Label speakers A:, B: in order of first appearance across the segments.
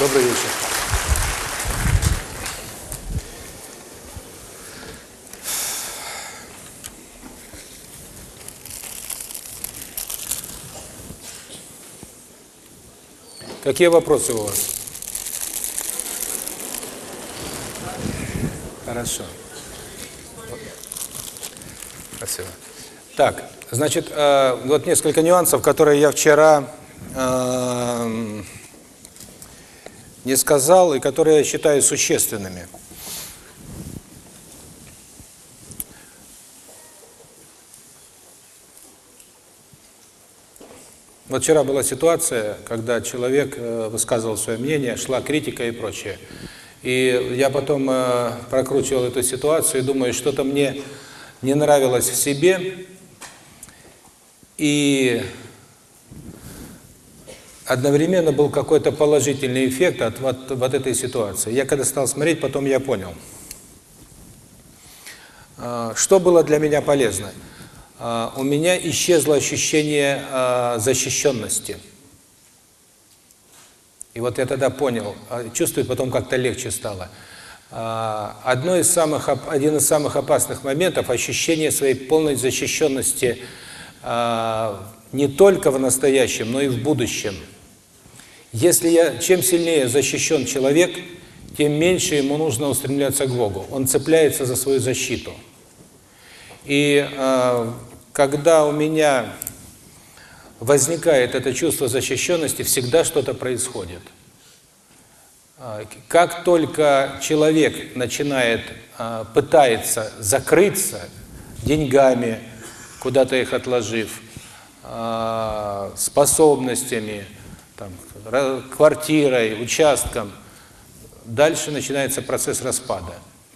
A: Добрый вечер. Какие вопросы у вас? Хорошо. Спасибо. Так, значит, вот несколько нюансов, которые я вчера не сказал и которые я считаю существенными. Вот вчера была ситуация, когда человек э, высказывал свое мнение, шла критика и прочее. И я потом э, прокручивал эту ситуацию и думаю, что-то мне не нравилось в себе. И Одновременно был какой-то положительный эффект от вот, вот этой ситуации. Я когда стал смотреть, потом я понял. А, что было для меня полезно? А, у меня исчезло ощущение а, защищенности. И вот я тогда понял, чувствую, потом как-то легче стало. Одно из самых, один из самых опасных моментов – ощущение своей полной защищенности не только в настоящем, но и в будущем – если я, чем сильнее защищен человек, тем меньше ему нужно устремляться к Богу. Он цепляется за свою защиту. И э, когда у меня возникает это чувство защищенности, всегда что-то происходит. А, как только человек начинает, э, пытается закрыться деньгами, куда-то их отложив, э, способностями, там, квартирой, участком. Дальше начинается процесс распада.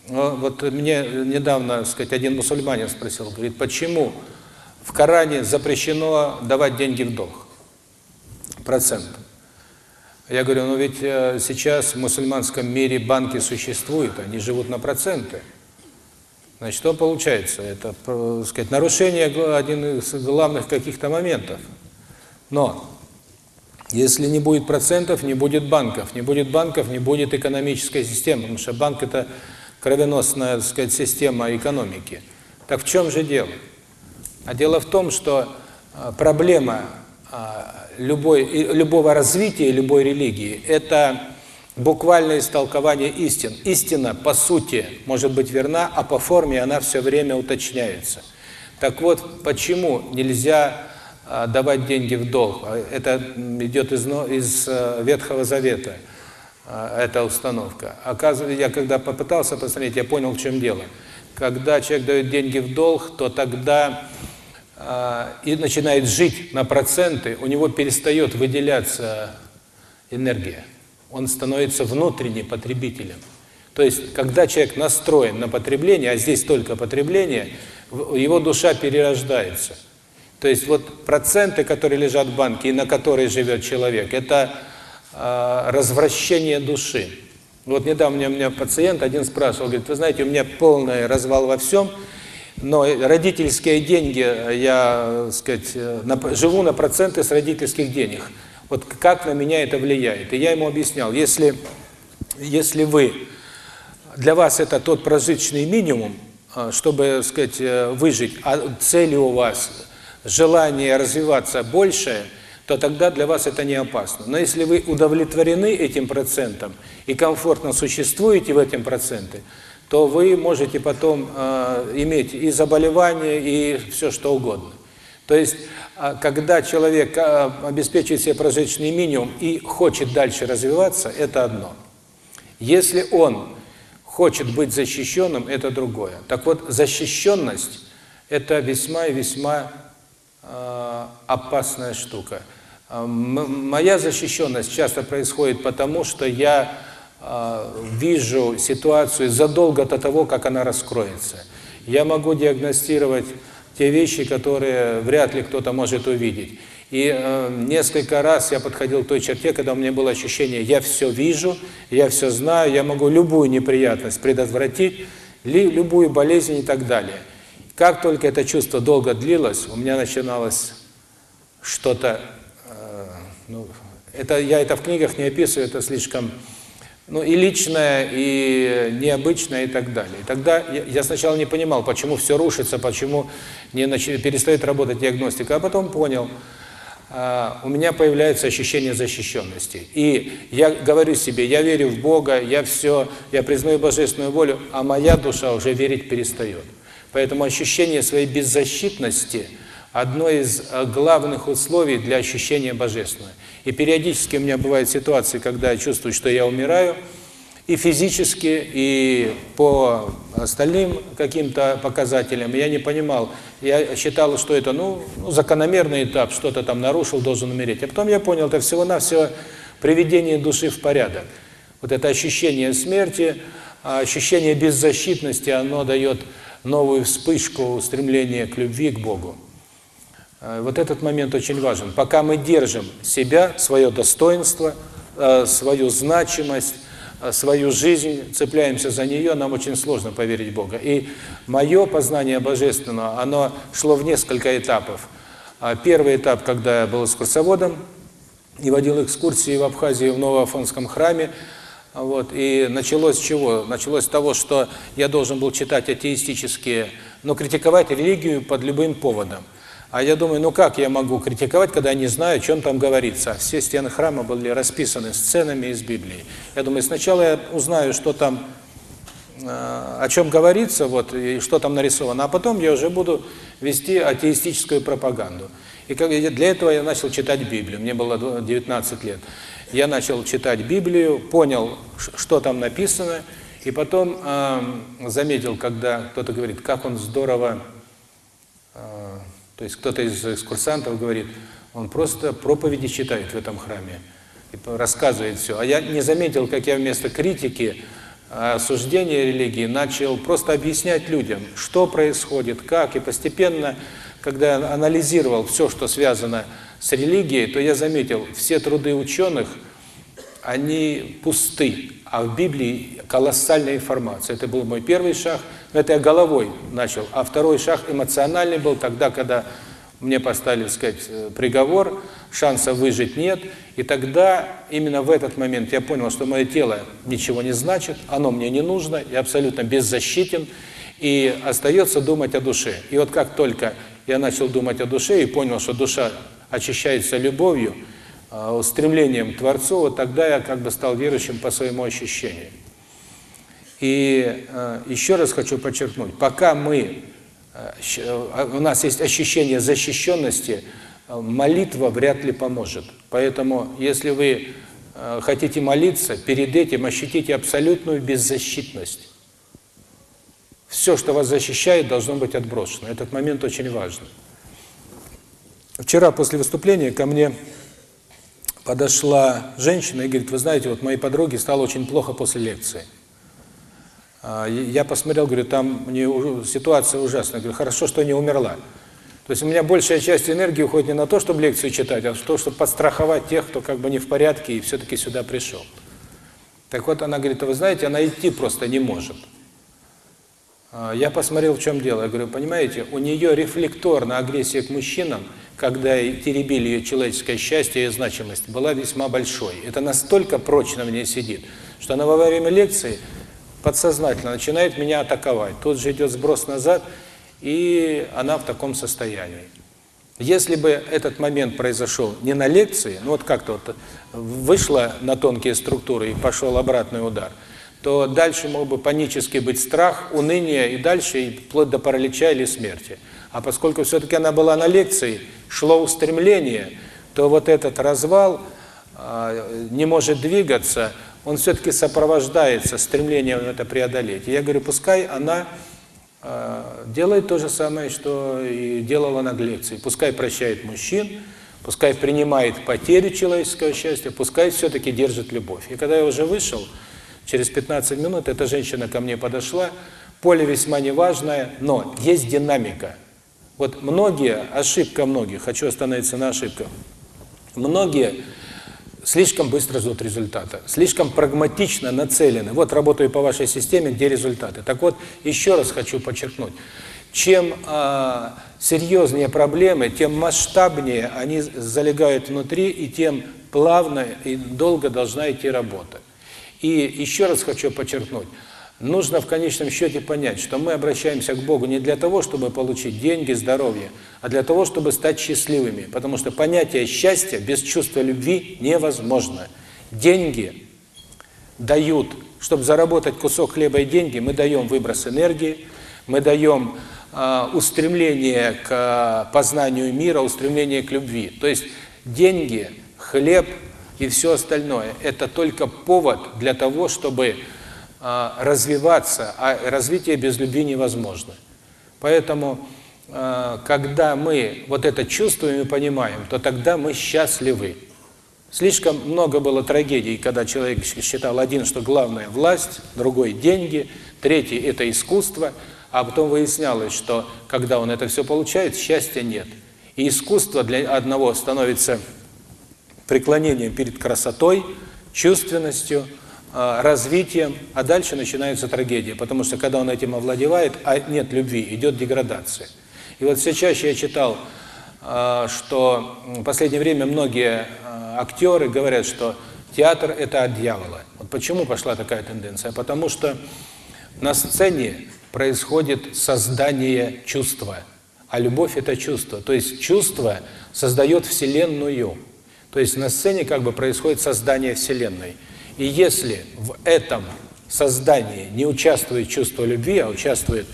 A: Вот мне недавно, так сказать, один мусульманин спросил, говорит, почему в Коране запрещено давать деньги в долг? Процент. Я говорю, ну ведь сейчас в мусульманском мире банки существуют, они живут на проценты. Значит, что получается? Это, так сказать, нарушение один из главных каких-то моментов. Но если не будет процентов, не будет банков. Не будет банков, не будет экономической системы, потому что банк – это кровеносная, так сказать, система экономики. Так в чем же дело? А дело в том, что а, проблема а, любой, любого развития, любой религии – это буквальное истолкование истин. Истина, по сути, может быть верна, а по форме она все время уточняется. Так вот, почему нельзя давать деньги в долг. Это идет из, из Ветхого Завета, эта установка. Оказывается, я когда попытался посмотреть, я понял, в чем дело. Когда человек дает деньги в долг, то тогда э, и начинает жить на проценты, у него перестает выделяться энергия. Он становится внутренним потребителем. То есть, когда человек настроен на потребление, а здесь только потребление, его душа перерождается – то есть вот проценты, которые лежат в банке и на которые живет человек, это э, развращение души. Вот недавно у меня пациент один спрашивал, говорит, вы знаете, у меня полный развал во всем, но родительские деньги, э, я, э, сказать, э, на, живу на проценты с родительских денег. Вот как на меня это влияет? И я ему объяснял, если, если вы, для вас это тот прожиточный минимум, чтобы, сказать, выжить, а цели у вас желание развиваться большее, то тогда для вас это не опасно. Но если вы удовлетворены этим процентом и комфортно существуете в этом проценте, то вы можете потом э, иметь и заболевания, и все что угодно. То есть, э, когда человек э, обеспечивает себе прожиточный минимум и хочет дальше развиваться, это одно. Если он хочет быть защищенным, это другое. Так вот, защищенность – это весьма и весьма опасная штука. Моя защищенность часто происходит потому, что я вижу ситуацию задолго до того, как она раскроется. Я могу диагностировать те вещи, которые вряд ли кто-то может увидеть. И э, несколько раз я подходил к той черте, когда у меня было ощущение, я все вижу, я все знаю, я могу любую неприятность предотвратить, ли, любую болезнь и так далее. Как только это чувство долго длилось, у меня начиналось что-то... Э, ну, это, я это в книгах не описываю, это слишком ну, и личное, и необычное, и так далее. И тогда я, я сначала не понимал, почему все рушится, почему не нач... перестает работать диагностика, а потом понял, э, у меня появляется ощущение защищенности. И я говорю себе, я верю в Бога, я все, я признаю божественную волю, а моя душа уже верить перестает. Поэтому ощущение своей беззащитности – одно из э, главных условий для ощущения Божественного. И периодически у меня бывают ситуации, когда я чувствую, что я умираю, и физически, и по остальным каким-то показателям. Я не понимал, я считал, что это ну, ну закономерный этап, что-то там нарушил, должен умереть. А потом я понял, это всего-навсего приведение души в порядок. Вот это ощущение смерти, а ощущение беззащитности, оно дает новую вспышку, стремления к любви, к Богу. Вот этот момент очень важен. Пока мы держим себя, свое достоинство, свою значимость, свою жизнь, цепляемся за нее, нам очень сложно поверить Бога. И мое познание Божественного, оно шло в несколько этапов. Первый этап, когда я был экскурсоводом и водил экскурсии в Абхазии в Новоафонском храме, а вот. И началось с чего? Началось с того, что я должен был читать атеистические, но критиковать религию под любым поводом. А я думаю, ну как я могу критиковать, когда я не знаю, о чем там говорится? Все стены храма были расписаны сценами из Библии. Я думаю, сначала я узнаю, что там, э, о чем говорится, вот, и что там нарисовано, а потом я уже буду вести атеистическую пропаганду. И как для этого я начал читать Библию. Мне было 19 лет. Я начал читать Библию, понял, что там написано, и потом э, заметил, когда кто-то говорит, как он здорово, э, то есть кто-то из экскурсантов говорит, он просто проповеди читает в этом храме и рассказывает все. А я не заметил, как я вместо критики осуждения религии начал просто объяснять людям, что происходит, как, и постепенно когда я анализировал все, что связано с религией, то я заметил, все труды ученых, они пусты, а в Библии колоссальная информация. Это был мой первый шаг, это я головой начал, а второй шаг эмоциональный был тогда, когда мне поставили, сказать, э, приговор, шанса выжить нет. И тогда, именно в этот момент я понял, что мое тело ничего не значит, оно мне не нужно, я абсолютно беззащитен, и остается думать о душе. И вот как только я начал думать о душе и понял, что душа очищается любовью, а, стремлением к вот тогда я как бы стал верующим по своему ощущению. И а, еще раз хочу подчеркнуть, пока мы, а, у нас есть ощущение защищенности, молитва вряд ли поможет. Поэтому, если вы хотите молиться, перед этим ощутите абсолютную беззащитность все, что вас защищает, должно быть отброшено. Этот момент очень важен. Вчера после выступления ко мне подошла женщина и говорит, вы знаете, вот моей подруге стало очень плохо после лекции. А, я посмотрел, говорю, там мне ситуация ужасная. Говорю, хорошо, что не умерла. То есть у меня большая часть энергии уходит не на то, чтобы лекцию читать, а на то, чтобы подстраховать тех, кто как бы не в порядке и все-таки сюда пришел. Так вот, она говорит, «А вы знаете, она идти просто не может. Я посмотрел, в чем дело. Я говорю, понимаете, у нее рефлекторная агрессия к мужчинам, когда теребили ее человеческое счастье и значимость, была весьма большой. Это настолько прочно в ней сидит, что она во время лекции подсознательно начинает меня атаковать. Тут же идет сброс назад, и она в таком состоянии. Если бы этот момент произошел не на лекции, ну вот как-то вот э, вышла на тонкие структуры и пошел обратный удар – то дальше мог бы панически быть страх, уныние и дальше и вплоть до паралича или смерти. А поскольку все-таки она была на лекции, шло устремление, то вот этот развал э, не может двигаться, он все-таки сопровождается стремлением это преодолеть. И я говорю, пускай она э, делает то же самое, что и делала на лекции. Пускай прощает мужчин, пускай принимает потерю человеческого счастья, пускай все-таки держит любовь. И когда я уже вышел, Через 15 минут эта женщина ко мне подошла. Поле весьма неважное, но есть динамика. Вот многие, ошибка многих, хочу остановиться на ошибках. Многие слишком быстро ждут результата, слишком прагматично нацелены. Вот работаю по вашей системе, где результаты. Так вот, еще раз хочу подчеркнуть. Чем э, серьезнее проблемы, тем масштабнее они залегают внутри, и тем плавно и долго должна идти работа и еще раз хочу подчеркнуть, нужно в конечном счете понять, что мы обращаемся к Богу не для того, чтобы получить деньги, здоровье, а для того, чтобы стать счастливыми, потому что понятие счастья без чувства любви невозможно. Деньги дают, чтобы заработать кусок хлеба и деньги, мы даем выброс энергии, мы даем э, устремление к познанию мира, устремление к любви. То есть деньги, хлеб – и все остальное. Это только повод для того, чтобы а, развиваться, а развитие без любви невозможно. Поэтому, а, когда мы вот это чувствуем и понимаем, то тогда мы счастливы. Слишком много было трагедий, когда человек считал один, что главное – власть, другой – деньги, третий – это искусство, а потом выяснялось, что когда он это все получает, счастья нет. И искусство для одного становится преклонением перед красотой, чувственностью, а, развитием, а дальше начинается трагедия, потому что когда он этим овладевает, а нет любви, идет деградация. И вот все чаще я читал, а, что в последнее время многие а, актеры говорят, что театр – это от дьявола. Вот почему пошла такая тенденция? Потому что на сцене происходит создание чувства, а любовь – это чувство. То есть чувство создает Вселенную – то есть на сцене как бы происходит создание Вселенной. И если в этом создании не участвует чувство любви, а участвуют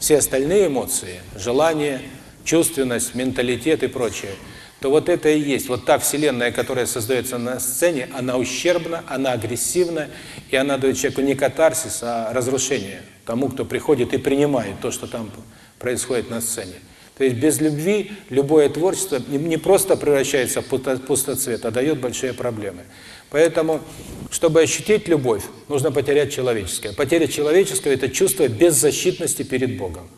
A: все остальные эмоции, желание, чувственность, менталитет и прочее, то вот это и есть. Вот та вселенная, которая создается на сцене, она ущербна, она агрессивна, и она дает человеку не катарсис, а разрушение тому, кто приходит и принимает то, что там происходит на сцене. То есть без любви любое творчество не просто превращается в пустоцвет, а дает большие проблемы. Поэтому, чтобы ощутить любовь, нужно потерять человеческое. Потеря человеческого – это чувство беззащитности перед Богом.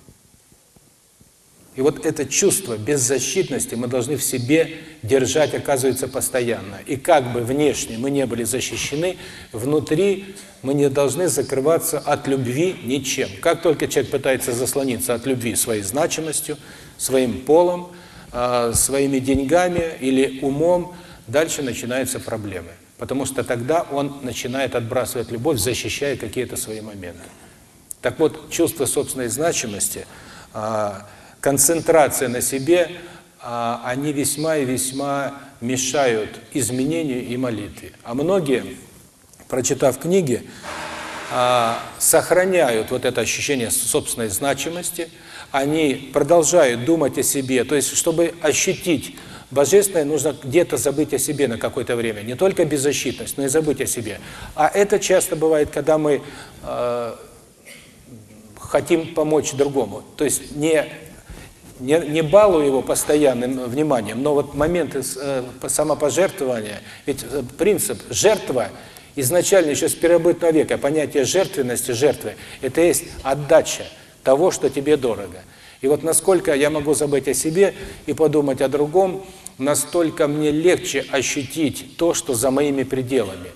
A: И вот это чувство беззащитности мы должны в себе держать, оказывается, постоянно. И как бы внешне мы не были защищены, внутри мы не должны закрываться от любви ничем. Как только человек пытается заслониться от любви своей значимостью, своим полом, а, своими деньгами или умом, дальше начинаются проблемы. Потому что тогда он начинает отбрасывать любовь, защищая какие-то свои моменты. Так вот, чувство собственной значимости а, – концентрация на себе, а они весьма и весьма мешают изменению и молитве. А многие, прочитав книги, а, сохраняют вот это ощущение собственной значимости, они продолжают думать о себе. То есть, чтобы ощутить божественное, нужно где-то забыть о себе на какое-то время. Не только беззащитность, но и забыть о себе. А это часто бывает, когда мы э, хотим помочь другому. То есть не не, не балую его постоянным вниманием, но вот моменты самопожертвования, ведь принцип жертва изначально еще с первобытного века, понятие жертвенности, жертвы, это есть отдача того, что тебе дорого. И вот насколько я могу забыть о себе и подумать о другом, настолько мне легче ощутить то, что за моими пределами.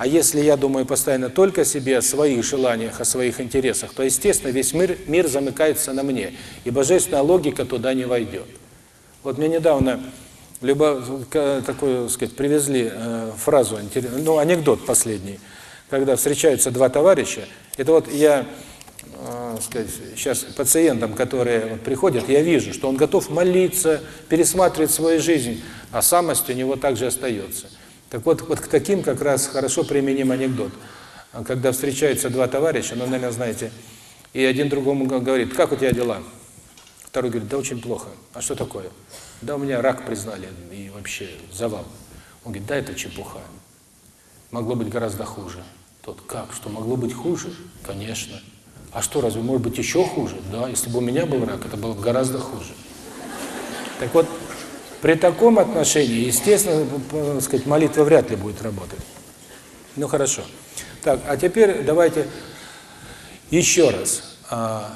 A: А если я думаю постоянно только о себе, о своих желаниях, о своих интересах, то, естественно, весь мир, мир замыкается на мне, и божественная логика туда не войдет. Вот мне недавно либо такую, сказать, привезли э, фразу, ну, анекдот последний, когда встречаются два товарища. Это вот я, э, сказать, сейчас пациентам, которые вот приходят, я вижу, что он готов молиться, пересматривать свою жизнь, а самость у него также остается – так вот, вот к таким как раз хорошо применим анекдот. Когда встречаются два товарища, ну, наверное, знаете, и один другому говорит, как у тебя дела? Второй говорит, да очень плохо. А что такое? Да у меня рак признали и вообще завал. Он говорит, да это чепуха. Могло быть гораздо хуже. Тот, как, что могло быть хуже? Конечно. А что, разве может быть еще хуже? Да, если бы у меня был рак, это было бы гораздо хуже. Так вот, при таком отношении, естественно, сказать, молитва вряд ли будет работать. Ну хорошо. Так, а теперь давайте еще раз а,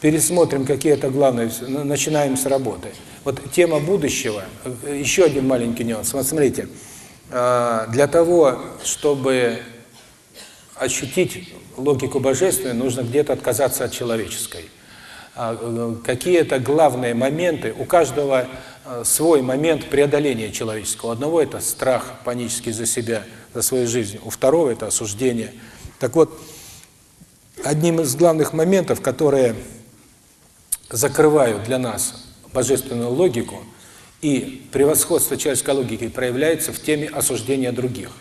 A: пересмотрим какие-то главные, начинаем с работы. Вот тема будущего, э, еще один маленький нюанс. Вот смотрите, а, для того, чтобы ощутить логику божественную, нужно где-то отказаться от человеческой. А, э, какие-то главные моменты у каждого свой момент преодоления человеческого. У одного это страх панический за себя, за свою жизнь. У второго это осуждение. Так вот, одним из главных моментов, которые закрывают для нас божественную логику, и превосходство человеческой логики проявляется в теме осуждения других –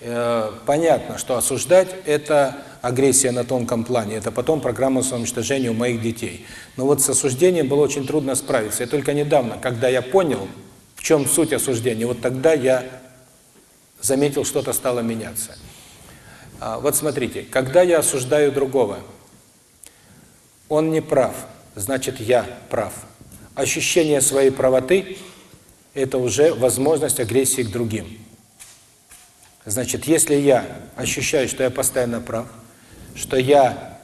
A: понятно, что осуждать – это агрессия на тонком плане, это потом программа самоуничтожения у моих детей. Но вот с осуждением было очень трудно справиться. И только недавно, когда я понял, в чем суть осуждения, вот тогда я заметил, что-то стало меняться. А, вот смотрите, когда я осуждаю другого, он не прав, значит, я прав. Ощущение своей правоты – это уже возможность агрессии к другим. Значит, если я ощущаю, что я постоянно прав, что я,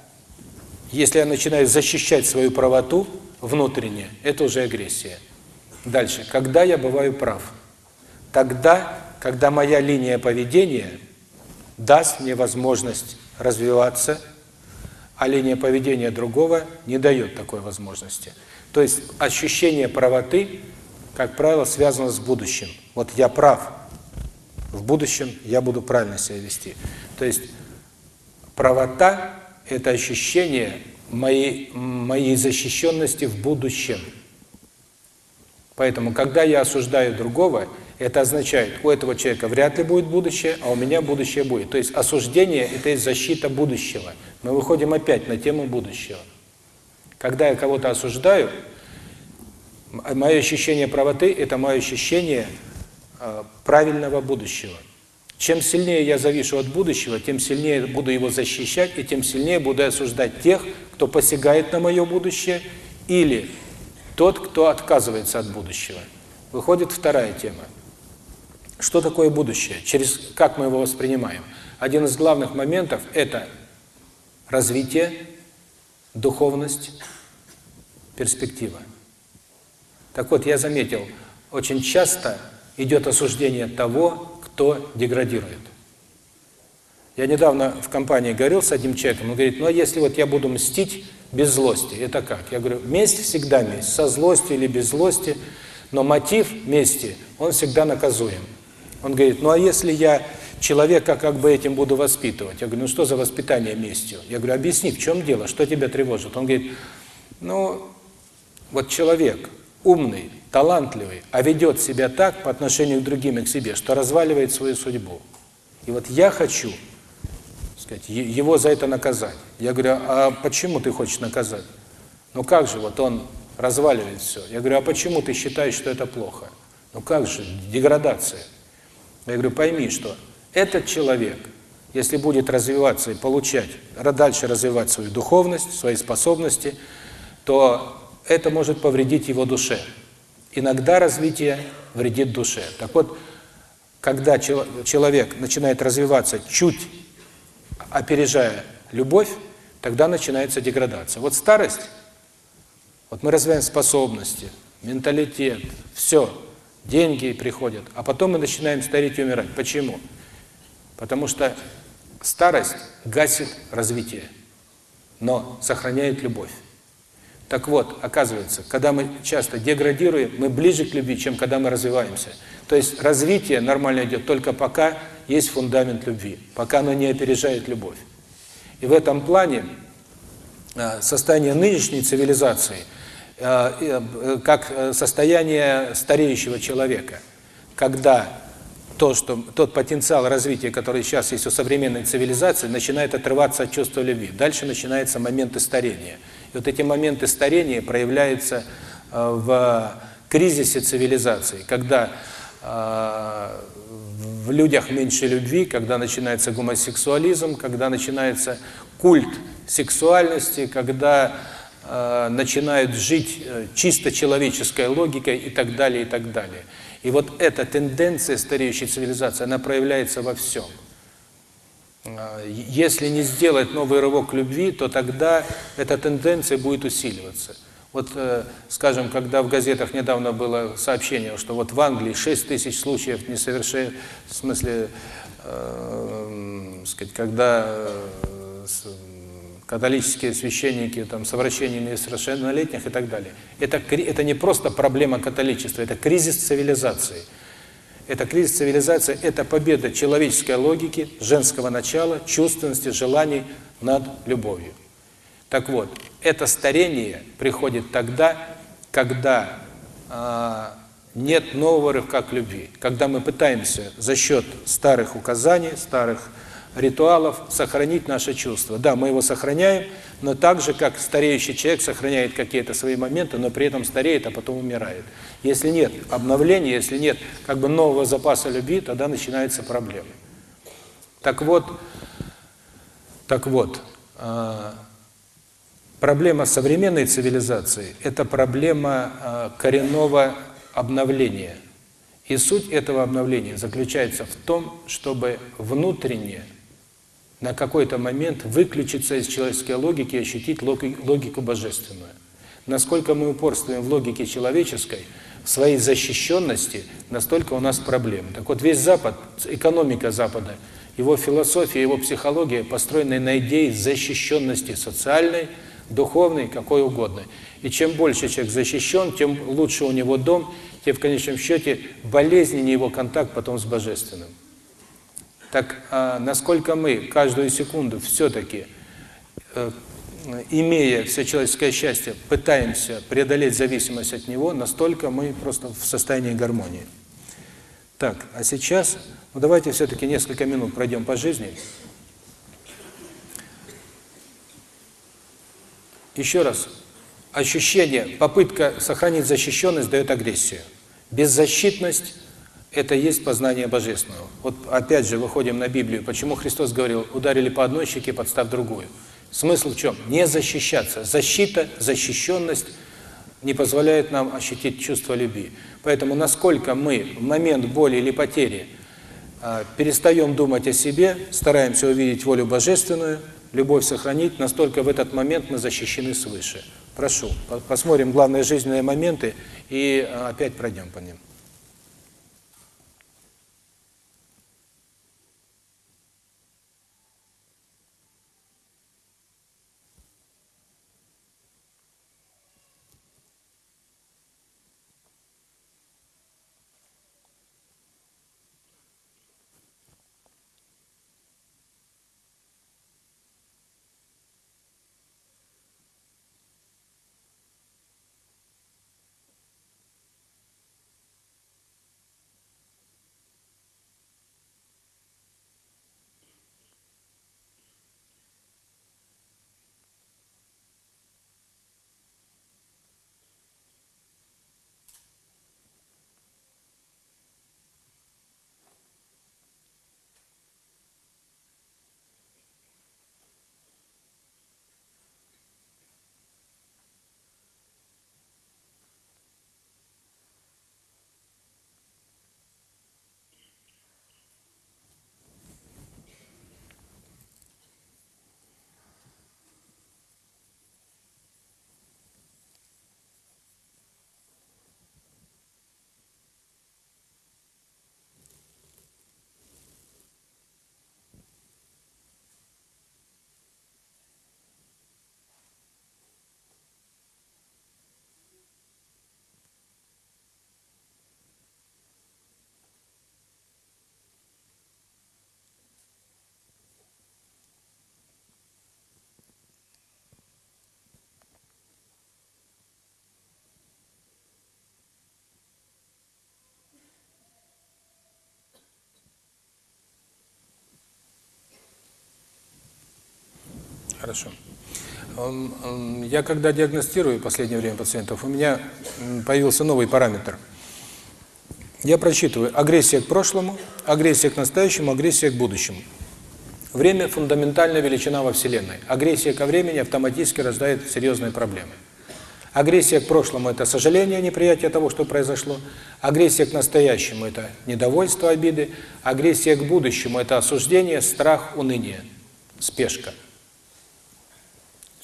A: если я начинаю защищать свою правоту внутренне, это уже агрессия. Дальше, когда я бываю прав? Тогда, когда моя линия поведения даст мне возможность развиваться, а линия поведения другого не дает такой возможности. То есть ощущение правоты, как правило, связано с будущим. Вот я прав, в будущем я буду правильно себя вести. То есть правота – это ощущение моей, моей защищенности в будущем. Поэтому, когда я осуждаю другого, это означает, у этого человека вряд ли будет будущее, а у меня будущее будет. То есть осуждение – это и защита будущего. Мы выходим опять на тему будущего. Когда я кого-то осуждаю, мое ощущение правоты – это мое ощущение – правильного будущего. Чем сильнее я завишу от будущего, тем сильнее буду его защищать, и тем сильнее буду осуждать тех, кто посягает на мое будущее, или тот, кто отказывается от будущего. Выходит вторая тема. Что такое будущее? Через как мы его воспринимаем? Один из главных моментов – это развитие, духовность, перспектива. Так вот, я заметил, очень часто – идет осуждение того, кто деградирует. Я недавно в компании говорил с одним человеком, он говорит, ну а если вот я буду мстить без злости, это как? Я говорю, месть всегда месть, со злостью или без злости, но мотив мести, он всегда наказуем. Он говорит, ну а если я человека как бы этим буду воспитывать? Я говорю, ну что за воспитание местью? Я говорю, объясни, в чем дело, что тебя тревожит? Он говорит, ну вот человек, умный, талантливый, а ведет себя так по отношению к другим и к себе, что разваливает свою судьбу. И вот я хочу сказать, его за это наказать. Я говорю, а почему ты хочешь наказать? Ну как же, вот он разваливает все. Я говорю, а почему ты считаешь, что это плохо? Ну как же, деградация. Я говорю, пойми, что этот человек, если будет развиваться и получать, дальше развивать свою духовность, свои способности, то это может повредить его душе. Иногда развитие вредит душе. Так вот, когда человек начинает развиваться чуть опережая любовь, тогда начинается деградация. Вот старость, вот мы развиваем способности, менталитет, все, деньги приходят, а потом мы начинаем стареть и умирать. Почему? Потому что старость гасит развитие, но сохраняет любовь. Так вот, оказывается, когда мы часто деградируем, мы ближе к любви, чем когда мы развиваемся. То есть развитие нормально идет только пока есть фундамент любви, пока оно не опережает любовь. И в этом плане э, состояние нынешней цивилизации э, э, как состояние стареющего человека, когда то, что, тот потенциал развития, который сейчас есть у современной цивилизации, начинает отрываться от чувства любви. Дальше начинаются моменты старения – вот эти моменты старения проявляются э, в кризисе цивилизации, когда э, в людях меньше любви, когда начинается гомосексуализм, когда начинается культ сексуальности, когда э, начинают жить чисто человеческой логикой и так далее, и так далее. И вот эта тенденция стареющей цивилизации, она проявляется во всем – если не сделать новый рывок любви, то тогда эта тенденция будет усиливаться. Вот, э, скажем, когда в газетах недавно было сообщение, что вот в Англии 6 тысяч случаев несовершенства, в смысле, э, сказать, когда э, католические священники там, совращение несовершеннолетних и так далее. Это, это не просто проблема католичества, это кризис цивилизации – это кризис цивилизации, это победа человеческой логики, женского начала, чувственности, желаний над любовью. Так вот, это старение приходит тогда, когда э, нет нового рывка к любви, когда мы пытаемся за счет старых указаний, старых э, ритуалов сохранить наше чувство. Да, мы его сохраняем, но так же, как стареющий человек сохраняет какие-то свои моменты, но при этом стареет, а потом умирает. Если нет обновления, если нет как бы нового запаса любви, тогда начинаются проблемы. Так вот, так вот, а, проблема современной цивилизации – это проблема а, коренного обновления. И суть этого обновления заключается в том, чтобы внутренне на какой-то момент выключиться из человеческой логики и ощутить логику божественную. Насколько мы упорствуем в логике человеческой, в своей защищенности, настолько у нас проблем. Так вот, весь Запад, экономика Запада, его философия, его психология построены на идее защищенности социальной, духовной, какой угодно. И чем больше человек защищен, тем лучше у него дом, тем в конечном счете болезненнее его контакт потом с Божественным. Так насколько мы каждую секунду все-таки, имея все человеческое счастье, пытаемся преодолеть зависимость от него, настолько мы просто в состоянии гармонии. Так, а сейчас, ну давайте все-таки несколько минут пройдем по жизни. Еще раз, ощущение, попытка сохранить защищенность дает агрессию. Беззащитность это есть познание божественного. Вот опять же выходим на Библию. Почему Христос говорил, ударили по одной щеке, подставь другую. Смысл в чем? Не защищаться. Защита, защищенность не позволяет нам ощутить чувство любви. Поэтому насколько мы в момент боли или потери а, перестаем думать о себе, стараемся увидеть волю божественную, любовь сохранить, настолько в этот момент мы защищены свыше. Прошу, посмотрим главные жизненные моменты и а, опять пройдем по ним. Хорошо. Я когда диагностирую в последнее время пациентов, у меня появился новый параметр. Я прочитываю агрессия к прошлому, агрессия к настоящему, агрессия к будущему. Время – фундаментальная величина во Вселенной. Агрессия ко времени автоматически рождает серьезные проблемы. Агрессия к прошлому – это сожаление, неприятие того, что произошло. Агрессия к настоящему – это недовольство, обиды. Агрессия к будущему – это осуждение, страх, уныние, спешка –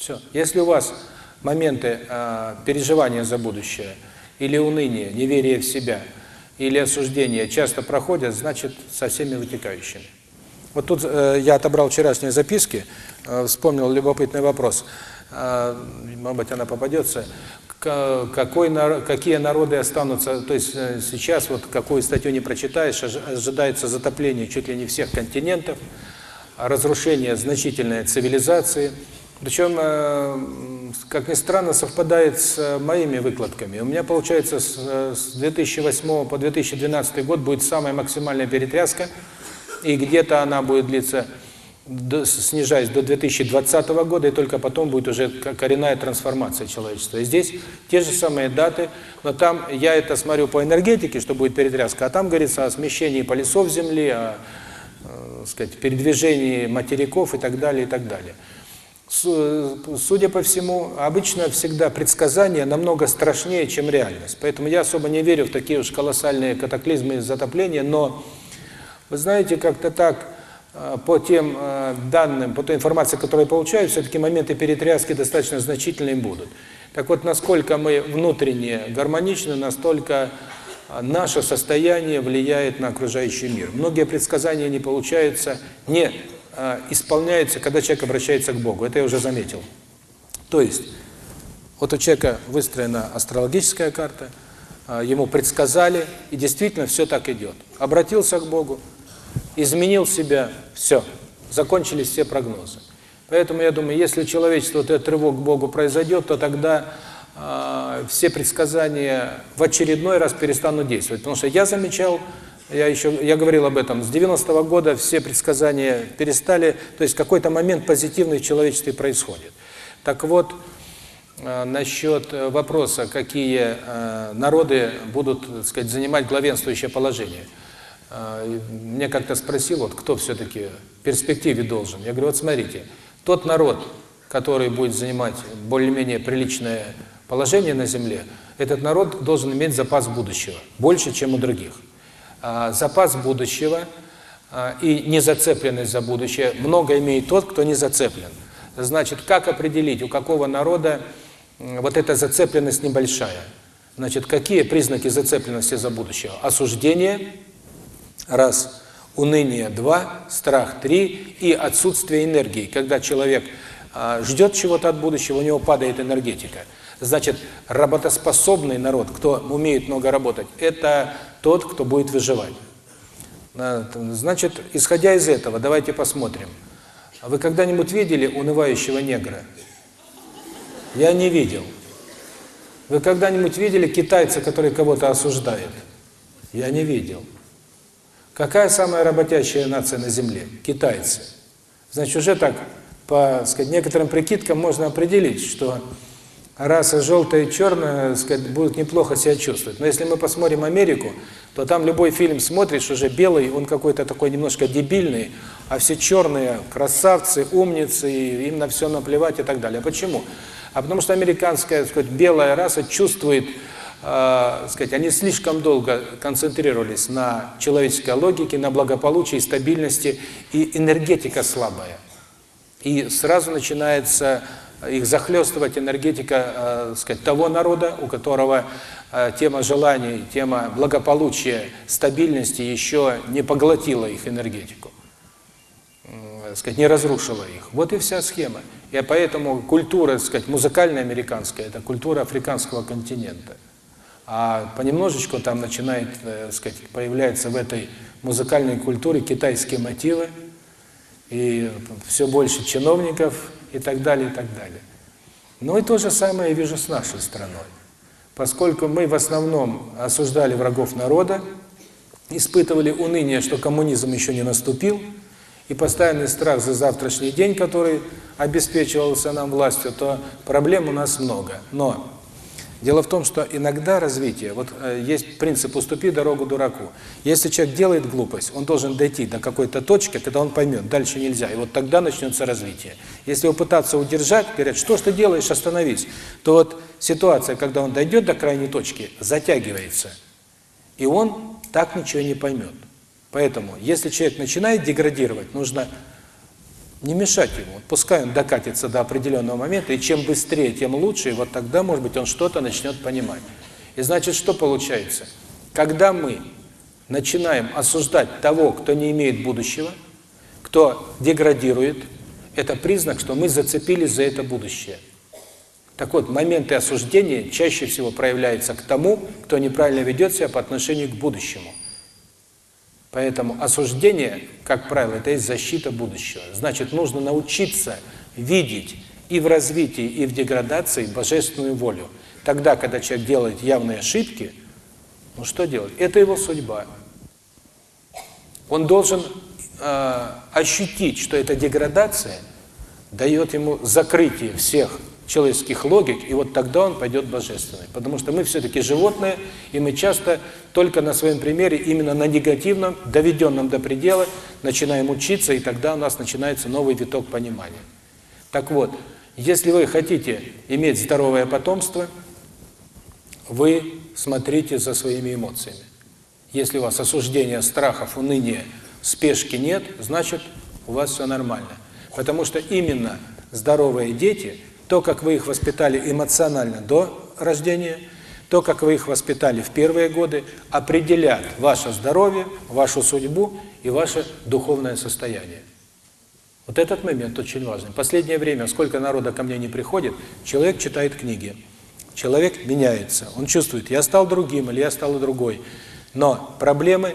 A: все. Если у вас моменты э, переживания за будущее, или уныние, неверие в себя, или осуждение часто проходят, значит, со всеми вытекающими. Вот тут э, я отобрал вчерашние записки, э, вспомнил любопытный вопрос. Э, может быть, она попадется. К, какой, на, какие народы останутся, то есть э, сейчас, вот какую статью не прочитаешь, ожидается затопление чуть ли не всех континентов, разрушение значительной цивилизации – причем, э, как ни странно, совпадает с э, моими выкладками. У меня получается с э, 2008 по 2012 год будет самая максимальная перетряска, и где-то она будет длиться, снижаясь до 2020 года, и только потом будет уже коренная трансформация человечества. И здесь те же самые даты, но там я это смотрю по энергетике, что будет перетряска, а там говорится о смещении полюсов Земли, о сказать, передвижении материков и так далее, и так далее судя по всему, обычно всегда предсказания намного страшнее, чем реальность. Поэтому я особо не верю в такие уж колоссальные катаклизмы и затопления, но вы знаете, как-то так а, по тем а, данным, по той информации, которую я получаю, все-таки моменты перетряски достаточно значительные будут. Так вот, насколько мы внутренне гармоничны, настолько а, наше состояние влияет на окружающий мир. Многие предсказания не получаются не исполняются, когда человек обращается к Богу. Это я уже заметил. То есть, вот у человека выстроена астрологическая карта, а, ему предсказали, и действительно все так идет. Обратился к Богу, изменил себя, все, закончились все прогнозы. Поэтому я думаю, если человечество, вот этот рывок к Богу произойдет, то тогда э, все предсказания в очередной раз перестанут действовать. Потому что я замечал, я еще я говорил об этом, с 90-го года все предсказания перестали, то есть какой-то момент позитивный в человечестве происходит. Так вот, э, насчет э, вопроса, какие э, народы будут, так сказать, занимать главенствующее положение. Мне как-то спросил, вот кто все-таки перспективе должен. Я говорю, вот смотрите, тот народ, который будет занимать более-менее приличное положение на земле, этот народ должен иметь запас будущего, больше, чем у других запас будущего и незацепленность за будущее. Много имеет тот, кто не зацеплен. Значит, как определить, у какого народа вот эта зацепленность небольшая? Значит, какие признаки зацепленности за будущее? Осуждение – раз, уныние – два, страх – три и отсутствие энергии. Когда человек ждет чего-то от будущего, у него падает энергетика – Значит, работоспособный народ, кто умеет много работать, это тот, кто будет выживать. Значит, исходя из этого, давайте посмотрим. А вы когда-нибудь видели унывающего негра? Я не видел. Вы когда-нибудь видели китайца, который кого-то осуждает? Я не видел. Какая самая работящая нация на Земле? Китайцы. Значит, уже так, по сказать, некоторым прикидкам можно определить, что раса желтая и черная, сказать, будут неплохо себя чувствовать. Но если мы посмотрим Америку, то там любой фильм смотришь, уже белый, он какой-то такой немножко дебильный, а все черные красавцы, умницы, им на все наплевать и так далее. Почему? А потому что американская, сказать, белая раса чувствует, э, сказать, они слишком долго концентрировались на человеческой логике, на благополучии, стабильности, и энергетика слабая. И сразу начинается их захлестывать энергетика сказать, того народа, у которого тема желаний, тема благополучия, стабильности еще не поглотила их энергетику, сказать, не разрушила их. Вот и вся схема. И поэтому культура, сказать, музыкальная американская, это культура африканского континента. А понемножечку там начинает, сказать, появляется в этой музыкальной культуре китайские мотивы, и все больше чиновников, и так далее, и так далее. Но и то же самое я вижу с нашей страной. Поскольку мы в основном осуждали врагов народа, испытывали уныние, что коммунизм еще не наступил, и постоянный страх за завтрашний день, который обеспечивался нам властью, то проблем у нас много. Но Дело в том, что иногда развитие, вот э, есть принцип «уступи дорогу дураку». Если человек делает глупость, он должен дойти до какой-то точки, когда он поймет, дальше нельзя, и вот тогда начнется развитие. Если его пытаться удержать, говорят, что ж ты делаешь, остановись, то вот ситуация, когда он дойдет до крайней точки, затягивается, и он так ничего не поймет. Поэтому, если человек начинает деградировать, нужно не мешать ему. Пускай он докатится до определенного момента, и чем быстрее, тем лучше, и вот тогда, может быть, он что-то начнет понимать. И значит, что получается? Когда мы начинаем осуждать того, кто не имеет будущего, кто деградирует, это признак, что мы зацепились за это будущее. Так вот, моменты осуждения чаще всего проявляются к тому, кто неправильно ведет себя по отношению к будущему. Поэтому осуждение, как правило, это и защита будущего. Значит, нужно научиться видеть и в развитии, и в деградации божественную волю. Тогда, когда человек делает явные ошибки, ну что делать? Это его судьба. Он должен э, ощутить, что эта деградация дает ему закрытие всех человеческих логик, и вот тогда он пойдет божественный. Потому что мы все-таки животные, и мы часто только на своем примере, именно на негативном, доведенном до предела, начинаем учиться, и тогда у нас начинается новый виток понимания. Так вот, если вы хотите иметь здоровое потомство, вы смотрите за своими эмоциями. Если у вас осуждения, страхов, уныния, спешки нет, значит, у вас все нормально. Потому что именно здоровые дети – то, как вы их воспитали эмоционально до рождения, то, как вы их воспитали в первые годы, определят ваше здоровье, вашу судьбу и ваше духовное состояние. Вот этот момент очень важный. Последнее время, сколько народа ко мне не приходит, человек читает книги, человек меняется, он чувствует, я стал другим или я стал другой. Но проблемы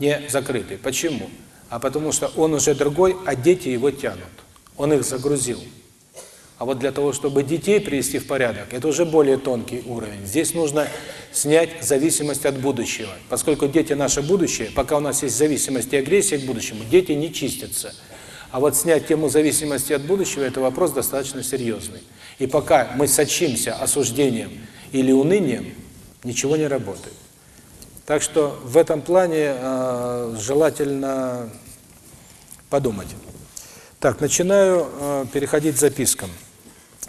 A: не закрыты. Почему? А потому что он уже другой, а дети его тянут. Он их загрузил. А вот для того, чтобы детей привести в порядок, это уже более тонкий уровень. Здесь нужно снять зависимость от будущего. Поскольку дети – наше будущее, пока у нас есть зависимость и агрессия к будущему, дети не чистятся. А вот снять тему зависимости от будущего – это вопрос достаточно серьезный. И пока мы сочимся осуждением или унынием, ничего не работает. Так что в этом плане э, желательно подумать. Так, начинаю э, переходить к запискам.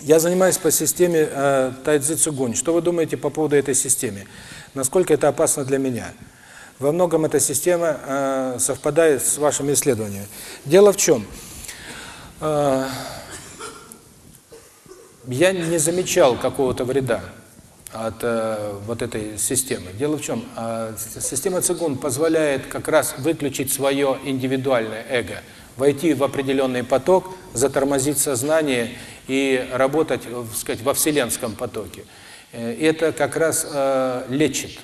A: Я занимаюсь по системе э, Тайцзи Цугунь. Что вы думаете по поводу этой системы? Насколько это опасно для меня? Во многом эта система э, совпадает с вашими исследованиями. Дело в чем? Э, я не замечал какого-то вреда от э, вот этой системы. Дело в чем? Э, система Цигун позволяет как раз выключить свое индивидуальное эго – войти в определенный поток, затормозить сознание и работать, э, так сказать, во вселенском потоке. Э, это как раз э, лечит.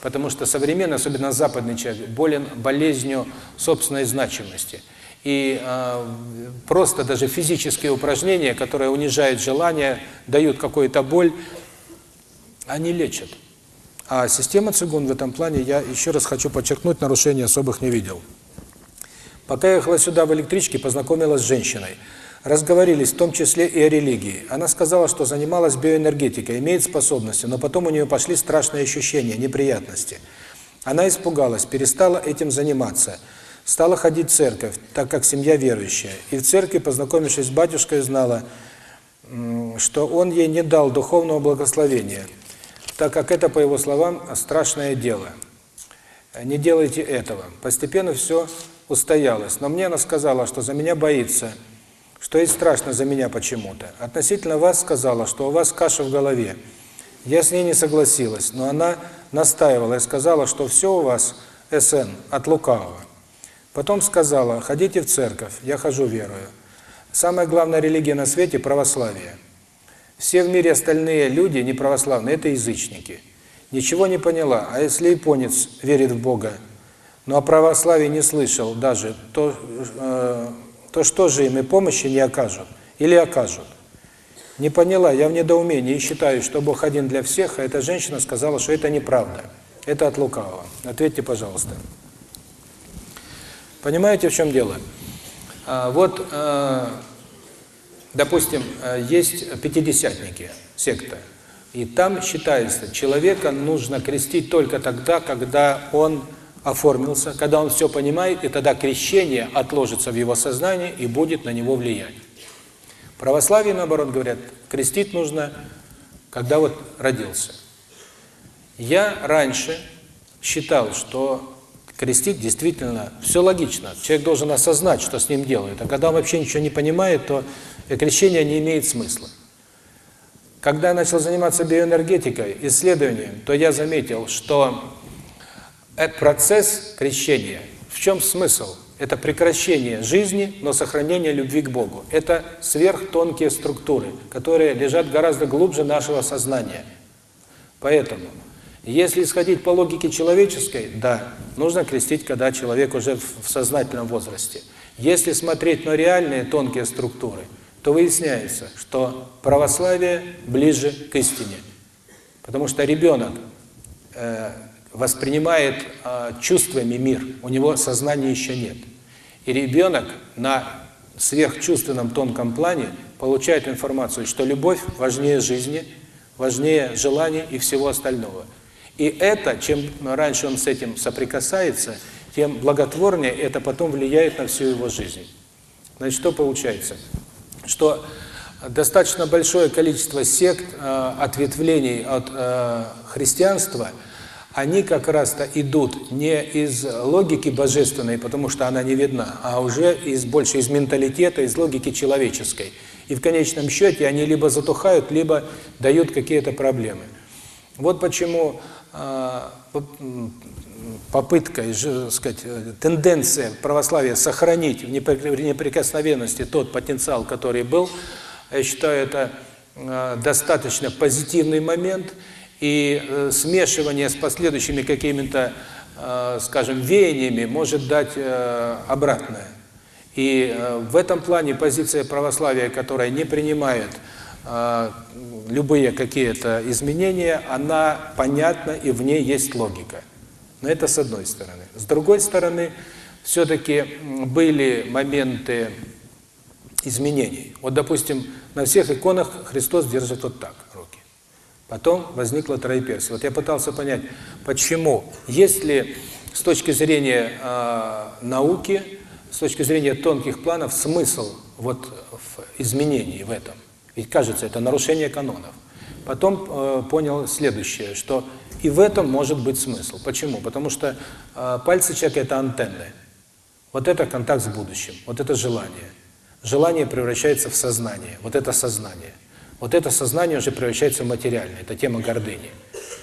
A: Потому что современный, особенно западный человек, болен болезнью собственной значимости. И э, просто даже физические упражнения, которые унижают желание, дают какую-то боль, они лечат. А система цигун в этом плане, я еще раз хочу подчеркнуть, нарушений особых не видел. Пока я ехала сюда в электричке, познакомилась с женщиной. Разговорились, в том числе и о религии. Она сказала, что занималась биоэнергетикой, имеет способности, но потом у нее пошли страшные ощущения, неприятности. Она испугалась, перестала этим заниматься. Стала ходить в церковь, так как семья верующая. И в церкви, познакомившись с батюшкой, знала, что он ей не дал духовного благословения, так как это, по его словам, страшное дело. Не делайте этого. Постепенно все устоялась. Но мне она сказала, что за меня боится, что ей страшно за меня почему-то. Относительно вас сказала, что у вас каша в голове. Я с ней не согласилась, но она настаивала и сказала, что все у вас СН от лукавого. Потом сказала, ходите в церковь, я хожу верую. Самая главная религия на свете – православие. Все в мире остальные люди, не православные, это язычники. Ничего не поняла, а если японец верит в Бога, но о православии не слышал даже, то, э, то что же им и помощи не окажут или окажут? Не поняла, я в недоумении считаю, что Бог один для всех, а эта женщина сказала, что это неправда. Это от лукавого. Ответьте, пожалуйста. Понимаете, в чем дело? Вот, допустим, есть пятидесятники, секта. И там считается, человека нужно крестить только тогда, когда он оформился, когда он все понимает, и тогда крещение отложится в его сознании и будет на него влиять. Православие, наоборот, говорят, крестить нужно, когда вот родился. Я раньше считал, что крестить действительно все логично. Человек должен осознать, что с ним делают. А когда он вообще ничего не понимает, то крещение не имеет смысла. Когда я начал заниматься биоэнергетикой, исследованием, то я заметил, что этот процесс крещения. В чем смысл? Это прекращение жизни, но сохранение любви к Богу. Это сверхтонкие структуры, которые лежат гораздо глубже нашего сознания. Поэтому, если исходить по логике человеческой, да, нужно крестить, когда человек уже в сознательном возрасте. Если смотреть на реальные тонкие структуры, то выясняется, что православие ближе к истине. Потому что ребенок, э, воспринимает а, чувствами мир, у него сознания еще нет. И ребенок на сверхчувственном тонком плане получает информацию, что любовь важнее жизни, важнее желаний и всего остального. И это, чем раньше он с этим соприкасается, тем благотворнее это потом влияет на всю его жизнь. Значит, что получается? Что достаточно большое количество сект, а, ответвлений от а, христианства – они как раз-то идут не из логики божественной, потому что она не видна, а уже из, больше из менталитета, из логики человеческой. И в конечном счете они либо затухают, либо дают какие-то проблемы. Вот почему попытка, сказать, тенденция православия сохранить в неприкосновенности тот потенциал, который был, я считаю, это достаточно позитивный момент – и смешивание с последующими какими-то, скажем, веяниями может дать обратное. И в этом плане позиция православия, которая не принимает любые какие-то изменения, она понятна и в ней есть логика. Но это с одной стороны. С другой стороны, все-таки были моменты изменений. Вот, допустим, на всех иконах Христос держит вот так. Потом возникла троеперство. Вот я пытался понять, почему, если с точки зрения э, науки, с точки зрения тонких планов, смысл вот в изменении в этом. Ведь кажется, это нарушение канонов. Потом э, понял следующее, что и в этом может быть смысл. Почему? Потому что э, пальцы человека – это антенны. Вот это контакт с будущим, вот это желание. Желание превращается в сознание, вот это сознание. Вот это сознание уже превращается в материальное, это тема гордыни.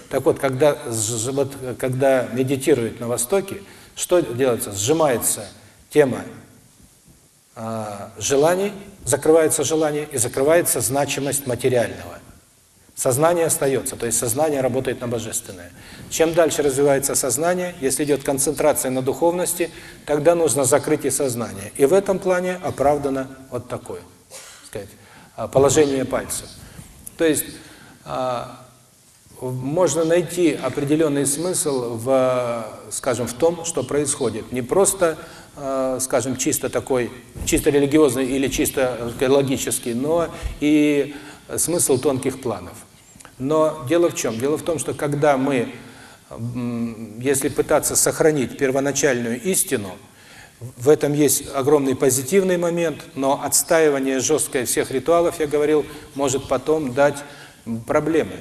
A: Так вот, когда, вот, когда медитируют на Востоке, что делается? Сжимается тема э, желаний, закрывается желание и закрывается значимость материального. Сознание остается, то есть сознание работает на божественное. Чем дальше развивается сознание, если идет концентрация на духовности, тогда нужно закрытие сознания. И в этом плане оправдано вот такое, сказать, положение пальца. То есть можно найти определенный смысл в, скажем, в том, что происходит. Не просто, скажем, чисто такой, чисто религиозный или чисто логический, но и смысл тонких планов. Но дело в чем? Дело в том, что когда мы, если пытаться сохранить первоначальную истину – в этом есть огромный позитивный момент, но отстаивание жесткое всех ритуалов, я говорил, может потом дать проблемы.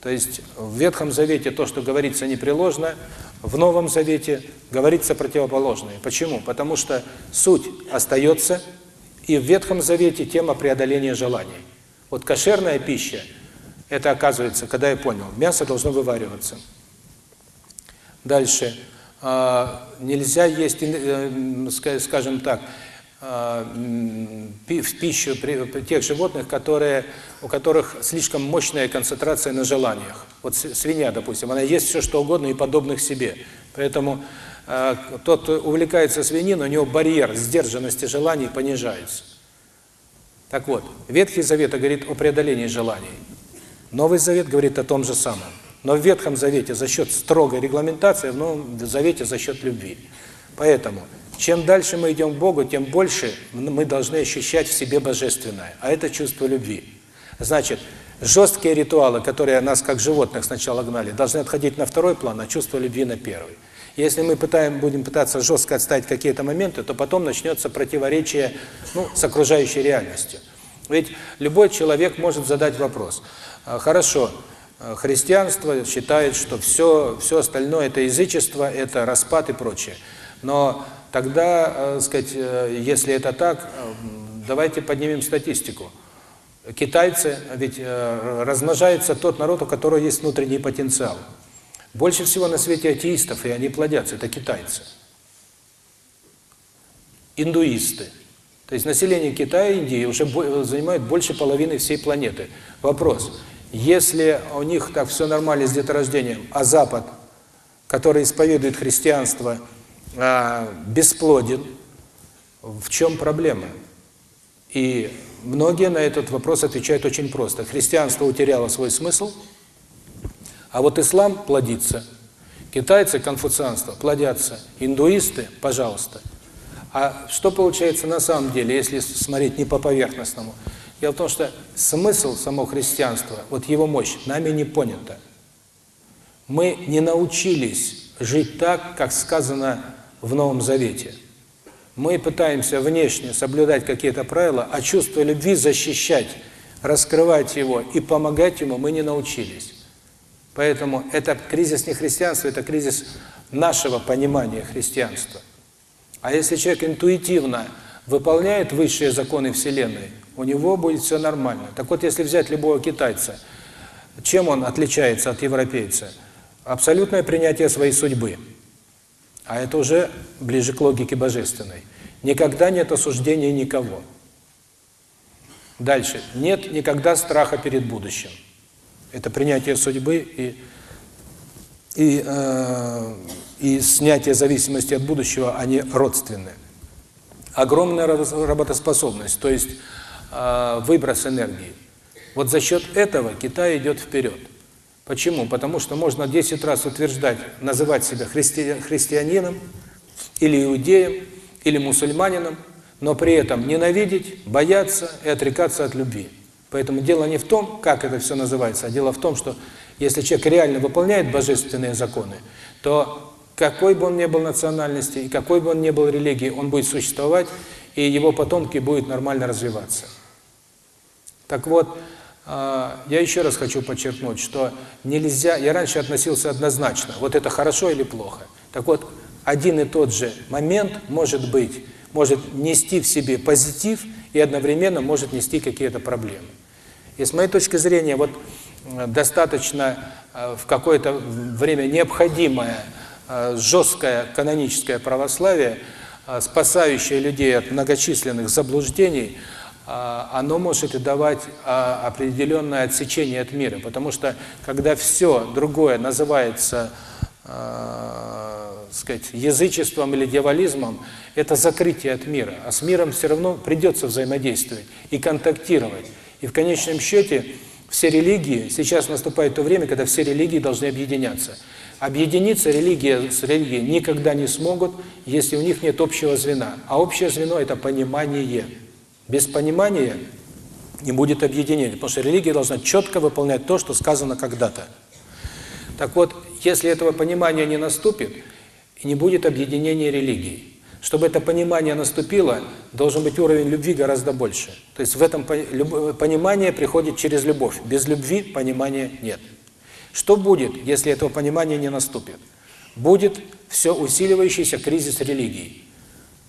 A: То есть в Ветхом Завете то, что говорится непреложно, в Новом Завете говорится противоположное. Почему? Потому что суть остается, и в Ветхом Завете тема преодоления желаний. Вот кошерная пища, это оказывается, когда я понял, мясо должно вывариваться. Дальше нельзя есть, скажем так, в пищу тех животных, которые, у которых слишком мощная концентрация на желаниях. Вот свинья, допустим, она ест все что угодно и подобных себе. Поэтому тот увлекается свининой, у него барьер сдержанности желаний понижается. Так вот, Ветхий Завет говорит о преодолении желаний. Новый Завет говорит о том же самом. Но в Ветхом Завете за счет строгой регламентации, но в Завете за счет любви. Поэтому, чем дальше мы идем к Богу, тем больше мы должны ощущать в себе божественное, а это чувство любви. Значит, жесткие ритуалы, которые нас как животных сначала гнали, должны отходить на второй план, а чувство любви на первый. Если мы пытаем, будем пытаться жестко отставить какие-то моменты, то потом начнется противоречие ну, с окружающей реальностью. Ведь любой человек может задать вопрос. «А, хорошо, Христианство считает, что все, все остальное – это язычество, это распад и прочее. Но тогда, э, сказать, э, если это так, э, давайте поднимем статистику. Китайцы, ведь э, размножается тот народ, у которого есть внутренний потенциал. Больше всего на свете атеистов, и они плодятся, это китайцы. Индуисты. То есть население Китая и Индии уже занимает больше половины всей планеты. Вопрос – если у них так все нормально с деторождением, а Запад, который исповедует христианство, а, бесплоден, в чем проблема? И многие на этот вопрос отвечают очень просто. Христианство утеряло свой смысл, а вот ислам плодится. Китайцы, конфуцианство, плодятся. Индуисты, пожалуйста. А что получается на самом деле, если смотреть не по поверхностному – Дело в том, что смысл самого христианства, вот его мощь, нами не понята. Мы не научились жить так, как сказано в Новом Завете. Мы пытаемся внешне соблюдать какие-то правила, а чувство любви защищать, раскрывать его и помогать ему мы не научились. Поэтому это кризис не христианства, это кризис нашего понимания христианства. А если человек интуитивно выполняет высшие законы Вселенной, у него будет все нормально. Так вот, если взять любого китайца, чем он отличается от европейца? Абсолютное принятие своей судьбы. А это уже ближе к логике божественной. Никогда нет осуждения никого. Дальше. Нет никогда страха перед будущим. Это принятие судьбы и, и, э, и снятие зависимости от будущего, а они родственные. Огромная работоспособность. То есть выброс энергии. Вот за счет этого Китай идет вперед. Почему? Потому что можно 10 раз утверждать, называть себя христи христианином или иудеем, или мусульманином, но при этом ненавидеть, бояться и отрекаться от любви. Поэтому дело не в том, как это все называется, а дело в том, что если человек реально выполняет божественные законы, то какой бы он ни был национальности и какой бы он ни был религии, он будет существовать и его потомки будут нормально развиваться. Так вот, а, я еще раз хочу подчеркнуть, что нельзя, я раньше относился однозначно, вот это хорошо или плохо. Так вот, один и тот же момент может быть, может нести в себе позитив и одновременно может нести какие-то проблемы. И с моей точки зрения, вот э, достаточно э, в какое-то время необходимое э, жесткое каноническое православие – спасающее людей от многочисленных заблуждений, а, оно может и давать а, определенное отсечение от мира. Потому что, когда все другое называется а, сказать, язычеством или дьяволизмом, это закрытие от мира. А с миром все равно придется взаимодействовать и контактировать. И в конечном счете все религии, сейчас наступает то время, когда все религии должны объединяться. Объединиться религия с религией никогда не смогут, если у них нет общего звена. А общее звено – это понимание. Без понимания не будет объединения, потому что религия должна четко выполнять то, что сказано когда-то. Так вот, если этого понимания не наступит, не будет объединения религий. Чтобы это понимание наступило, должен быть уровень любви гораздо больше. То есть в этом понимание приходит через любовь. Без любви понимания нет. Что будет, если этого понимания не наступит? Будет все усиливающийся кризис религии.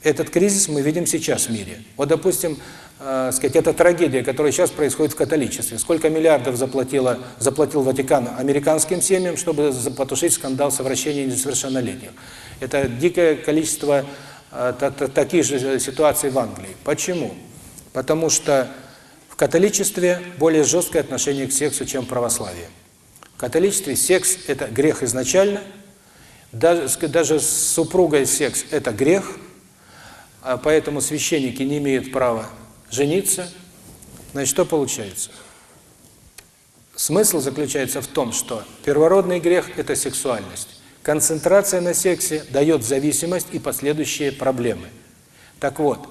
A: Этот кризис мы видим сейчас в мире. Вот, допустим, э, сказать, это трагедия, которая сейчас происходит в католичестве. Сколько миллиардов заплатила заплатил Ватикан американским семьям, чтобы потушить скандал совращения несовершеннолетних. Это дикое количество такие же ситуации в Англии. Почему? Потому что в католичестве более жесткое отношение к сексу, чем в православии. В католичестве секс – это грех изначально, даже, даже с супругой секс – это грех, поэтому священники не имеют права жениться. Значит, что получается? Смысл заключается в том, что первородный грех – это сексуальность. Концентрация на сексе дает зависимость и последующие проблемы. Так вот,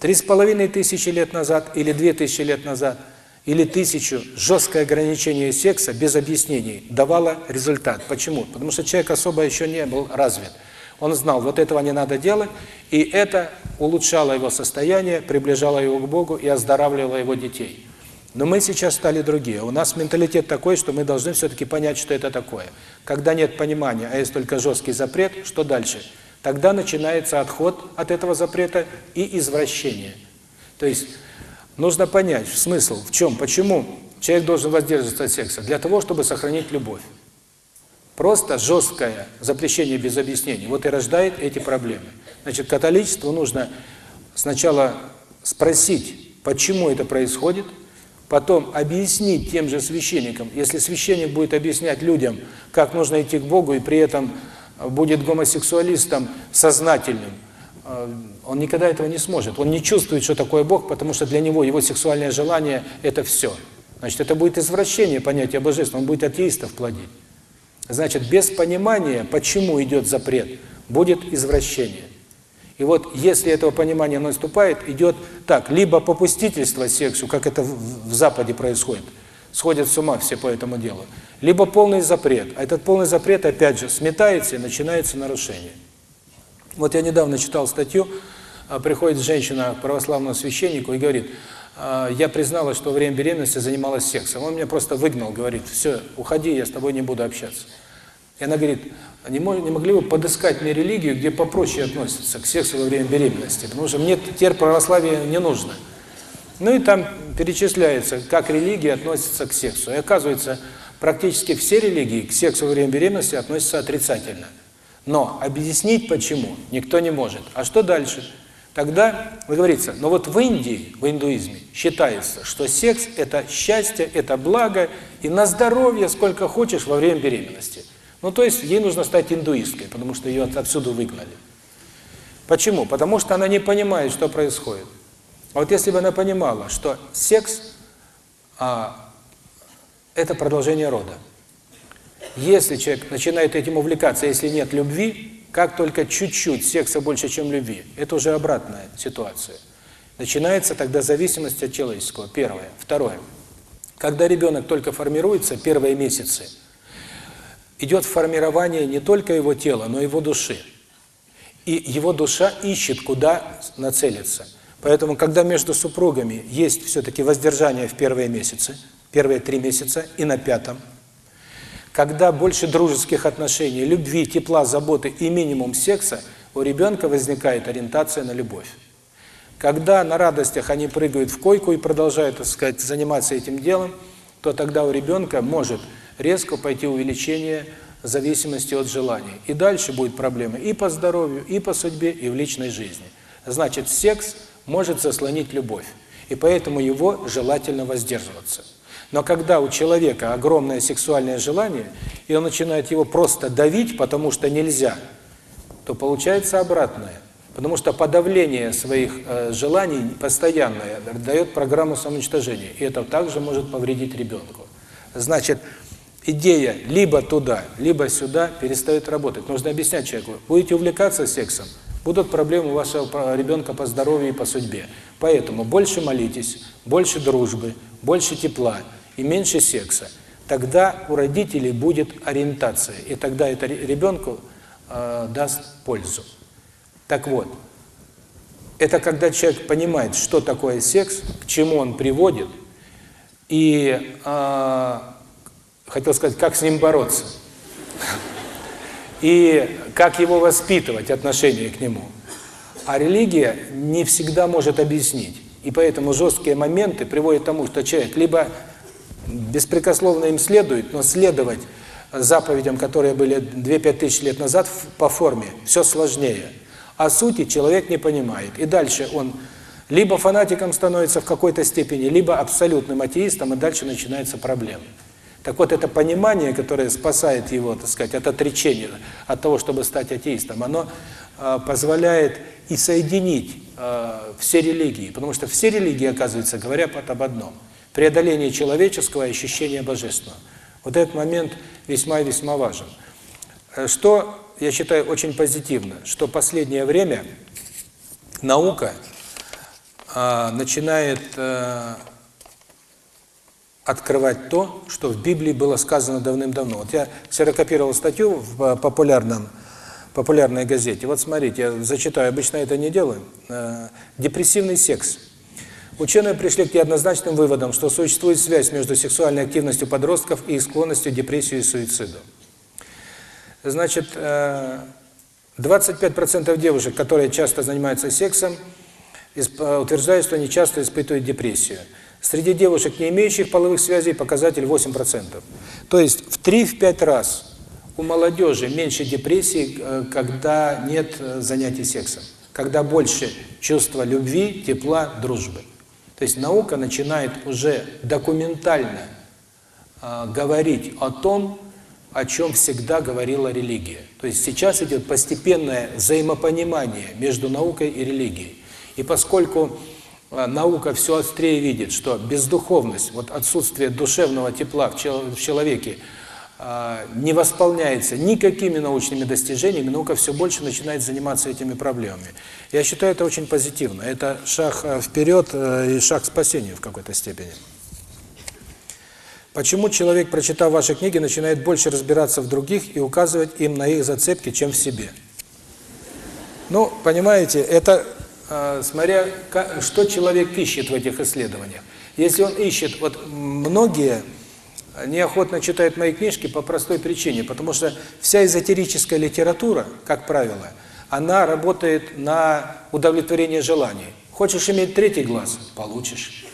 A: три с половиной тысячи лет назад или две тысячи лет назад или тысячу жесткое ограничение секса без объяснений давало результат. Почему? Потому что человек особо еще не был развит. Он знал, вот этого не надо делать, и это улучшало его состояние, приближало его к Богу и оздоравливало его детей. Но мы сейчас стали другие. У нас менталитет такой, что мы должны все-таки понять, что это такое. Когда нет понимания, а есть только жесткий запрет, что дальше? Тогда начинается отход от этого запрета и извращение. То есть нужно понять смысл, в чем, почему человек должен воздерживаться от секса. Для того, чтобы сохранить любовь. Просто жесткое запрещение без объяснений. Вот и рождает эти проблемы. Значит, католичеству нужно сначала спросить, почему это происходит – Потом объяснить тем же священникам, если священник будет объяснять людям, как нужно идти к Богу, и при этом будет гомосексуалистом сознательным, э, он никогда этого не сможет. Он не чувствует, что такое Бог, потому что для него его сексуальное желание – это все. Значит, это будет извращение понятия божества, он будет атеистов плодить. Значит, без понимания, почему идет запрет, будет извращение. И вот если этого понимания наступает, идет так, либо попустительство сексу, как это в, Западе происходит, сходят с ума все по этому делу, либо полный запрет. А этот полный запрет, опять же, сметается и начинается нарушение. Вот я недавно читал статью, а, приходит женщина к православному священнику и говорит, «А, я призналась, что во время беременности занималась сексом. Он меня просто выгнал, говорит, все, уходи, я с тобой не буду общаться. Она говорит, не, не могли бы подыскать мне религию, где попроще относятся к сексу во время беременности, потому что мне теперь православие не нужно. Ну и там перечисляется, как религия относится к сексу. И оказывается, практически все религии к сексу во время беременности относятся отрицательно. Но объяснить почему никто не может. А что дальше? Тогда, вы говорится, но вот в Индии, в индуизме, считается, что секс – это счастье, это благо, и на здоровье сколько хочешь во время беременности – ну, то есть ей нужно стать индуисткой, потому что ее отсюда выгнали. Почему? Потому что она не понимает, что происходит. А вот если бы она понимала, что секс а, – это продолжение рода. Если человек начинает этим увлекаться, если нет любви, как только чуть-чуть секса больше, чем любви, это уже обратная ситуация. Начинается тогда зависимость от человеческого, первое. Второе. Когда ребенок только формируется, первые месяцы – идет формирование не только его тела, но и его души. И его душа ищет, куда нацелиться. Поэтому, когда между супругами есть все-таки воздержание в первые месяцы, первые три месяца и на пятом, когда больше дружеских отношений, любви, тепла, заботы и минимум секса, у ребенка возникает ориентация на любовь. Когда на радостях они прыгают в койку и продолжают, так сказать, заниматься этим делом, то тогда у ребенка может резко пойти увеличение зависимости от желания. И дальше будет проблемы и по здоровью, и по судьбе, и в личной жизни. Значит, секс может заслонить любовь, и поэтому его желательно воздерживаться. Но когда у человека огромное сексуальное желание, и он начинает его просто давить, потому что нельзя, то получается обратное. Потому что подавление своих э, желаний постоянное дает программу самоуничтожения, и это также может повредить ребенку. Значит, идея либо туда, либо сюда перестает работать. Нужно объяснять человеку, будете увлекаться сексом, будут проблемы у вашего ребенка по здоровью и по судьбе. Поэтому больше молитесь, больше дружбы, больше тепла и меньше секса. Тогда у родителей будет ориентация, и тогда это ребенку э, даст пользу. Так вот, это когда человек понимает, что такое секс, к чему он приводит, и э, хотел сказать, как с ним бороться. И как его воспитывать, отношение к нему. А религия не всегда может объяснить. И поэтому жесткие моменты приводят к тому, что человек либо беспрекословно им следует, но следовать заповедям, которые были 2-5 тысяч лет назад по форме, все сложнее. А сути человек не понимает. И дальше он либо фанатиком становится в какой-то степени, либо абсолютным атеистом, и дальше начинаются проблемы. Так вот это понимание, которое спасает его, так сказать, от отречения, от того, чтобы стать атеистом, оно а, позволяет и соединить а, все религии, потому что все религии, оказывается, говорят об одном – преодоление человеческого и ощущение божественного. Вот этот момент весьма и весьма важен. Э, что, я считаю, очень позитивно, что последнее время наука а, начинает э, открывать то, что в Библии было сказано давным-давно. Вот я ксерокопировал статью в популярном, популярной газете. Вот смотрите, я зачитаю, обычно это не делаю. Э, депрессивный секс. Ученые пришли к неоднозначным выводам, что существует связь между сексуальной активностью подростков и склонностью к депрессии и суициду. Значит, э, 25% девушек, которые часто занимаются сексом, утверждают, что они часто испытывают депрессию. Среди девушек, не имеющих половых связей, показатель 8%. То есть в 3-5 раз у молодежи меньше депрессии, э, когда нет э, занятий сексом, когда больше чувства любви, тепла, дружбы. То есть наука начинает уже документально э, говорить о том, о чем всегда говорила религия. То есть сейчас идет постепенное взаимопонимание между наукой и религией. И поскольку наука все острее видит, что бездуховность, вот отсутствие душевного тепла в человеке не восполняется никакими научными достижениями, наука все больше начинает заниматься этими проблемами. Я считаю это очень позитивно. Это шаг вперед и шаг к спасению в какой-то степени. Почему человек, прочитав ваши книги, начинает больше разбираться в других и указывать им на их зацепки, чем в себе? Ну, понимаете, это смотря, что человек ищет в этих исследованиях. Если он ищет, вот многие неохотно читают мои книжки по простой причине, потому что вся эзотерическая литература, как правило, она работает на удовлетворение желаний. Хочешь иметь третий глаз – получишь.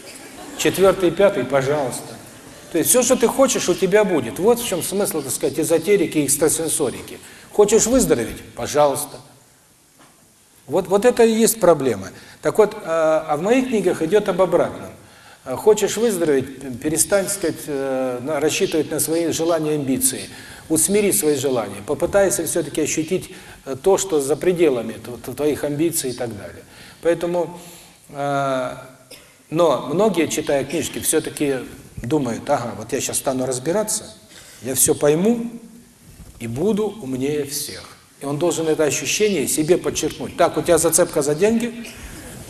A: Четвертый, пятый – пожалуйста. То есть все, что ты хочешь, у тебя будет. Вот в чем смысл, так сказать, эзотерики и экстрасенсорики. Хочешь выздороветь – пожалуйста. Вот, вот это и есть проблема. Так вот, э, а в моих книгах идет об обратном. Э, хочешь выздороветь, перестань, сказать, э, рассчитывать на свои желания и амбиции. Усмири свои желания, попытайся все-таки ощутить то, что за пределами твоих амбиций и так далее. Поэтому, но многие, читая книжки, все-таки думают, ага, вот я сейчас стану разбираться, я все пойму и буду умнее всех. И он должен это ощущение себе подчеркнуть. Так, у тебя зацепка за деньги,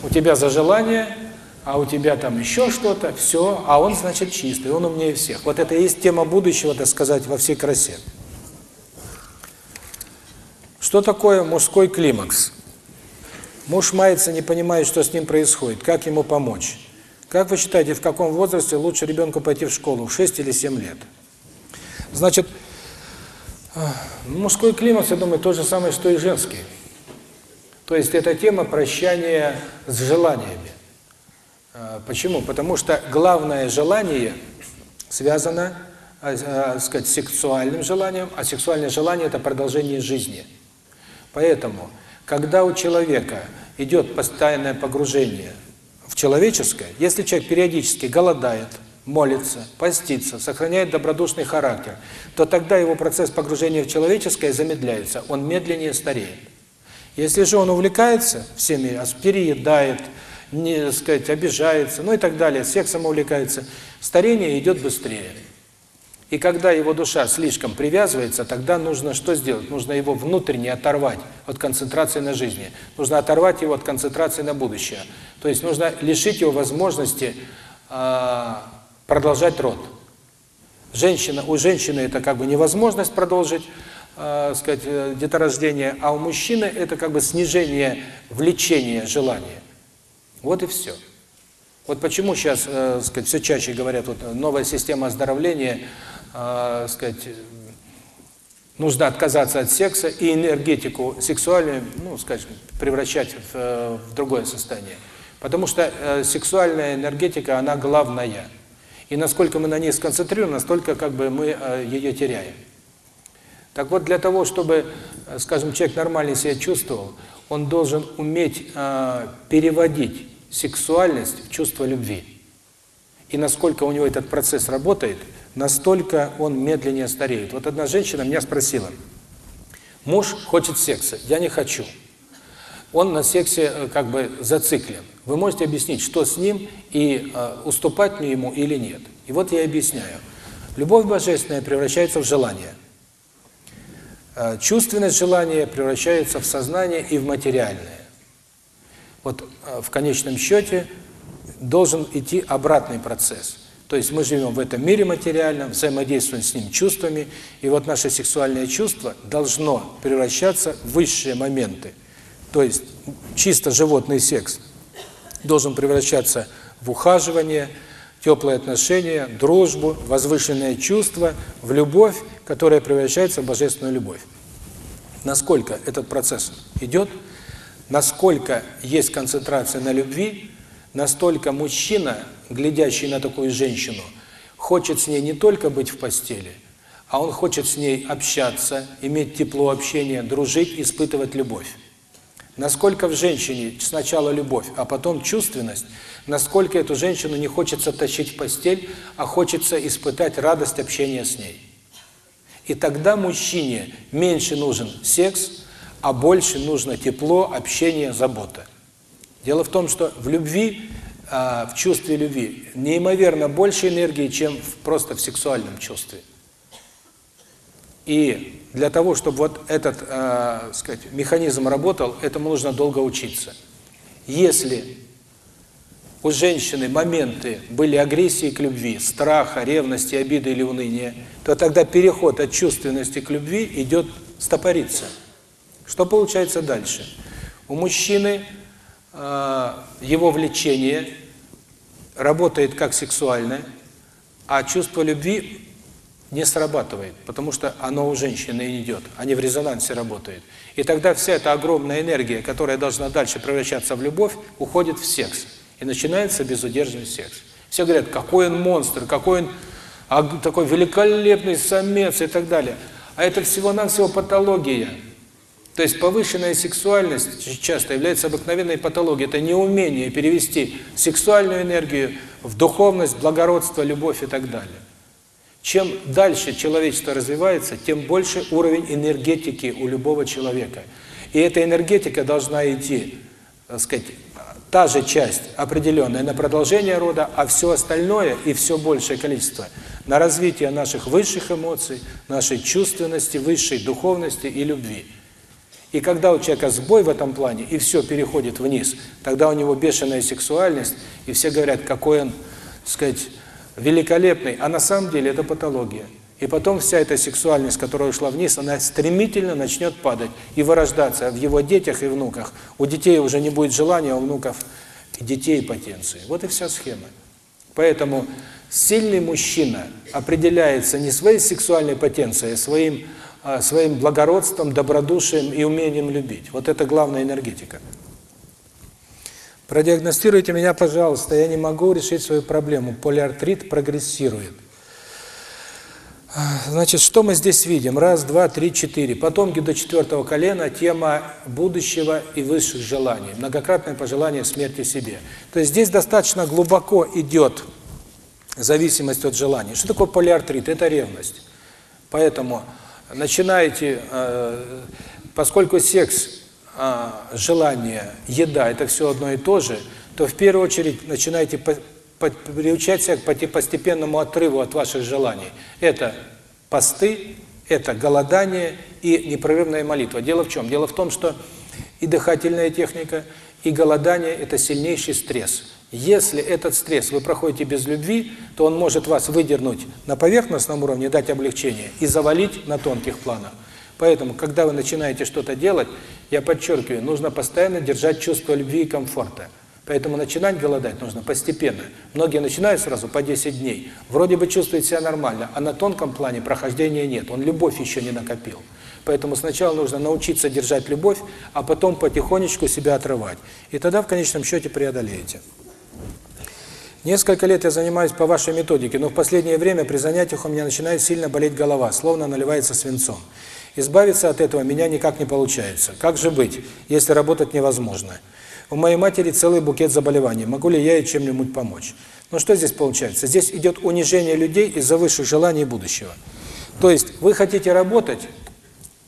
A: у тебя за желание, а у тебя там еще что-то, все, а он, значит, чистый, он умнее всех. Вот это и есть тема будущего, так сказать, во всей красе. Что такое мужской климакс? Муж мается, не понимает, что с ним происходит, как ему помочь. Как вы считаете, в каком возрасте лучше ребенку пойти в школу, в 6 или 7 лет? Значит, Мужской климат, я думаю, то же самое, что и женский. То есть это тема прощания с желаниями. Почему? Потому что главное желание связано сказать, с сексуальным желанием, а сексуальное желание – это продолжение жизни. Поэтому, когда у человека идет постоянное погружение в человеческое, если человек периодически голодает – молится, постится, сохраняет добродушный характер, то тогда его процесс погружения в человеческое замедляется, он медленнее стареет. Если же он увлекается всеми, а переедает, не сказать, обижается, ну и так далее, сексом увлекается, старение идет быстрее. И когда его душа слишком привязывается, тогда нужно что сделать? Нужно его внутренне оторвать от концентрации на жизни. Нужно оторвать его от концентрации на будущее. То есть нужно лишить его возможности а, продолжать род. Женщина, у женщины это как бы невозможность продолжить, э, сказать, э, деторождение, а у мужчины это как бы снижение влечения, желания. Вот и все. Вот почему сейчас, э, сказать, все чаще говорят, вот новая система оздоровления, э, сказать, нужно отказаться от секса и энергетику сексуальную, ну, скажем, превращать в, э, в другое состояние. Потому что э, сексуальная энергетика, она главная – и насколько мы на ней сконцентрируем, настолько как бы мы э, ее теряем. Так вот, для того, чтобы, э, скажем, человек нормально себя чувствовал, он должен уметь э, переводить сексуальность в чувство любви. И насколько у него этот процесс работает, настолько он медленнее стареет. Вот одна женщина меня спросила, муж хочет секса, я не хочу. Он на сексе как бы зациклен. Вы можете объяснить, что с ним, и э, уступать ли ему или нет. И вот я объясняю. Любовь божественная превращается в желание. Э, чувственность желания превращается в сознание и в материальное. Вот э, в конечном счете должен идти обратный процесс. То есть мы живем в этом мире материальном, взаимодействуем с ним чувствами, и вот наше сексуальное чувство должно превращаться в высшие моменты. То есть чисто животный секс – должен превращаться в ухаживание, теплые отношения, дружбу, возвышенные чувства, в любовь, которая превращается в божественную любовь. Насколько этот процесс идет, насколько есть концентрация на любви, настолько мужчина, глядящий на такую женщину, хочет с ней не только быть в постели, а он хочет с ней общаться, иметь тепло общения, дружить, испытывать любовь. Насколько в женщине сначала любовь, а потом чувственность, насколько эту женщину не хочется тащить в постель, а хочется испытать радость общения с ней. И тогда мужчине меньше нужен секс, а больше нужно тепло, общение, забота. Дело в том, что в любви, а, в чувстве любви неимоверно больше энергии, чем просто в сексуальном чувстве. И для того, чтобы вот этот э, сказать, механизм работал, этому нужно долго учиться. Если у женщины моменты были агрессии к любви, страха, ревности, обиды или уныния, то тогда переход от чувственности к любви идет стопориться. Что получается дальше? У мужчины э, его влечение работает как сексуальное, а чувство любви не срабатывает, потому что оно у женщины идет, а они в резонансе работают. И тогда вся эта огромная энергия, которая должна дальше превращаться в любовь, уходит в секс. И начинается безудержный секс. Все говорят, какой он монстр, какой он такой великолепный самец и так далее. А это всего-навсего патология. То есть повышенная сексуальность часто является обыкновенной патологией. Это неумение перевести сексуальную энергию в духовность, благородство, любовь и так далее. Чем дальше человечество развивается, тем больше уровень энергетики у любого человека. И эта энергетика должна идти, так сказать, та же часть определенная на продолжение рода, а все остальное и все большее количество на развитие наших высших эмоций, нашей чувственности, высшей духовности и любви. И когда у человека сбой в этом плане, и все переходит вниз, тогда у него бешеная сексуальность, и все говорят, какой он, так сказать, великолепный, а на самом деле это патология. И потом вся эта сексуальность, которая ушла вниз, она стремительно начнет падать и вырождаться в его детях и внуках. У детей уже не будет желания, а у внуков детей потенции. Вот и вся схема. Поэтому сильный мужчина определяется не своей сексуальной потенцией, а своим, а, своим благородством, добродушием и умением любить. Вот это главная энергетика. Продиагностируйте меня, пожалуйста, я не могу решить свою проблему. Полиартрит прогрессирует. А, значит, что мы здесь видим? Раз, два, три, четыре. Потомки до четвертого колена – тема будущего и высших желаний. Многократное пожелание смерти себе. То есть здесь достаточно глубоко идет зависимость от желаний. Что такое полиартрит? Это ревность. Поэтому начинаете, э, поскольку секс желание, еда, это все одно и то же, то в первую очередь начинайте приучать себя к постепенному отрыву от ваших желаний. Это посты, это голодание и непрерывная молитва. Дело в чем? Дело в том, что и дыхательная техника, и голодание – это сильнейший стресс. Если этот стресс вы проходите без любви, то он может вас выдернуть на поверхностном уровне, дать облегчение и завалить на тонких планах. Поэтому, когда вы начинаете что-то делать, я подчеркиваю, нужно постоянно держать чувство любви и комфорта. Поэтому начинать голодать нужно постепенно. Многие начинают сразу по 10 дней. Вроде бы чувствует себя нормально, а на тонком плане прохождения нет. Он любовь еще не накопил. Поэтому сначала нужно научиться держать любовь, а потом потихонечку себя отрывать. И тогда в конечном счете преодолеете. Несколько лет я занимаюсь по вашей методике, но в последнее время при занятиях у меня начинает сильно болеть голова, словно наливается свинцом. Избавиться от этого меня никак не получается. Как же быть, если работать невозможно? У моей матери целый букет заболеваний. Могу ли я ей чем-нибудь помочь? Но что здесь получается? Здесь идет унижение людей из-за высших желаний будущего. То есть вы хотите работать,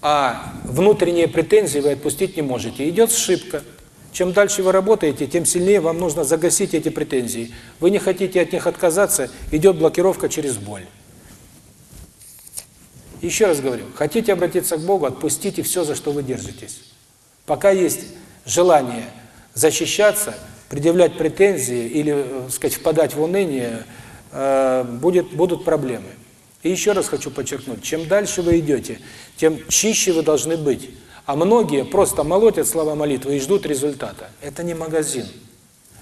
A: а внутренние претензии вы отпустить не можете. Идет ошибка. Чем дальше вы работаете, тем сильнее вам нужно загасить эти претензии. Вы не хотите от них отказаться, идет блокировка через боль. Еще раз говорю, хотите обратиться к Богу, отпустите все, за что вы держитесь. Пока есть желание защищаться, предъявлять претензии или, так сказать, впадать в уныние, э, будет, будут проблемы. И еще раз хочу подчеркнуть, чем дальше вы идете, тем чище вы должны быть. А многие просто молотят слова молитвы и ждут результата. Это не магазин.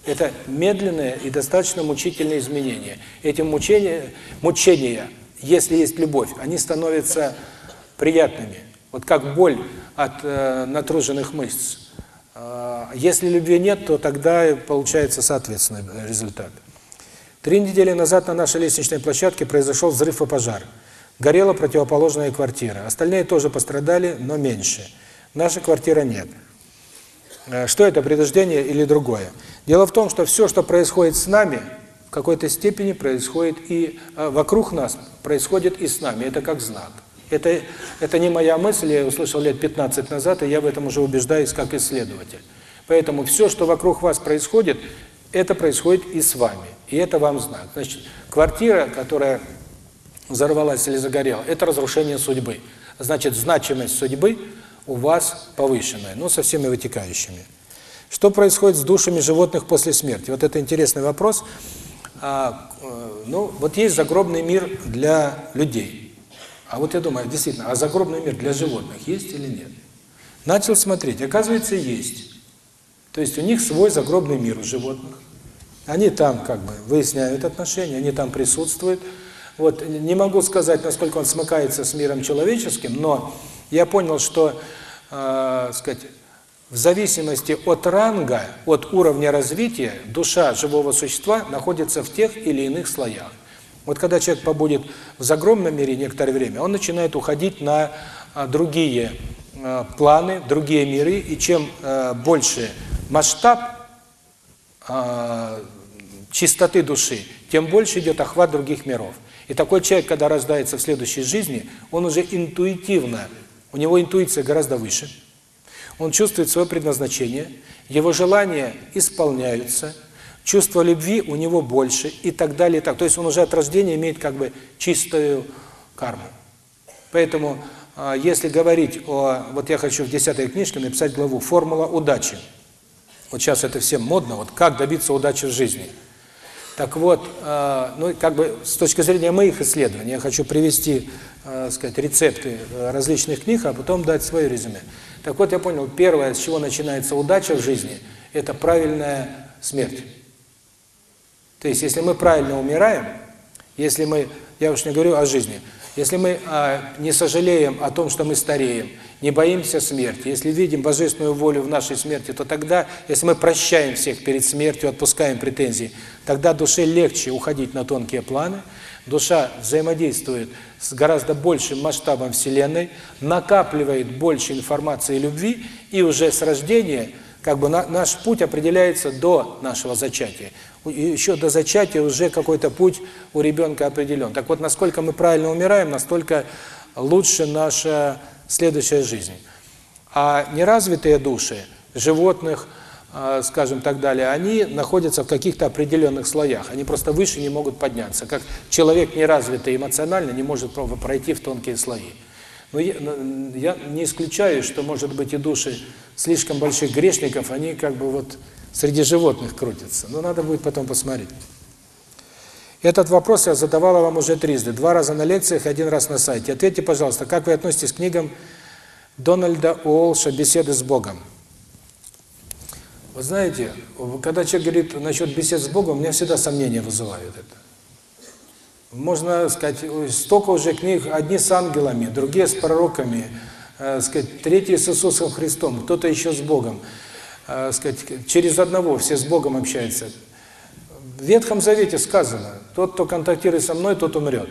A: Это медленное и достаточно мучительное изменение. Эти мучения, мучения – если есть любовь, они становятся приятными. Вот как боль от э, натруженных мышц. Э, если любви нет, то тогда получается соответственный э, результат. Три недели назад на нашей лестничной площадке произошел взрыв и пожар.
B: Горела противоположная квартира. Остальные тоже пострадали, но меньше. Наша квартира нет. Э, что это, предупреждение или другое? Дело в том, что все, что происходит с нами – в какой-то степени происходит и э, вокруг нас, происходит и с нами. Это как знак. Это, это не моя мысль, я услышал лет 15 назад, и я в этом уже убеждаюсь как исследователь. Поэтому все, что вокруг вас происходит, это происходит и с вами. И это вам знак. Значит, квартира, которая взорвалась или загорела, это разрушение судьбы. Значит, значимость судьбы у вас повышенная, но со всеми вытекающими. Что происходит с душами животных после смерти? Вот это интересный вопрос. Вопрос ну, вот есть загробный мир для людей. А вот я думаю, действительно, а загробный мир для животных есть или нет? Начал смотреть, оказывается, есть. То есть у них свой загробный мир у животных. Они там как бы выясняют отношения, они там присутствуют. Вот не могу сказать, насколько он смыкается с миром человеческим, но я понял, что, э, сказать, в зависимости от ранга, от уровня развития, душа живого существа находится в тех или иных слоях. Вот когда человек побудет в загромном мире некоторое время, он начинает уходить на а, другие а, планы, другие миры, и чем а, больше масштаб чистоты души, тем больше идет охват других миров. И такой человек, когда рождается в следующей жизни, он уже интуитивно, у него интуиция гораздо выше – он чувствует свое предназначение, его желания исполняются, чувство любви у него больше и так далее. И так. То есть он уже от рождения имеет как бы чистую карму. Поэтому, а, если говорить о... Вот я хочу в 10 книжке написать главу «Формула удачи». Вот сейчас это всем модно, вот как добиться удачи в жизни. Так вот, а, ну как бы с точки зрения моих исследований, я хочу привести, а, сказать, рецепты различных книг, а потом дать свое резюме. Так вот я понял, первое, с чего начинается удача в жизни, это правильная смерть. То есть, если мы правильно умираем, если мы, я уж не говорю о жизни, если мы а, не сожалеем о том, что мы стареем, не боимся смерти, если видим божественную волю в нашей смерти, то тогда, если мы прощаем всех перед смертью, отпускаем претензии, тогда душе легче уходить на тонкие планы – Душа взаимодействует с гораздо большим масштабом Вселенной, накапливает больше информации и любви, и уже с рождения как бы на, наш путь определяется до нашего зачатия. Еще до зачатия уже какой-то путь у ребенка определен. Так вот, насколько мы правильно умираем, настолько лучше наша следующая жизнь. А неразвитые души животных – скажем так далее, они находятся в каких-то определенных слоях. Они просто выше не могут подняться. Как человек неразвитый эмоционально не может пройти в тонкие слои. Ну, Но ну, я, не исключаю, что, может быть, и души слишком больших грешников, они как бы вот среди животных крутятся. Но надо будет потом посмотреть. Этот вопрос я задавала вам уже трижды. Два раза на лекциях, один раз на сайте. Ответьте, пожалуйста, как вы относитесь к книгам Дональда Уолша «Беседы с Богом»? Вы знаете, когда человек говорит насчет бесед с Богом, у меня всегда сомнения вызывают это. Можно сказать, столько уже книг, одни с ангелами, другие с пророками, э, сказать, третьи с Иисусом Христом, кто-то еще с Богом. Э, сказать, через одного все с Богом общаются. В Ветхом Завете сказано, тот, кто контактирует со мной, тот умрет.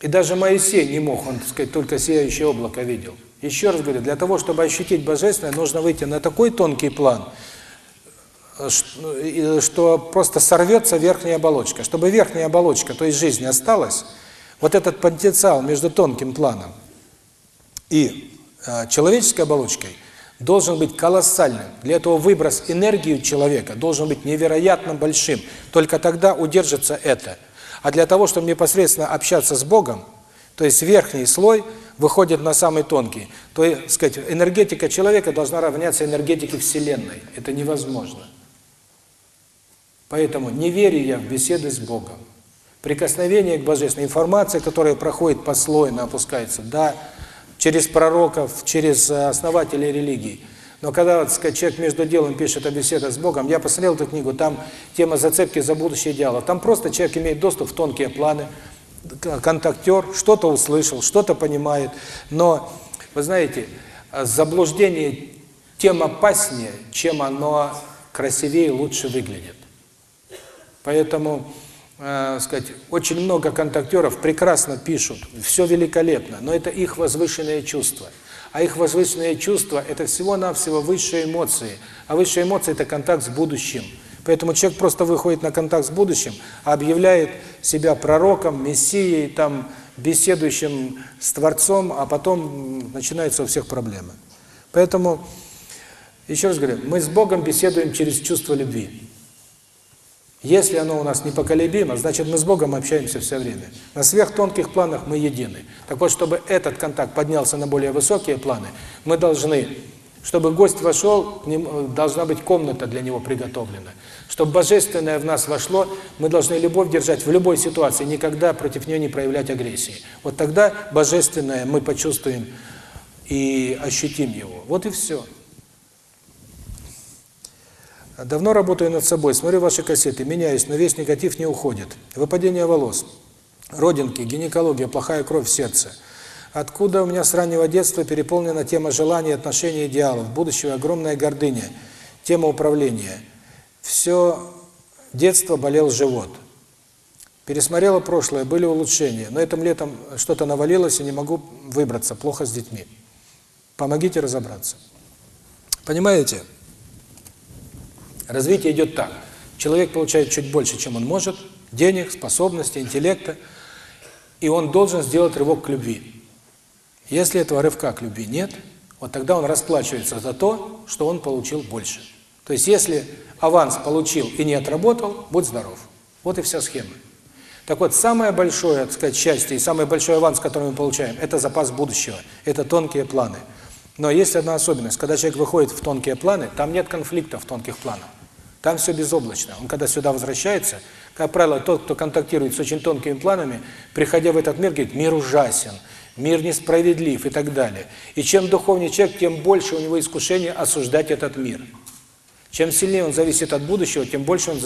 B: И даже Моисей не мог, он, так сказать, только сияющее облако видел. Еще раз говорю, для того, чтобы ощутить Божественное, нужно выйти на такой тонкий план, э, э, что просто сорвется верхняя оболочка. Чтобы верхняя оболочка, то есть жизнь, осталась, вот этот потенциал между тонким планом и э, человеческой оболочкой должен быть колоссальным. Для этого выброс энергии человека должен быть невероятно большим. Только тогда удержится это. А для того, чтобы непосредственно общаться с Богом, то есть верхний слой – выходит на самый тонкий. То есть, сказать, энергетика человека должна равняться энергетике Вселенной. Это невозможно. Поэтому неверие в беседы с Богом, прикосновение к Божественной информации, которая проходит послойно, опускается, да, через пророков, через э, основателей религий. Но когда вот, сказать, человек между делом пишет о беседах с Богом, я посмотрел эту книгу, там тема зацепки за будущее идеала, там просто человек имеет доступ в тонкие планы, контактер что-то услышал, что-то понимает. Но, вы знаете, заблуждение тем опаснее, чем оно красивее и лучше выглядит. Поэтому, э, сказать, очень много контактеров прекрасно пишут, все великолепно, но это их возвышенное чувство. А их возвышенное чувство – это всего-навсего высшие эмоции. А высшие эмоции – это контакт с будущим – Поэтому человек просто выходит на контакт с будущим, объявляет себя пророком, мессией, там, беседующим с Творцом, а потом начинаются у всех проблемы. Поэтому, еще раз говорю, мы с Богом беседуем через чувство любви. Если оно у нас непоколебимо, значит, мы с Богом общаемся все время. На сверхтонких планах мы едины. Так вот, чтобы этот контакт поднялся на более высокие планы, мы должны, чтобы гость вошел, должна быть комната для него приготовлена. Чтобы божественное в нас вошло, мы должны любовь держать в любой ситуации, никогда против нее не проявлять агрессии. Вот тогда божественное мы почувствуем и ощутим его. Вот и все. Давно работаю над собой, смотрю ваши кассеты, меняюсь, но весь негатив не уходит. Выпадение волос, родинки, гинекология, плохая кровь в сердце. Откуда у меня с раннего детства переполнена тема желаний, отношений, идеалов, будущего огромная гордыня, тема управления – все детство болел живот. Пересмотрела прошлое, были улучшения, но этим летом что-то навалилось, и не могу выбраться, плохо с детьми. Помогите разобраться. Понимаете? Развитие идет так. Человек получает чуть больше, чем он может, денег, способностей, интеллекта, и он должен сделать рывок к любви. Если этого рывка к любви нет, вот тогда он расплачивается за то, что он получил больше. То есть если аванс получил и не отработал, будь здоров. Вот и вся схема. Так вот, самое большое, так сказать, счастье и самый большой аванс, который мы получаем, это запас будущего, это тонкие планы. Но есть одна особенность, когда человек выходит в тонкие планы, там нет конфликтов в тонких планах. Там все безоблачно. Он когда сюда возвращается, как правило, тот, кто контактирует с очень тонкими планами, приходя в этот мир, говорит, мир ужасен, мир несправедлив и так далее. И чем духовнее человек, тем больше у него искушение осуждать этот мир. Чем сильнее он зависит от будущего, тем больше он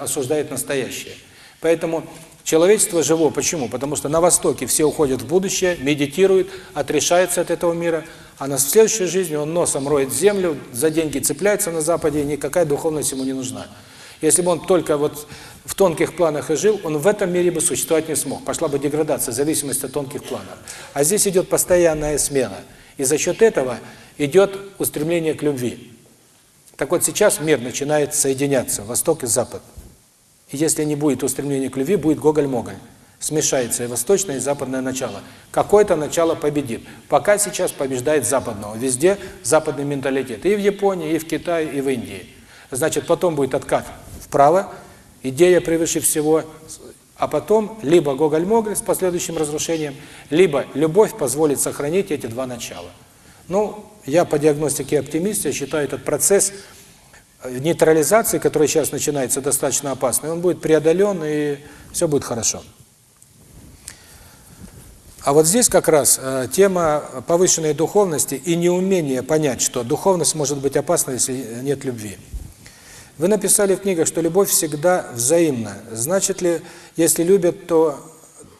B: осуждает настоящее. Поэтому человечество живо. Почему? Потому что на Востоке все уходят в будущее, медитируют, отрешаются от этого мира, а на следующей жизни он носом роет землю, за деньги цепляется на Западе, и никакая духовность ему не нужна. Если бы он только вот в тонких планах и жил, он в этом мире бы существовать не смог. Пошла бы деградация, зависимость от тонких планов. А здесь идет постоянная смена. И за счет этого идет устремление к любви. Так вот сейчас мир начинает соединяться, Восток и Запад. И если не будет устремления к любви, будет гоголь-моголь. Смешается и восточное, и западное начало. Какое-то начало победит. Пока сейчас побеждает западного. Везде западный менталитет. И в Японии, и в Китае, и в Индии. Значит, потом будет откат вправо, идея превыше всего, а потом либо гоголь-моголь с последующим разрушением, либо любовь позволит сохранить эти два начала. Ну, я по диагностике оптимист, я считаю этот процесс нейтрализации, которая сейчас начинается, достаточно опасной, он будет преодолен, и все будет хорошо. А вот здесь как раз э, тема повышенной духовности и неумение понять, что духовность может быть опасна, если нет любви. Вы написали в книгах, что любовь всегда взаимна. Значит ли, если любят, то,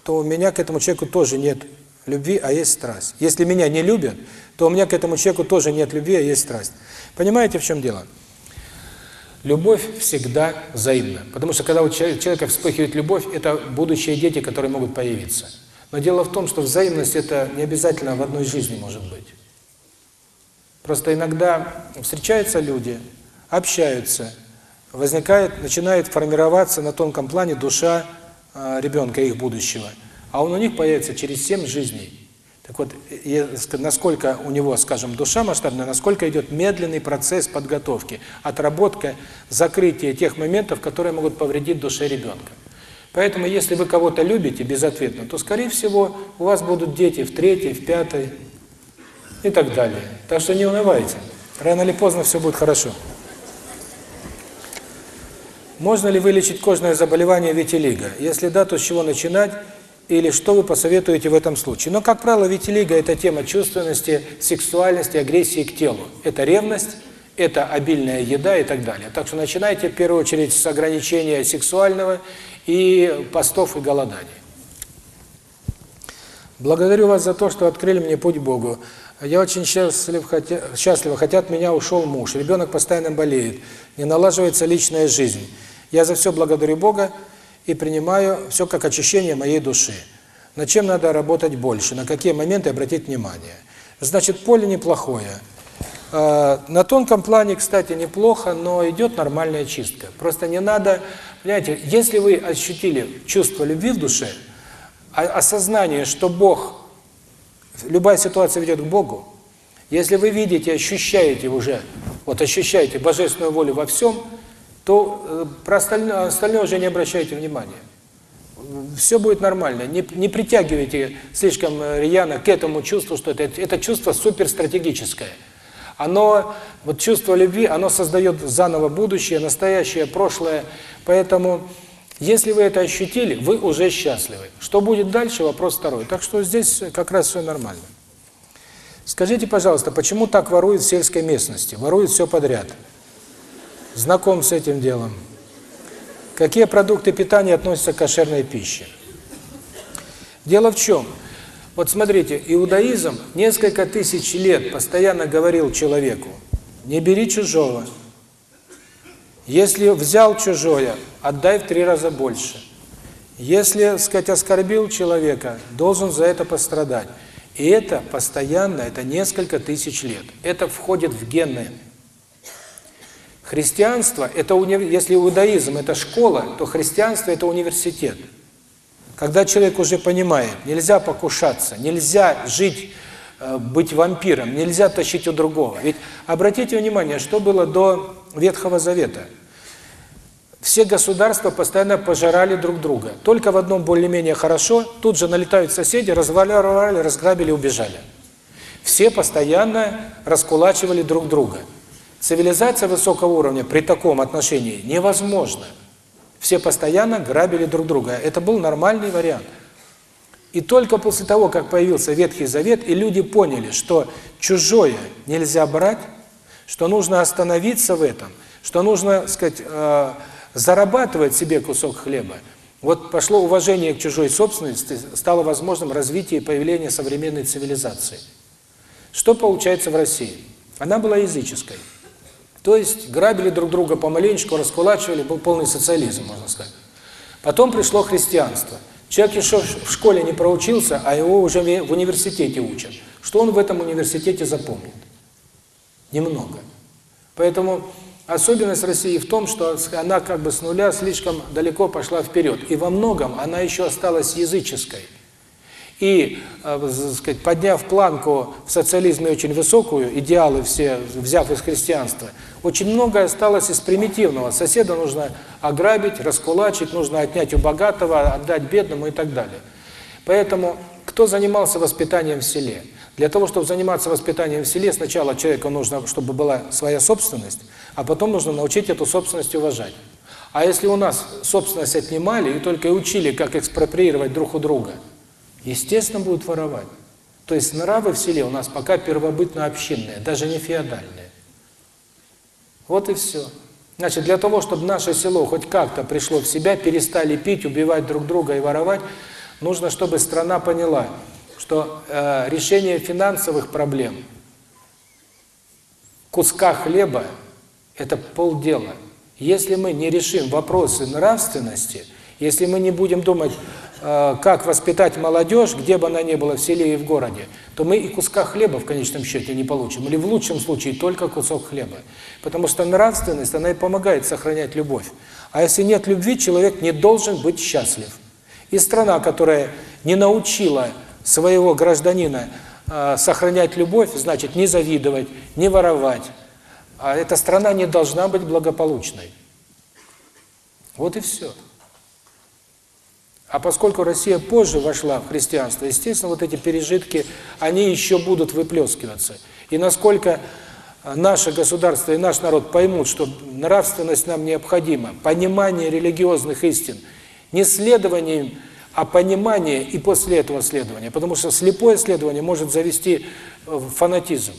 B: то у меня к этому человеку тоже нет любви, а есть страсть. Если меня не любят, то у меня к этому человеку тоже нет любви, а есть страсть. Понимаете, в чем дело? Дело. Любовь всегда взаимна. Потому что когда у человека вспыхивает любовь, это будущие дети, которые могут появиться. Но дело в том, что взаимность это не обязательно в одной жизни может быть. Просто иногда встречаются люди, общаются, возникает, начинает формироваться на тонком плане душа а, ребенка, их будущего. А он у них появится через семь жизней. Так вот, насколько у него, скажем, душа масштабная, насколько идет медленный процесс подготовки, отработка, закрытие тех моментов, которые могут повредить душе ребенка. Поэтому, если вы кого-то любите безответно, то, скорее всего, у вас будут дети в третьей, в пятой и так далее. Так что не унывайте. Рано или поздно все будет хорошо. Можно ли вылечить кожное заболевание витилиго? Если да, то с чего начинать? или что вы посоветуете в этом случае? Но, как правило, витилиго – это тема чувственности, сексуальности, агрессии к телу. Это ревность, это обильная еда и так далее. Так что начинайте, в первую очередь, с ограничения сексуального и постов и голоданий. Благодарю вас за то, что открыли мне путь Богу. Я очень счастлив, хотя, счастлива, хотя от меня ушел муж. Ребенок постоянно болеет, не налаживается личная жизнь. Я за все благодарю Бога и принимаю все как очищение моей души. На чем надо работать больше, на какие моменты обратить внимание. Значит, поле неплохое. А, на тонком плане, кстати, неплохо, но идет нормальная чистка. Просто не надо, понимаете, если вы ощутили чувство любви в душе, а, осознание, что Бог, любая ситуация ведет к Богу, если вы видите, ощущаете уже, вот ощущаете божественную волю во всем – то про остальное, остальное уже не обращайте внимания. Все будет нормально. Не, не притягивайте слишком рьяно к этому чувству, что это, это чувство суперстратегическое. Оно, вот чувство любви, оно создает заново будущее, настоящее, прошлое. Поэтому, если вы это ощутили, вы уже счастливы. Что будет дальше, вопрос второй. Так что здесь как раз все нормально. Скажите, пожалуйста, почему так воруют в сельской местности? Воруют все подряд знаком с этим делом. Какие продукты питания относятся к кошерной пище? Дело в чем? Вот смотрите, иудаизм несколько тысяч лет постоянно говорил человеку, не бери чужого. Если взял чужое, отдай в три раза больше. Если, сказать, оскорбил человека, должен за это пострадать. И это постоянно, это несколько тысяч лет. Это входит в гены Христианство – это если иудаизм – это школа, то христианство – это университет. Когда человек уже понимает, нельзя покушаться, нельзя жить, э, быть вампиром, нельзя тащить у другого. Ведь обратите внимание, что было до Ветхого Завета. Все государства постоянно пожирали друг друга. Только в одном более-менее хорошо, тут же налетают соседи, разваливали, разграбили, убежали. Все постоянно раскулачивали друг друга. Цивилизация высокого уровня при таком отношении невозможна. Все постоянно грабили друг друга. Это был нормальный вариант. И только после того, как появился Ветхий Завет, и люди поняли, что чужое нельзя брать, что нужно остановиться в этом, что нужно, сказать, э, зарабатывать себе кусок хлеба. Вот пошло уважение к чужой собственности, стало возможным развитие и появление современной цивилизации. Что получается в России? Она была языческой. То есть грабили друг друга помаленечку, раскулачивали, был полный социализм, можно сказать. Потом пришло христианство. Человек еще в школе не проучился, а его уже в университете учат. Что он в этом университете запомнит? Немного. Поэтому особенность России в том, что она как бы с нуля слишком далеко пошла вперед. И во многом она еще осталась языческой. И, э, сказать, подняв планку в социализме очень высокую, идеалы все взяв из христианства, очень многое осталось из примитивного. Соседа нужно ограбить, раскулачить, нужно отнять у богатого, отдать бедному и так далее. Поэтому кто занимался воспитанием в селе? Для того, чтобы заниматься воспитанием в селе, сначала человеку нужно, чтобы была своя собственность, а потом нужно научить эту собственность уважать. А если у нас собственность отнимали и только учили, как экспроприировать друг у друга – Естественно, будут воровать. То есть нравы в селе у нас пока первобытно-общинные, даже не феодальные. Вот и все. Значит, для того, чтобы наше село хоть как-то пришло в себя, перестали пить, убивать друг друга и воровать, нужно, чтобы страна поняла, что э, решение финансовых проблем куска хлеба – это полдела. Если мы не решим вопросы нравственности, если мы не будем думать Э, как воспитать молодежь, где бы она ни была, в селе и в городе, то мы и куска хлеба в конечном счете не получим, или в лучшем случае только кусок хлеба. Потому что нравственность, она и помогает сохранять любовь. А если нет любви, человек не должен быть счастлив. И страна, которая не научила своего гражданина э, сохранять любовь, значит, не завидовать, не воровать, а эта страна не должна быть благополучной. Вот и все. А поскольку Россия позже вошла в христианство, естественно, вот эти пережитки, они еще будут выплескиваться. И насколько э, наше государство и наш народ поймут, что нравственность нам необходима, понимание религиозных истин, не следование а понимание и после этого следования. Потому что слепое следование может завести э, фанатизм.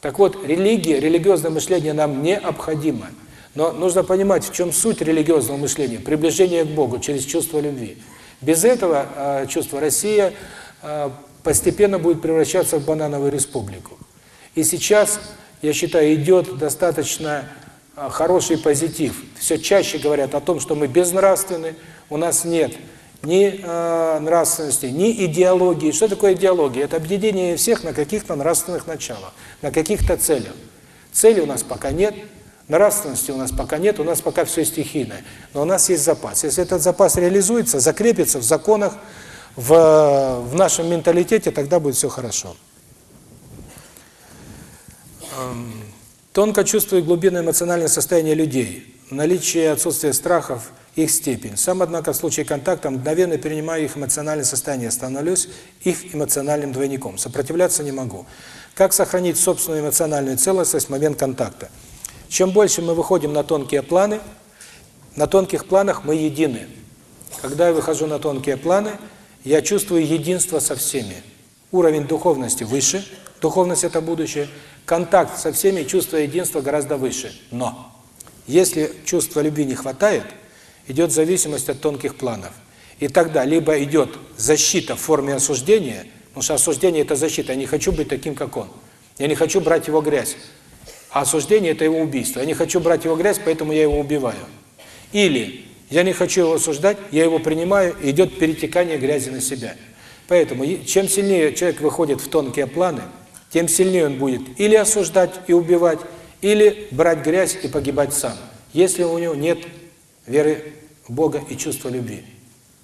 B: Так вот, религия, религиозное мышление нам необходимо. Но нужно понимать, в чем суть религиозного мышления, приближение к Богу через чувство любви. Без этого э, чувство Россия э, постепенно будет превращаться в банановую республику. И сейчас, я считаю, идет достаточно э, хороший позитив. Все чаще говорят о том, что мы безнравственны, у нас нет ни э, нравственности, ни идеологии. Что такое идеология? Это объединение всех на каких-то нравственных началах, на каких-то целях. Цели у нас пока нет, Нравственности у нас пока нет, у нас пока все стихийное. Но у нас есть запас. Если этот запас реализуется, закрепится в законах, в, в нашем менталитете, тогда будет все хорошо. Эм, тонко чувствую глубинное эмоциональное состояние людей, наличие и отсутствие страхов, их степень. Сам, однако, в случае контакта мгновенно перенимаю их эмоциональное состояние, становлюсь их эмоциональным двойником. Сопротивляться не могу. Как сохранить собственную эмоциональную целостность в момент контакта? Чем больше мы выходим на тонкие планы, на тонких планах мы едины. Когда я выхожу на тонкие планы, я чувствую единство со всеми. Уровень духовности выше, духовность – это будущее, контакт со всеми, чувство единства гораздо выше. Но если чувства любви не хватает, идет зависимость от тонких планов. И тогда либо идет защита в форме осуждения, потому что осуждение – это защита, я не хочу быть таким, как он, я не хочу брать его грязь. А осуждение – это его убийство. Я не хочу брать его грязь, поэтому я его убиваю. Или я не хочу его осуждать, я его принимаю, и идет перетекание грязи на себя. Поэтому чем сильнее человек выходит в тонкие планы, тем сильнее он будет или осуждать и убивать, или брать грязь и погибать сам, если у него нет веры в Бога и чувства любви.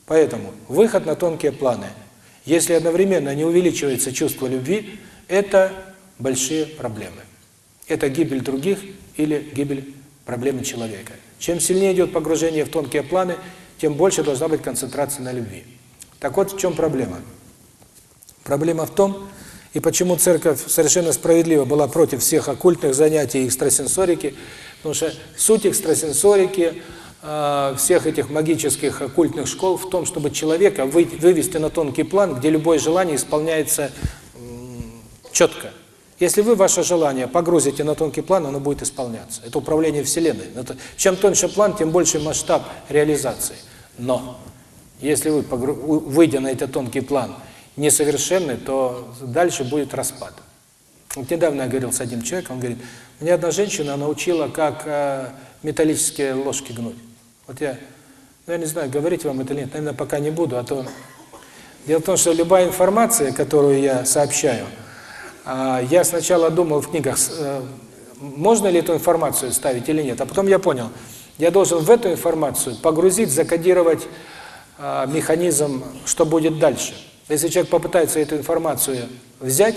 B: Поэтому выход на тонкие планы, если одновременно не увеличивается чувство любви, это большие проблемы. Это гибель других или гибель проблемы человека. Чем сильнее идет погружение в тонкие планы, тем больше должна быть концентрация на любви. Так вот в чем проблема. Проблема в том, и почему церковь совершенно справедливо была против всех оккультных занятий и экстрасенсорики, потому что суть экстрасенсорики э, всех этих магических оккультных школ в том, чтобы человека вывести на тонкий план, где любое желание исполняется четко. Если вы ваше желание погрузите на тонкий план, оно будет исполняться. Это управление Вселенной. Чем тоньше план, тем больше масштаб реализации. Но если вы, выйдя на этот тонкий план, несовершенны, то дальше будет распад. Вот недавно я говорил с одним человеком, он говорит, мне одна женщина научила, как э, металлические ложки гнуть. Вот я, ну я не знаю, говорить вам это или нет, наверное, пока не буду, а то... Дело в том, что любая информация, которую я сообщаю, я сначала думал в книгах, можно ли эту информацию ставить или нет, а потом я понял, я должен в эту информацию погрузить, закодировать механизм, что будет дальше. Если человек попытается эту информацию взять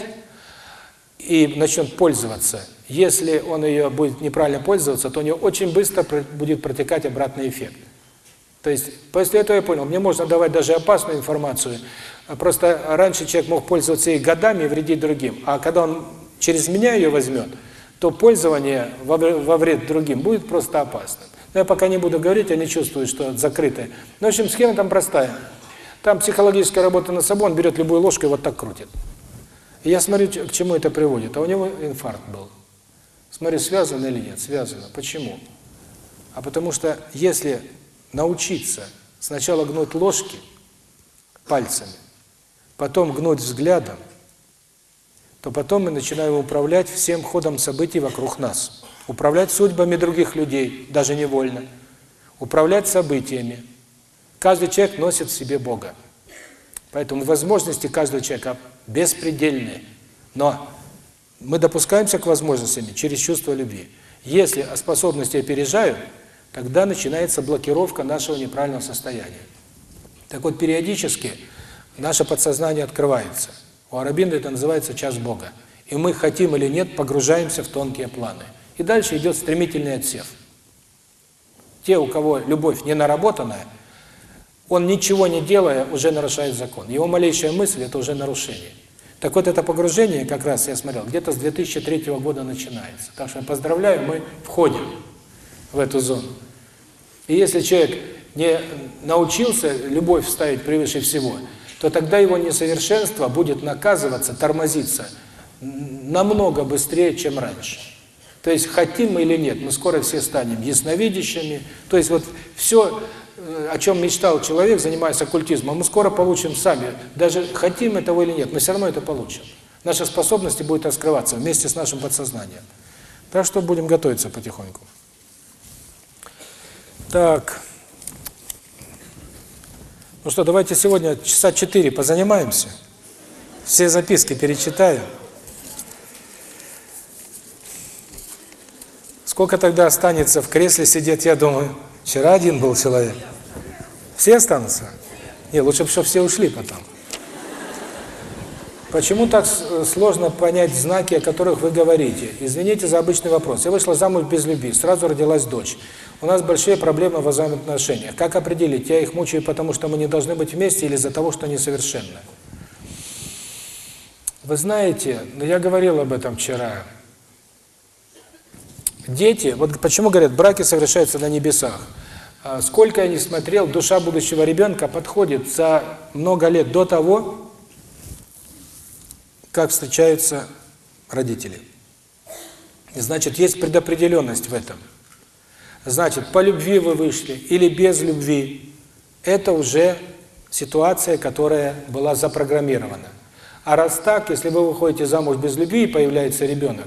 B: и начнет пользоваться, если он ее будет неправильно пользоваться, то у него очень быстро будет протекать обратный эффект. То есть, после этого я понял, мне можно давать даже опасную информацию, Просто раньше человек мог пользоваться ей годами и вредить другим, а когда он через меня ее возьмет, то пользование во вред другим будет просто опасным. Но я пока не буду говорить, я не чувствую, что закрытое. Но, ну, в общем, схема там простая. Там психологическая работа на собой, он берет любую ложку и вот так крутит. И я смотрю, к чему это приводит. А у него инфаркт был. Смотрю, связано или нет. Связано. Почему? А потому что если научиться сначала гнуть ложки пальцами, потом гнуть взглядом, то потом мы начинаем управлять всем ходом событий вокруг нас. Управлять судьбами других людей, даже невольно. Управлять событиями. Каждый человек носит в себе Бога. Поэтому возможности каждого человека беспредельные, Но мы допускаемся к возможностям через чувство любви. Если о способности опережают, тогда начинается блокировка нашего неправильного состояния. Так вот, периодически наше подсознание открывается. У арабинда это называется час Бога. И мы, хотим или нет, погружаемся в тонкие планы. И дальше идет стремительный отсев. Те, у кого любовь не наработанная, он ничего не делая уже нарушает закон. Его малейшая мысль – это уже нарушение. Так вот, это погружение, как раз я смотрел, где-то с 2003 года начинается. Так что я поздравляю, мы входим в эту зону. И если человек не научился любовь ставить превыше всего – то тогда его несовершенство будет наказываться, тормозиться намного быстрее, чем раньше. То есть хотим мы или нет, мы скоро все станем ясновидящими. То есть вот все, э, о чем мечтал человек, занимаясь оккультизмом, мы скоро получим сами. Даже хотим мы того или нет, мы все равно это получим. Наши способности будут раскрываться вместе с нашим подсознанием. Так что будем готовиться потихоньку. Так... Ну что, давайте сегодня часа четыре позанимаемся. Все записки перечитаю. Сколько тогда останется в кресле сидеть, я думаю? Вчера один был человек. Все останутся? Нет, лучше бы, чтобы все ушли потом. Почему так э, сложно понять знаки, о которых вы говорите? Извините за обычный вопрос. Я вышла замуж без любви, сразу родилась дочь. У нас большие проблемы в взаимоотношениях. Как определить, я их мучаю, потому что мы не должны быть вместе или из-за того, что они совершенны? Вы знаете, ну, я говорил об этом вчера, дети, вот почему говорят, браки совершаются на небесах. А сколько я не смотрел, душа будущего ребенка подходит за много лет до того, как встречаются родители. И значит, есть предопределенность в этом. Значит, по любви вы вышли или без любви. Это уже ситуация, которая была запрограммирована. А раз так, если вы выходите замуж без любви и появляется ребенок,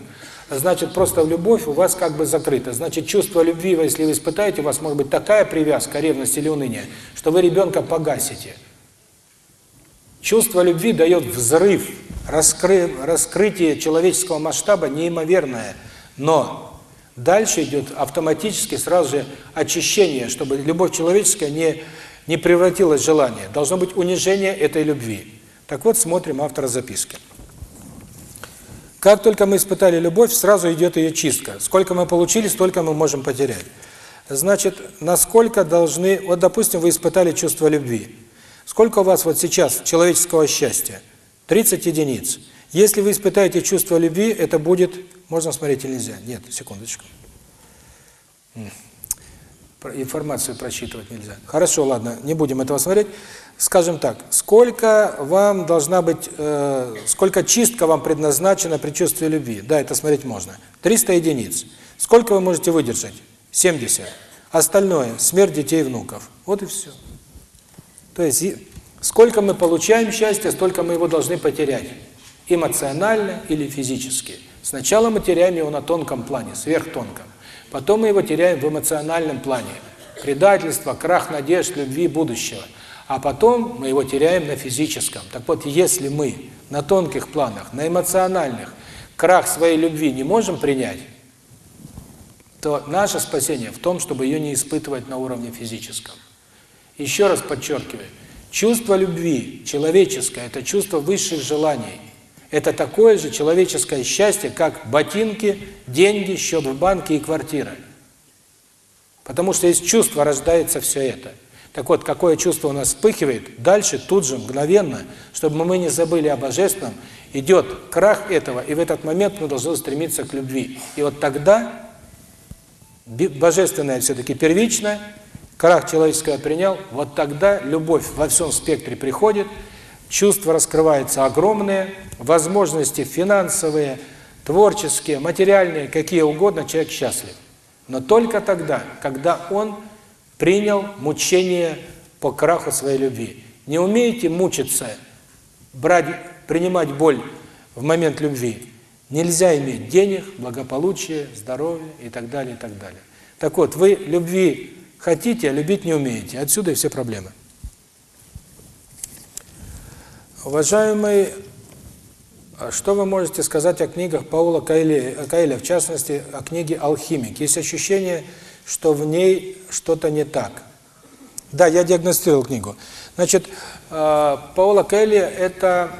B: значит, просто в любовь у вас как бы закрыто. Значит, чувство любви, если вы испытаете, у вас может быть такая привязка, ревность или уныние, что вы ребенка погасите. Чувство любви дает взрыв, раскры... раскрытие человеческого масштаба неимоверное, но Дальше идет автоматически сразу же очищение, чтобы любовь человеческая не, не превратилась в желание. Должно быть унижение этой любви. Так вот, смотрим автора записки. Как только мы испытали любовь, сразу идет ее чистка. Сколько мы получили, столько мы можем потерять. Значит, насколько должны... Вот, допустим, вы испытали чувство любви. Сколько у вас вот сейчас человеческого счастья? 30 единиц. Если вы испытаете чувство любви, это будет можно смотреть или нельзя? Нет, секундочку. Информацию просчитывать нельзя. Хорошо, ладно, не будем этого смотреть. Скажем так, сколько вам должна быть, э, сколько чистка вам предназначена при чувстве любви? Да, это смотреть можно. 300 единиц. Сколько вы можете выдержать? 70. Остальное – смерть детей и внуков. Вот и все. То есть, сколько мы получаем счастья, столько мы его должны потерять. Эмоционально или физически. Физически. Сначала мы теряем его на тонком плане, сверхтонком. Потом мы его теряем в эмоциональном плане. Предательство, крах надежд, любви будущего. А потом мы его теряем на физическом. Так вот, если мы на тонких планах, на эмоциональных, крах своей любви не можем принять, то наше спасение в том, чтобы ее не испытывать на уровне физическом. Еще раз подчеркиваю, чувство любви человеческое – это чувство высших желаний – это такое же человеческое счастье, как ботинки, деньги, счет в банке и квартира. Потому что из чувства рождается все это. Так вот, какое чувство у нас вспыхивает, дальше, тут же, мгновенно, чтобы мы не забыли о Божественном, идет крах этого, и в этот момент мы должны стремиться к любви. И вот тогда Божественное все-таки первичное крах человеческого принял, вот тогда любовь во всем спектре приходит – Чувство раскрывается огромные возможности финансовые, творческие, материальные, какие угодно, человек счастлив. Но только тогда, когда он принял мучение по краху своей любви. Не умеете мучиться, брать, принимать боль в момент любви. Нельзя иметь денег, благополучия, здоровья и так далее, и так далее. Так вот, вы любви хотите, а любить не умеете. Отсюда и все проблемы. Уважаемые, а что вы можете сказать о книгах Паула Кайли, Кайля, в частности, о книге «Алхимик»? Есть ощущение, что в ней что-то не так. Да, я диагностировал книгу. Значит, э, Паула Кайли – это,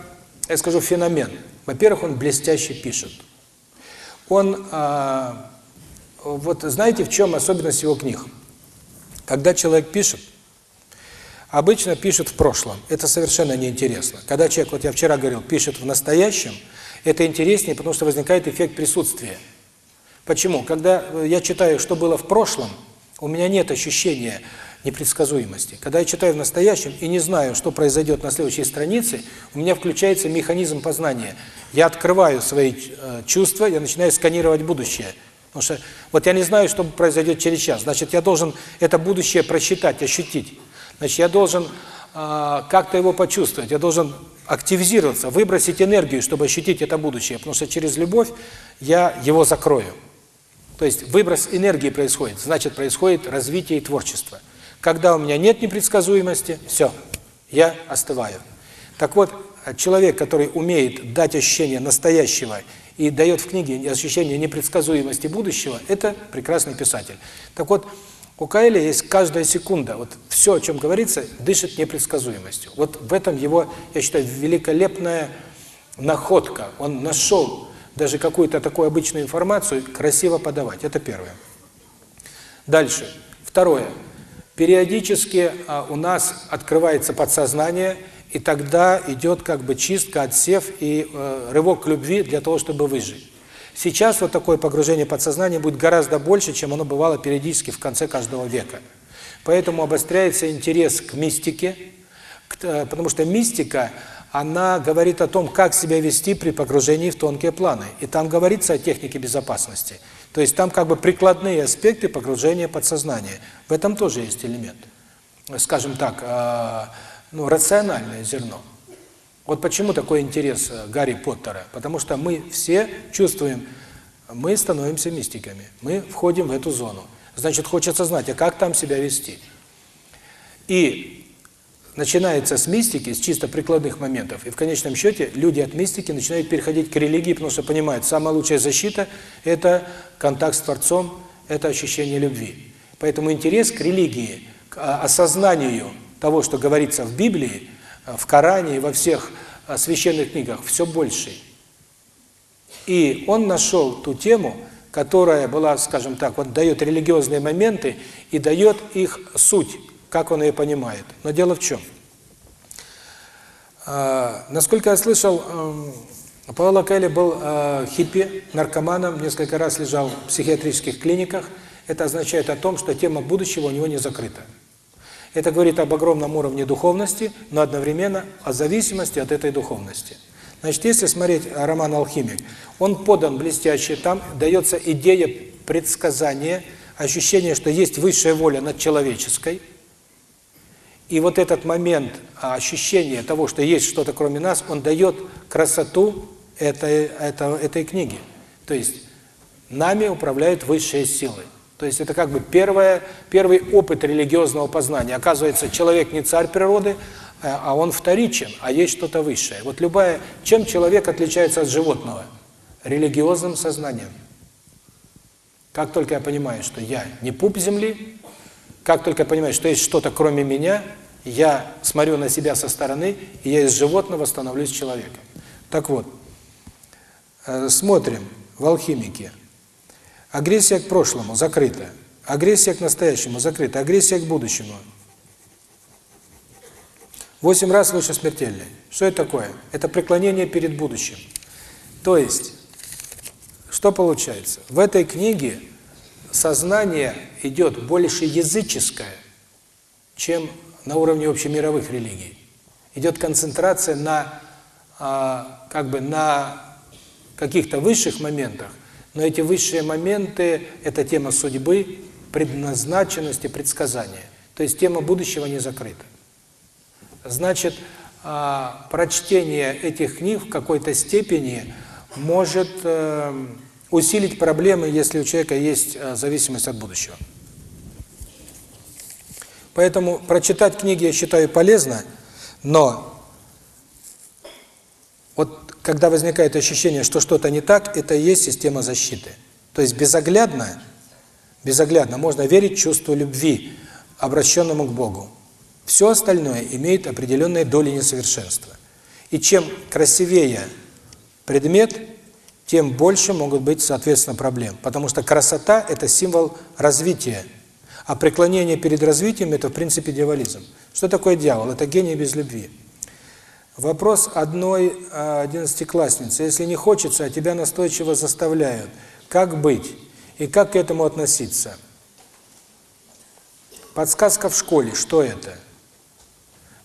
B: я скажу, феномен. Во-первых, он блестяще пишет. Он, э, вот знаете, в чем особенность его книг? Когда человек пишет, обычно пишет в прошлом. Это совершенно неинтересно. Когда человек, вот я вчера говорил, пишет в настоящем, это интереснее, потому что возникает эффект присутствия. Почему? Когда э, я читаю, что было в прошлом, у меня нет ощущения непредсказуемости. Когда я читаю в настоящем и не знаю, что произойдет на следующей странице, у меня включается механизм познания. Я открываю свои э, чувства, я начинаю сканировать будущее. Потому что вот я не знаю, что произойдет через час, значит, я должен это будущее просчитать, ощутить. Значит, я должен э, как-то его почувствовать, я должен активизироваться, выбросить энергию, чтобы ощутить это будущее, потому что через любовь я его закрою. То есть выброс энергии происходит, значит, происходит развитие и творчество. Когда у меня нет непредсказуемости, все, я остываю. Так вот, человек, который умеет дать ощущение настоящего и дает в книге ощущение непредсказуемости будущего, это прекрасный писатель. Так вот, у Каэля есть каждая секунда. Вот все, о чем говорится, дышит непредсказуемостью. Вот в этом его, я считаю, великолепная находка. Он нашел даже какую-то такую обычную информацию красиво подавать. Это первое. Дальше. Второе. Периодически а, у нас открывается подсознание, и тогда идет как бы чистка, отсев и э, рывок к любви для того, чтобы выжить. Сейчас вот такое погружение подсознания будет гораздо больше, чем оно бывало периодически в конце каждого века. Поэтому обостряется интерес к мистике, э, потому что мистика, она говорит о том, как себя вести при погружении в тонкие планы. И там говорится о технике безопасности. То есть там как бы прикладные аспекты погружения подсознания. В этом тоже есть элемент, скажем так, э, ну, рациональное зерно. Вот почему такой интерес э, Гарри Поттера? Потому что мы все чувствуем, мы становимся мистиками, мы входим в эту зону. Значит, хочется знать, а как там себя вести? И начинается с мистики, с чисто прикладных моментов. И в конечном счете люди от мистики начинают переходить к религии, потому что понимают, самая лучшая защита – это контакт с Творцом, это ощущение любви. Поэтому интерес к религии, к а, осознанию того, что говорится в Библии – в Коране и во всех э, священных книгах все больше. И он нашел ту тему, которая была, скажем так, он дает религиозные моменты и дает их суть, как он ее понимает. Но дело в чем? Э, насколько я слышал, эм, Павел Келли был э, хиппи, наркоманом, несколько раз лежал в психиатрических клиниках. Это означает о том, что тема будущего у него не закрыта. Это говорит об огромном уровне духовности, но одновременно о зависимости от этой духовности. Значит, если смотреть э, роман «Алхимик», он подан блестяще, там дается идея предсказания, ощущение, что есть высшая воля над человеческой, и вот этот момент э, ощущения того, что есть что-то кроме нас, он дает красоту этой, этой, этой книги. То есть нами управляют высшие силы. То есть это как бы первое, первый опыт религиозного познания. Оказывается, человек не царь природы, э, а он вторичен, а есть что-то высшее. Вот любая... Чем человек отличается от животного? Религиозным сознанием. Как только я понимаю, что я не пуп земли, как только я понимаю, что есть что-то кроме меня, я смотрю на себя со стороны, и я из животного становлюсь человеком. Так вот, э, смотрим в алхимике. Агрессия к прошлому закрыта. Агрессия к настоящему закрыта. Агрессия к будущему. Восемь раз лучше смертельной. Что это такое? Это преклонение перед будущим. То есть, что получается? В этой книге сознание идет больше языческое, чем на уровне общемировых религий. Идет концентрация на, а, как бы, на каких-то высших моментах, но эти высшие моменты – это тема судьбы, предназначенности, предсказания. То есть тема будущего не закрыта. Значит, а, прочтение этих книг в какой-то степени может э, усилить проблемы, если у человека есть э, зависимость от будущего. Поэтому прочитать книги я считаю полезно, но когда возникает ощущение, что что-то не так, это и есть система защиты. То есть безоглядно, безоглядно можно верить чувству любви, обращенному к Богу. Все остальное имеет определенные доли несовершенства. И чем красивее предмет, тем больше могут быть, соответственно, проблем. Потому что красота – это символ развития. А преклонение перед развитием – это, в принципе, дьяволизм. Что такое дьявол? Это гений без любви. Вопрос одной одиннадцатиклассницы. Если не хочется, а тебя настойчиво заставляют, как быть и как к этому относиться? Подсказка в школе. Что это?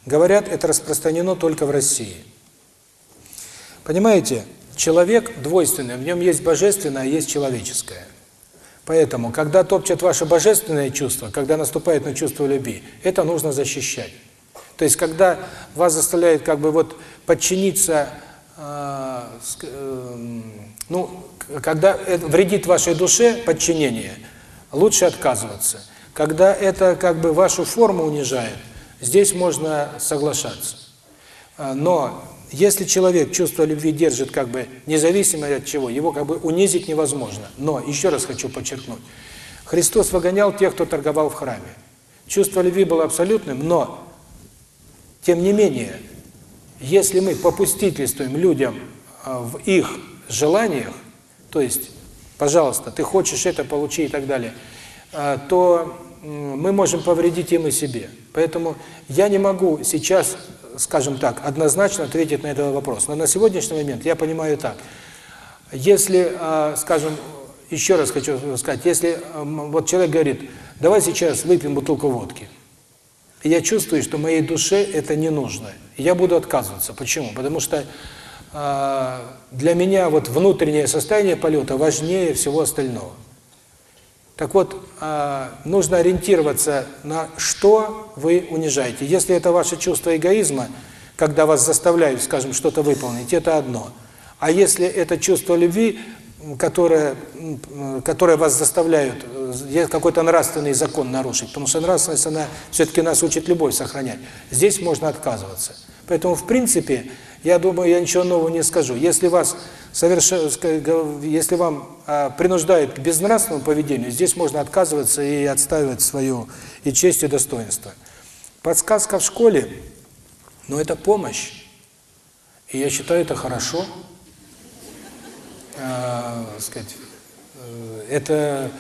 B: Говорят, это распространено только в России. Понимаете, человек двойственный, в нем есть божественное, а есть человеческое. Поэтому, когда топчет ваше божественное чувство, когда наступает на чувство любви, это нужно защищать. То есть, когда вас заставляет как бы вот подчиниться, а, э, ну, когда это вредит вашей душе подчинение, лучше отказываться. Когда это как бы вашу форму унижает, здесь можно соглашаться. А, но если человек чувство любви держит как бы независимо от чего, его как бы унизить невозможно. Но, еще раз хочу подчеркнуть, Христос выгонял тех, кто торговал в храме. Чувство любви было абсолютным, но тем не менее, если мы попустительствуем людям а, в их желаниях, то есть, пожалуйста, ты хочешь это, получи и так далее, а, то мы можем повредить им и себе. Поэтому я не могу сейчас, скажем так, однозначно ответить на этот вопрос. Но на сегодняшний момент я понимаю так. Если, а, скажем, еще раз хочу сказать, если вот человек говорит, давай сейчас выпьем бутылку водки – я чувствую, что моей душе это не нужно. Я буду отказываться. Почему? Потому что э, для меня вот внутреннее состояние полета важнее всего остального. Так вот, э, нужно ориентироваться на что вы унижаете. Если это ваше чувство эгоизма, когда вас заставляют, скажем, что-то выполнить, это одно. А если это чувство любви, которые, которые вас заставляют какой-то нравственный закон нарушить, потому что нравственность, она все-таки нас учит любовь сохранять. Здесь можно отказываться. Поэтому, в принципе, я думаю, я ничего нового не скажу. Если вас соверш... если вам а, принуждают к безнравственному поведению, здесь можно отказываться и отстаивать свою и честь, и достоинство. Подсказка в школе, но это помощь. И я считаю, это хорошо. Хорошо сказать, это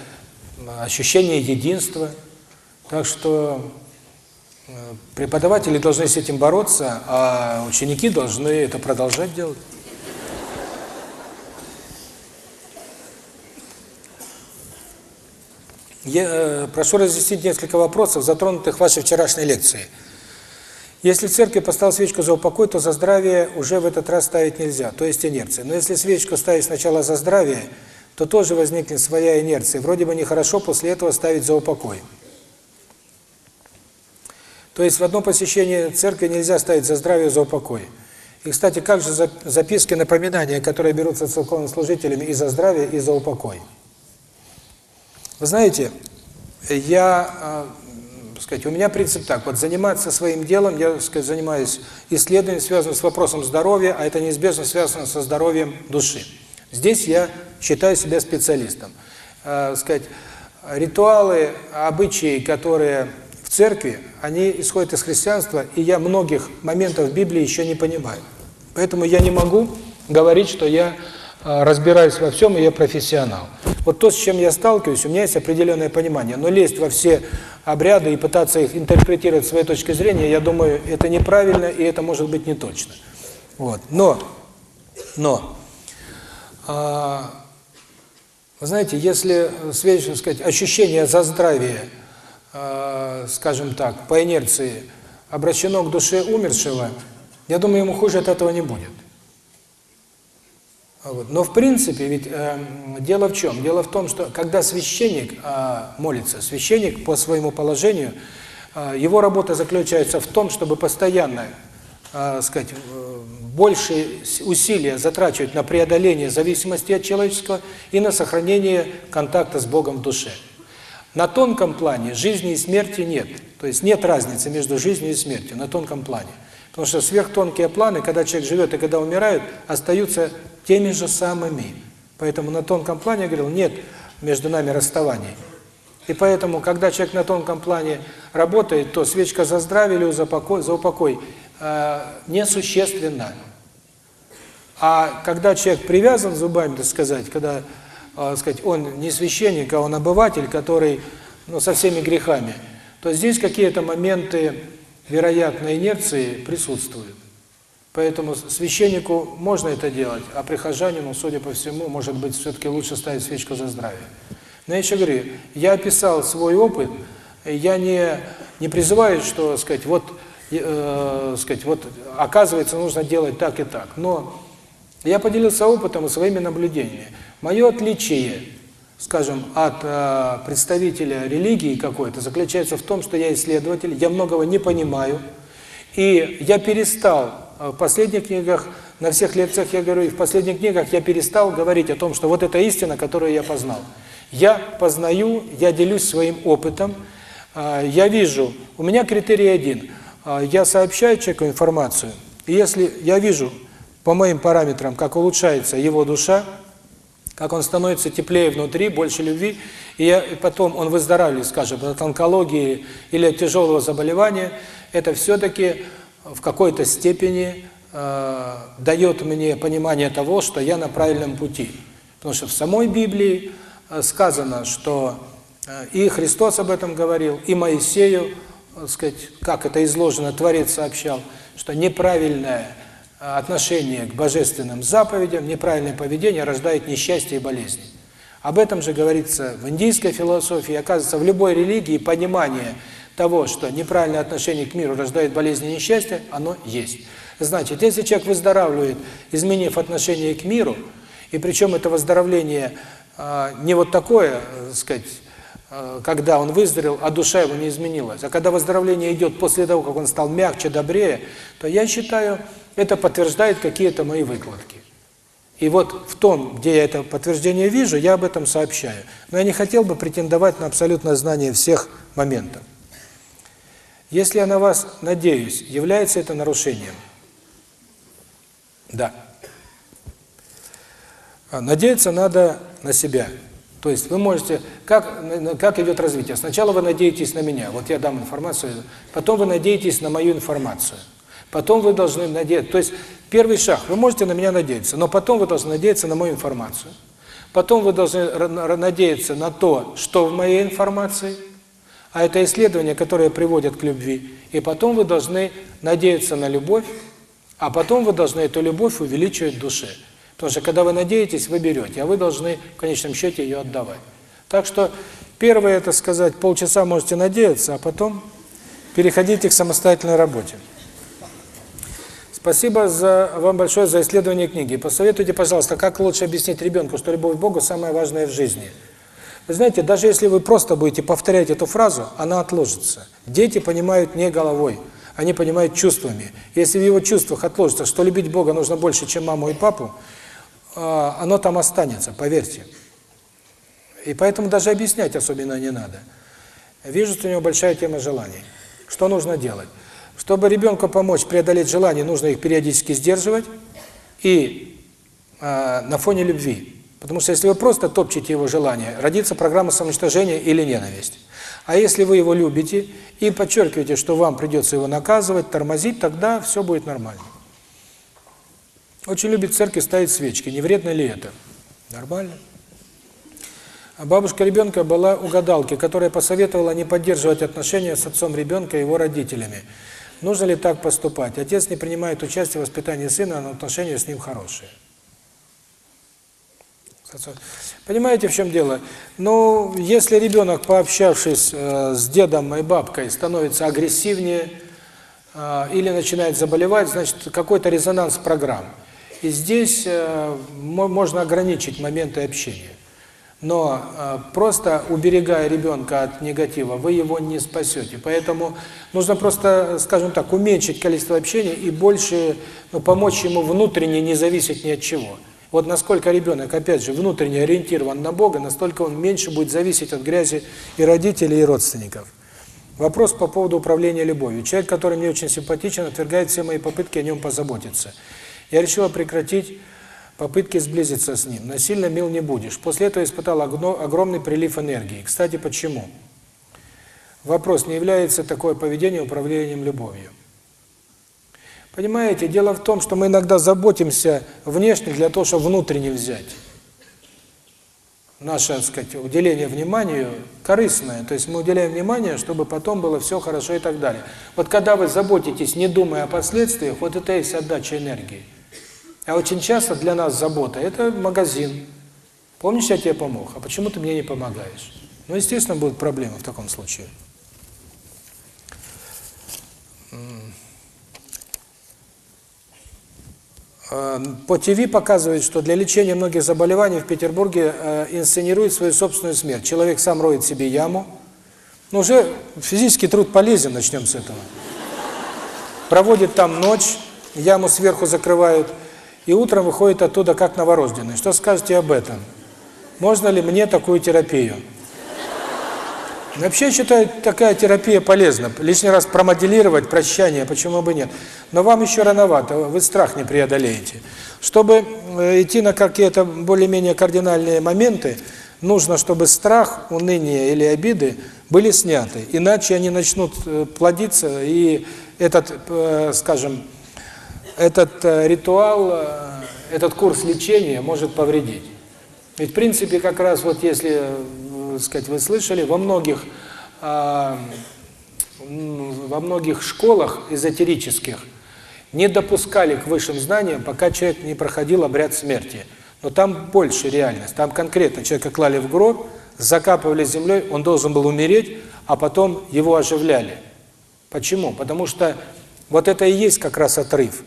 B: ощущение единства. Так что преподаватели должны с этим бороться, а ученики должны это продолжать делать. Я прошу разъяснить несколько вопросов, затронутых в вашей вчерашней лекции. Если церкви поставил свечку за упокой, то за здравие уже в этот раз ставить нельзя, то есть инерция. Но если свечку ставить сначала за здравие, то тоже возникнет своя инерция. Вроде бы нехорошо после этого ставить за упокой. То есть в одном посещении церкви нельзя ставить за здравие, за упокой. И, кстати, как же записки, напоминания, которые берутся церковными служителями и за здравие, и за упокой? Вы знаете, я э, сказать, у меня принцип так, вот заниматься своим делом, я сказать, занимаюсь исследованием, связанным с вопросом здоровья, а это неизбежно связано со здоровьем души. Здесь я считаю себя специалистом. Э, сказать, ритуалы, обычаи, которые в церкви, они исходят из христианства, и я многих моментов в Библии еще не понимаю. Поэтому я не могу говорить, что я э, разбираюсь во всем, и я профессионал. Вот то, с чем я сталкиваюсь, у меня есть определенное понимание. Но лезть во все обряды и пытаться их интерпретировать с своей точки зрения, я думаю, это неправильно и это может быть неточно. Вот. Но, но, а, вы знаете, если, так сказать, ощущение за здравие, а, скажем так, по инерции, обращено к душе умершего, я думаю, ему хуже от этого не будет. Вот. Но в принципе, ведь э, дело в чем? Дело в том, что когда священник э, молится, священник по своему положению, э, его работа заключается в том, чтобы постоянно, э, сказать, э, больше усилия затрачивать на преодоление зависимости от человеческого и на сохранение контакта с Богом в душе. На тонком плане жизни и смерти нет. То есть нет разницы между жизнью и смертью на тонком плане. Потому что сверхтонкие планы, когда человек живет и когда умирает, остаются теми же самыми. Поэтому на тонком плане, я говорил, нет между нами расставаний. И поэтому, когда человек на тонком плане работает, то свечка за здравие или за покой, за упокой э, несущественна. А когда человек привязан зубами, так сказать, когда э, сказать, он не священник, а он обыватель, который ну, со всеми грехами, то здесь какие-то моменты вероятно, инерции присутствует. Поэтому священнику можно это делать, а прихожанину, судя по всему, может быть, все-таки лучше ставить свечку за здравие. Но я еще говорю, я описал свой опыт, я не, не призываю, что, сказать, вот, э, сказать, вот, оказывается, нужно делать так и так. Но я поделился опытом и своими наблюдениями. Мое отличие скажем, от э, представителя религии какой-то заключается в том, что я исследователь, я многого не понимаю, и я перестал э, в последних книгах, на всех лекциях я говорю, и в последних книгах я перестал говорить о том, что вот эта истина, которую я познал. Я познаю, я делюсь своим опытом, э, я вижу, у меня критерий один, я сообщаю человеку информацию, и если я вижу по моим параметрам, как улучшается его душа, как он становится теплее внутри, больше любви, и, я, и потом он выздоравливает, скажем, от онкологии или от тяжелого заболевания, это все-таки в какой-то степени э, дает мне понимание того, что я на правильном пути. Потому что в самой Библии э, сказано, что э, и Христос об этом говорил, и Моисею, э, сказать, как это изложено, Творец сообщал, что неправильное отношение к божественным заповедям, неправильное поведение рождает несчастье и болезни. Об этом же говорится в индийской философии, оказывается, в любой религии понимание того, что неправильное отношение к миру рождает болезни и несчастье, оно есть. Значит, если человек выздоравливает, изменив отношение к миру, и причем это выздоровление э, не вот такое, э, сказать, э, когда он выздоровел, а душа его не изменилась, а когда выздоровление идет после того, как он стал мягче, добрее, то я считаю, это подтверждает какие-то мои выкладки. И вот в том, где я это подтверждение вижу, я об этом сообщаю. Но я не хотел бы претендовать на абсолютное знание всех моментов. Если я на вас надеюсь, является это нарушением? Да. А, надеяться надо на себя. То есть вы можете... Как, как идет развитие? Сначала вы надеетесь на меня, вот я дам информацию, потом вы надеетесь на мою информацию – Потом вы должны надеяться, то есть первый шаг, вы можете на меня надеяться, но потом вы должны надеяться на мою информацию. Потом вы должны надеяться на то, что в моей информации, а это исследования, которые приводят к любви. И потом вы должны надеяться на любовь, а потом вы должны эту любовь увеличивать в душе. Потому что когда вы надеетесь, вы берете, а вы должны в конечном счете ее отдавать. Так что первое, это сказать, полчаса можете надеяться, а потом переходите к самостоятельной работе. Спасибо за вам большое за исследование книги. Посоветуйте, пожалуйста, как лучше объяснить ребенку, что любовь к Богу самое важное в жизни. Вы знаете, даже если вы просто будете повторять эту фразу, она отложится. Дети понимают не головой, они понимают чувствами. Если в его чувствах отложится, что любить Бога нужно больше, чем маму и папу, а, оно там останется, поверьте. И поэтому даже объяснять особенно не надо. Вижу, что у него большая тема желаний. Что нужно делать? Чтобы ребенку помочь преодолеть желания, нужно их периодически сдерживать и э, на фоне любви. Потому что если вы просто топчете его желание, родится программа самоуничтожения или ненависть. А если вы его любите и подчеркиваете, что вам придется его наказывать, тормозить, тогда все будет нормально. Очень любит церкви ставить свечки. Не вредно ли это? Нормально. А бабушка ребенка была у гадалки, которая посоветовала не поддерживать отношения с отцом ребенка и его родителями. Нужно ли так поступать? Отец не принимает участие в воспитании сына, но отношения с ним хорошие. Понимаете, в чем дело? Ну, если ребенок, пообщавшись э, с дедом и бабкой, становится агрессивнее э, или начинает заболевать, значит, какой-то резонанс программ. И здесь э, можно ограничить моменты общения. Но э, просто уберегая ребенка от негатива, вы его не спасете. Поэтому нужно просто, скажем так, уменьшить количество общения и больше ну, помочь ему внутренне не зависеть ни от чего. Вот насколько ребенок, опять же, внутренне ориентирован на Бога, настолько он меньше будет зависеть от грязи и родителей, и родственников. Вопрос по поводу управления любовью. Человек, который мне очень симпатичен, отвергает все мои попытки о нем позаботиться. Я решила прекратить попытки сблизиться с ним, но сильно мил не будешь. После этого испытал огромный прилив энергии. Кстати, почему? Вопрос, не является такое поведение управлением любовью? Понимаете, дело в том, что мы иногда заботимся внешне для того, чтобы внутренне взять. Наше, так сказать, уделение вниманию корыстное. То есть мы уделяем внимание, чтобы потом было все хорошо и так далее. Вот когда вы заботитесь, не думая о последствиях, вот это и есть отдача энергии. А очень часто для нас забота – это магазин. Помнишь, я тебе помог, а почему ты мне не помогаешь? Ну, естественно, будут проблемы в таком случае. По ТВ показывают, что для лечения многих заболеваний в Петербурге инсценирует свою собственную смерть. Человек сам роет себе яму. Ну, уже физический труд полезен, начнем с этого. Проводит там ночь, яму сверху закрывают, и утром выходит оттуда как новорожденный. Что скажете об этом? Можно ли мне такую терапию? Вообще, считаю, такая терапия полезна. Лишний раз промоделировать прощание, почему бы нет. Но вам еще рановато, вы страх не преодолеете. Чтобы э, идти на какие-то более-менее кардинальные моменты, нужно, чтобы страх, уныние или обиды были сняты. Иначе они начнут э, плодиться, и этот, э, скажем, этот э, ритуал, э, этот курс лечения может повредить. Ведь в принципе как раз вот если, э, сказать, вы слышали, во многих во многих школах эзотерических не допускали к высшим знаниям, пока человек не проходил обряд смерти. Но там больше реальность. Там конкретно человека клали в гроб, закапывали землей, он должен был умереть, а потом его оживляли. Почему? Потому что вот это и есть как раз отрыв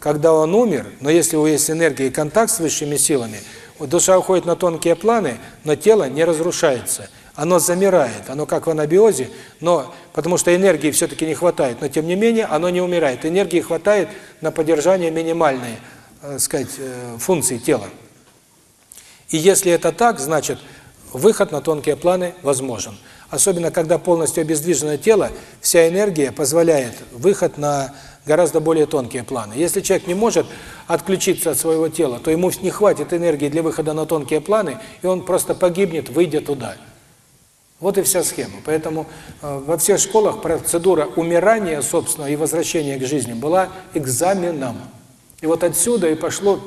B: когда он умер, но если у есть энергия и контакт с высшими силами, душа уходит на тонкие планы, но тело не разрушается. Оно замирает, оно как в анабиозе, но потому что энергии все-таки не хватает, но тем не менее оно не умирает. Энергии хватает на поддержание минимальной, э, сказать, э, функции тела. И если это так, значит, выход на тонкие планы возможен. Особенно, когда полностью обездвижено тело, вся энергия позволяет выход на гораздо более тонкие планы. Если человек не может отключиться от своего тела, то ему не хватит энергии для выхода на тонкие планы, и он просто погибнет, выйдя туда. Вот и вся схема. Поэтому э, во всех школах процедура умирания, собственного и возвращения к жизни была экзаменом. И вот отсюда и пошло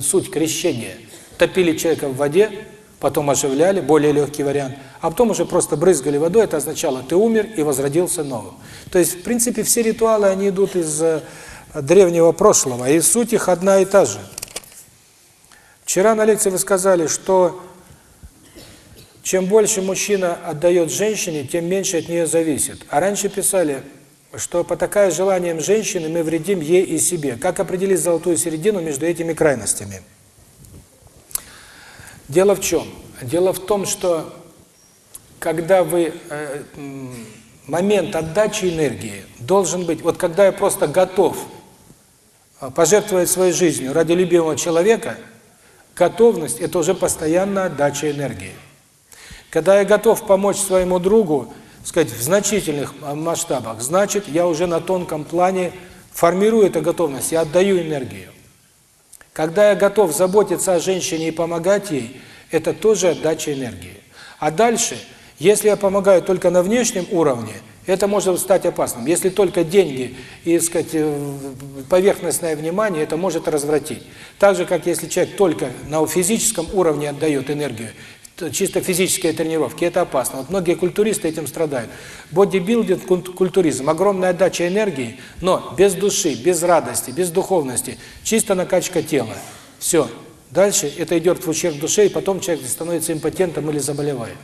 B: суть крещения. Топили человека в воде, потом оживляли, более легкий вариант, а потом уже просто брызгали водой, это означало, ты умер и возродился новым. То есть, в принципе, все ритуалы, они идут из э, древнего прошлого, и суть их одна и та же. Вчера на лекции вы сказали, что чем больше мужчина отдает женщине, тем меньше от нее зависит. А раньше писали, что по такая желанием женщины, мы вредим ей и себе. Как определить золотую середину между этими крайностями? Дело в чем? Дело в том, что когда вы э, момент отдачи энергии должен быть, вот когда я просто готов э, пожертвовать своей жизнью ради любимого человека, готовность – это уже постоянная отдача энергии. Когда я готов помочь своему другу, сказать, в значительных э, масштабах, значит, я уже на тонком плане формирую эту готовность, я отдаю энергию. Когда я готов заботиться о женщине и помогать ей, это тоже отдача энергии. А дальше, если я помогаю только на внешнем уровне, это может стать опасным. Если только деньги и, сказать, э, поверхностное внимание, это может развратить. Так же, как если человек только на физическом уровне отдает энергию, чисто физические тренировки, это опасно. Вот многие культуристы этим страдают. Бодибилдинг, культуризм, огромная отдача энергии, но без души, без радости, без духовности, чисто накачка тела. Все. Дальше это идет в ущерб душе, и потом человек становится импотентом или заболевает.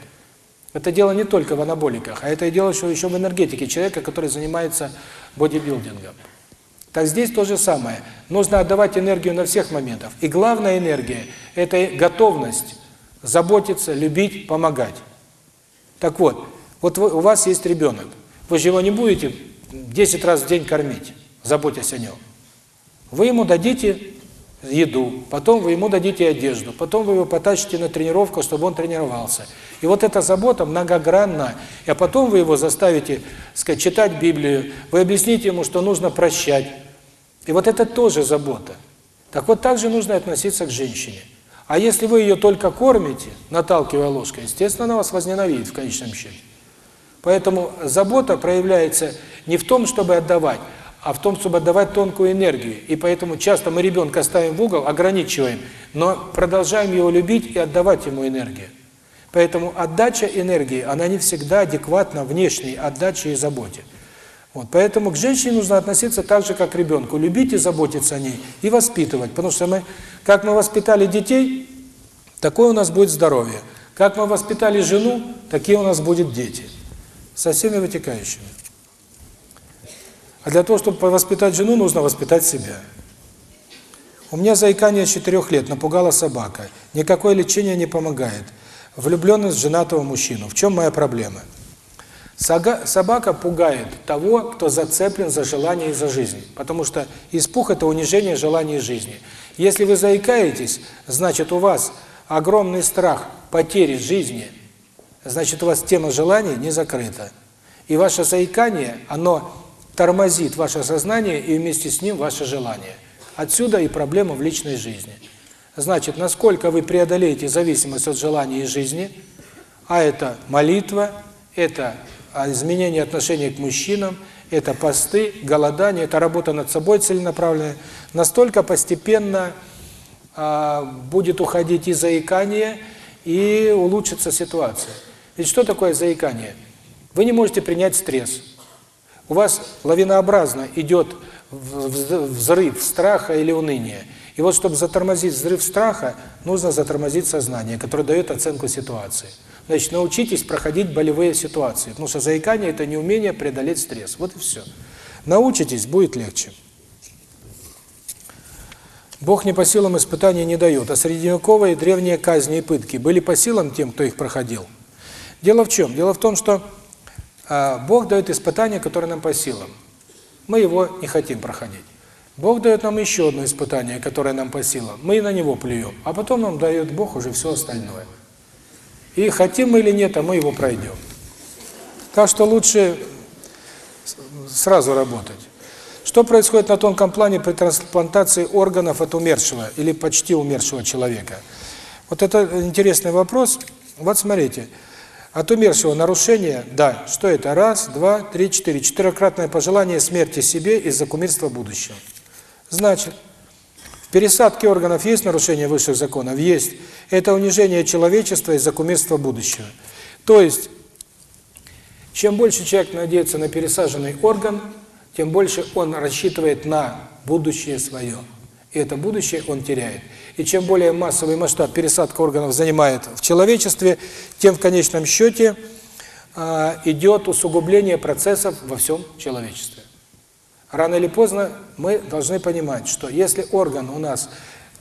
B: Это дело не только в анаболиках, а это дело еще, еще в энергетике человека, который занимается бодибилдингом. Так здесь то же самое. Нужно отдавать энергию на всех моментах. И главная энергия – это готовность заботиться, любить, помогать. Так вот, вот вы, у вас есть ребенок, вы же его не будете 10 раз в день кормить, заботясь о нем. Вы ему дадите еду, потом вы ему дадите одежду, потом вы его потащите на тренировку, чтобы он тренировался. И вот эта забота многогранна. А потом вы его заставите, сказать, читать Библию, вы объясните ему, что нужно прощать. И вот это тоже забота. Так вот так же нужно относиться к женщине. А если вы ее только кормите, наталкивая ложкой, естественно, она вас возненавидит в конечном счете. Поэтому забота проявляется не в том, чтобы отдавать, а в том, чтобы отдавать тонкую энергию. И поэтому часто мы ребенка ставим в угол, ограничиваем, но продолжаем его любить и отдавать ему энергию. Поэтому отдача энергии, она не всегда адекватна внешней отдаче и заботе. Вот, поэтому к женщине нужно относиться так же, как к ребенку. Любить и заботиться о ней. И воспитывать. Потому что мы, как мы воспитали детей, такое у нас будет здоровье. Как мы воспитали жену, такие у нас будут дети. Со всеми вытекающими. А для того, чтобы воспитать жену, нужно воспитать себя. У меня заикание с 4 лет, напугала собака. Никакое лечение не помогает. Влюбленность в женатого мужчину. В чем моя проблема? Проблема. Собака пугает того, кто зацеплен за желание и за жизнь. Потому что испух – это унижение желаний и жизни. Если вы заикаетесь, значит, у вас огромный страх потери жизни. Значит, у вас тема желаний не закрыта. И ваше заикание, оно тормозит ваше сознание и вместе с ним ваше желание. Отсюда и проблема в личной жизни. Значит, насколько вы преодолеете зависимость от желания и жизни, а это молитва, это а изменение отношения к мужчинам – это посты, голодание, это работа над собой целенаправленная. Настолько постепенно а, будет уходить и заикание, и улучшится ситуация. Ведь что такое заикание? Вы не можете принять стресс. У вас лавинообразно идет взрыв страха или уныния. И вот, чтобы затормозить взрыв страха, нужно затормозить сознание, которое дает оценку ситуации. Значит, научитесь проходить болевые ситуации. Потому что заикание – это неумение преодолеть стресс. Вот и все. Научитесь, будет легче. Бог не по силам испытаний не дает, а средневековые древние казни и пытки были по силам тем, кто их проходил. Дело в чем? Дело в том, что а, Бог дает испытания, которые нам по силам. Мы его не хотим проходить. Бог дает нам еще одно испытание, которое нам по силам. Мы на него плюем, а потом нам дает Бог уже все остальное – и хотим мы или нет, а мы его пройдем. Так что лучше сразу работать. Что происходит на тонком плане при трансплантации органов от умершего или почти умершего человека? Вот это интересный вопрос. Вот смотрите. От умершего нарушения, да, что это? Раз, два, три, четыре. Четырехкратное пожелание смерти себе из-за кумирства будущего. Значит, Пересадки органов есть нарушение высших законов? Есть. Это унижение человечества и закумирство будущего. То есть, чем больше человек надеется на пересаженный орган, тем больше он рассчитывает на будущее свое. И это будущее он теряет. И чем более массовый масштаб пересадка органов занимает в человечестве, тем в конечном счете а, идет усугубление процессов во всем человечестве. Рано или поздно мы должны понимать, что если орган у нас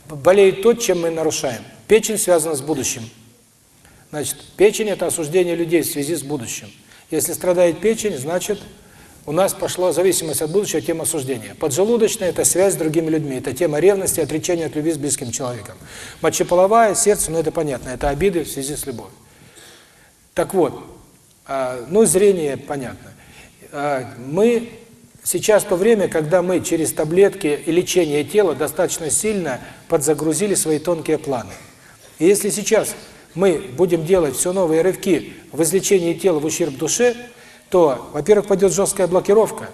B: болеет то, чем мы нарушаем, печень связана с будущим. Значит, печень – это осуждение людей в связи с будущим. Если страдает печень, значит, у нас пошла зависимость от будущего, тема осуждения. Поджелудочная – это связь с другими людьми, это тема ревности, отречения от любви с близким человеком. Мочеполовая, сердце, ну это понятно, это обиды в связи с любовью. Так вот, а, ну зрение понятно. А, мы Сейчас то время, когда мы через таблетки и лечение тела достаточно сильно подзагрузили свои тонкие планы. И если сейчас мы будем делать все новые рывки в излечении тела в ущерб душе, то, во-первых, пойдет жесткая блокировка,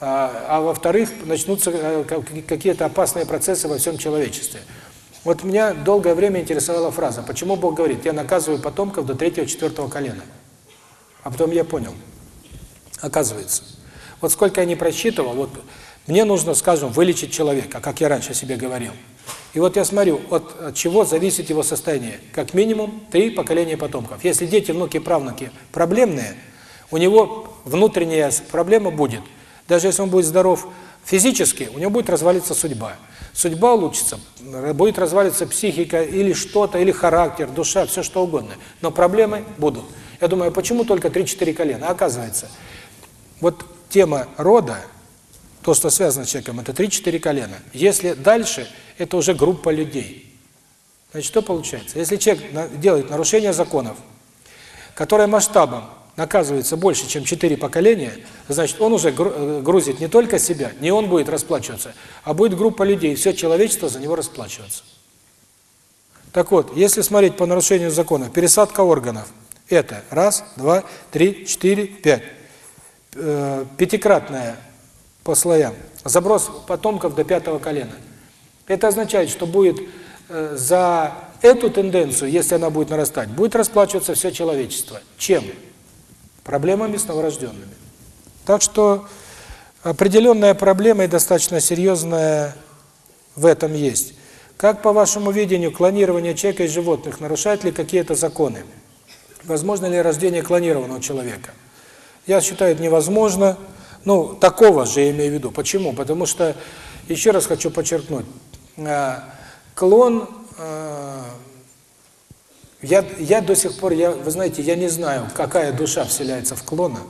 B: а, а во-вторых, начнутся э, какие-то опасные процессы во всем человечестве. Вот меня долгое время интересовала фраза, почему Бог говорит, я наказываю потомков до третьего-четвертого колена. А потом я понял, оказывается, вот сколько я не просчитывал, вот мне нужно, скажем, вылечить человека, как я раньше себе говорил. И вот я смотрю, от чего зависит его состояние. Как минимум три поколения потомков. Если дети, внуки, правнуки проблемные, у него внутренняя проблема будет. Даже если он будет здоров физически, у него будет развалиться судьба. Судьба улучшится, будет развалиться психика или что-то, или характер, душа, все что угодно. Но проблемы будут. Я думаю, почему только 3-4 колена? Оказывается, вот тема рода, то, что связано с человеком, это 3-4 колена. Если дальше, это уже группа людей. Значит, что получается? Если человек делает нарушение законов, которое масштабом наказывается больше, чем 4 поколения, значит, он уже э, грузит не только себя, не он будет расплачиваться, а будет группа людей, все человечество за него расплачиваться. Так вот, если смотреть по нарушению закона, пересадка органов, это раз, два, три, четыре, пять пятикратная по слоям, заброс потомков до пятого колена. Это означает, что будет э, за эту тенденцию, если она будет нарастать, будет расплачиваться все человечество. Чем? Проблемами с новорожденными. Так что определенная проблема и достаточно серьезная в этом есть. Как, по вашему видению, клонирование человека и животных нарушает ли какие-то законы? Возможно ли рождение клонированного человека? Я считаю, это невозможно. Ну, такого же я имею в виду. Почему? Потому что, еще раз хочу подчеркнуть, э, клон, э, я, я до сих пор, я, вы знаете, я не знаю, какая душа вселяется в клона.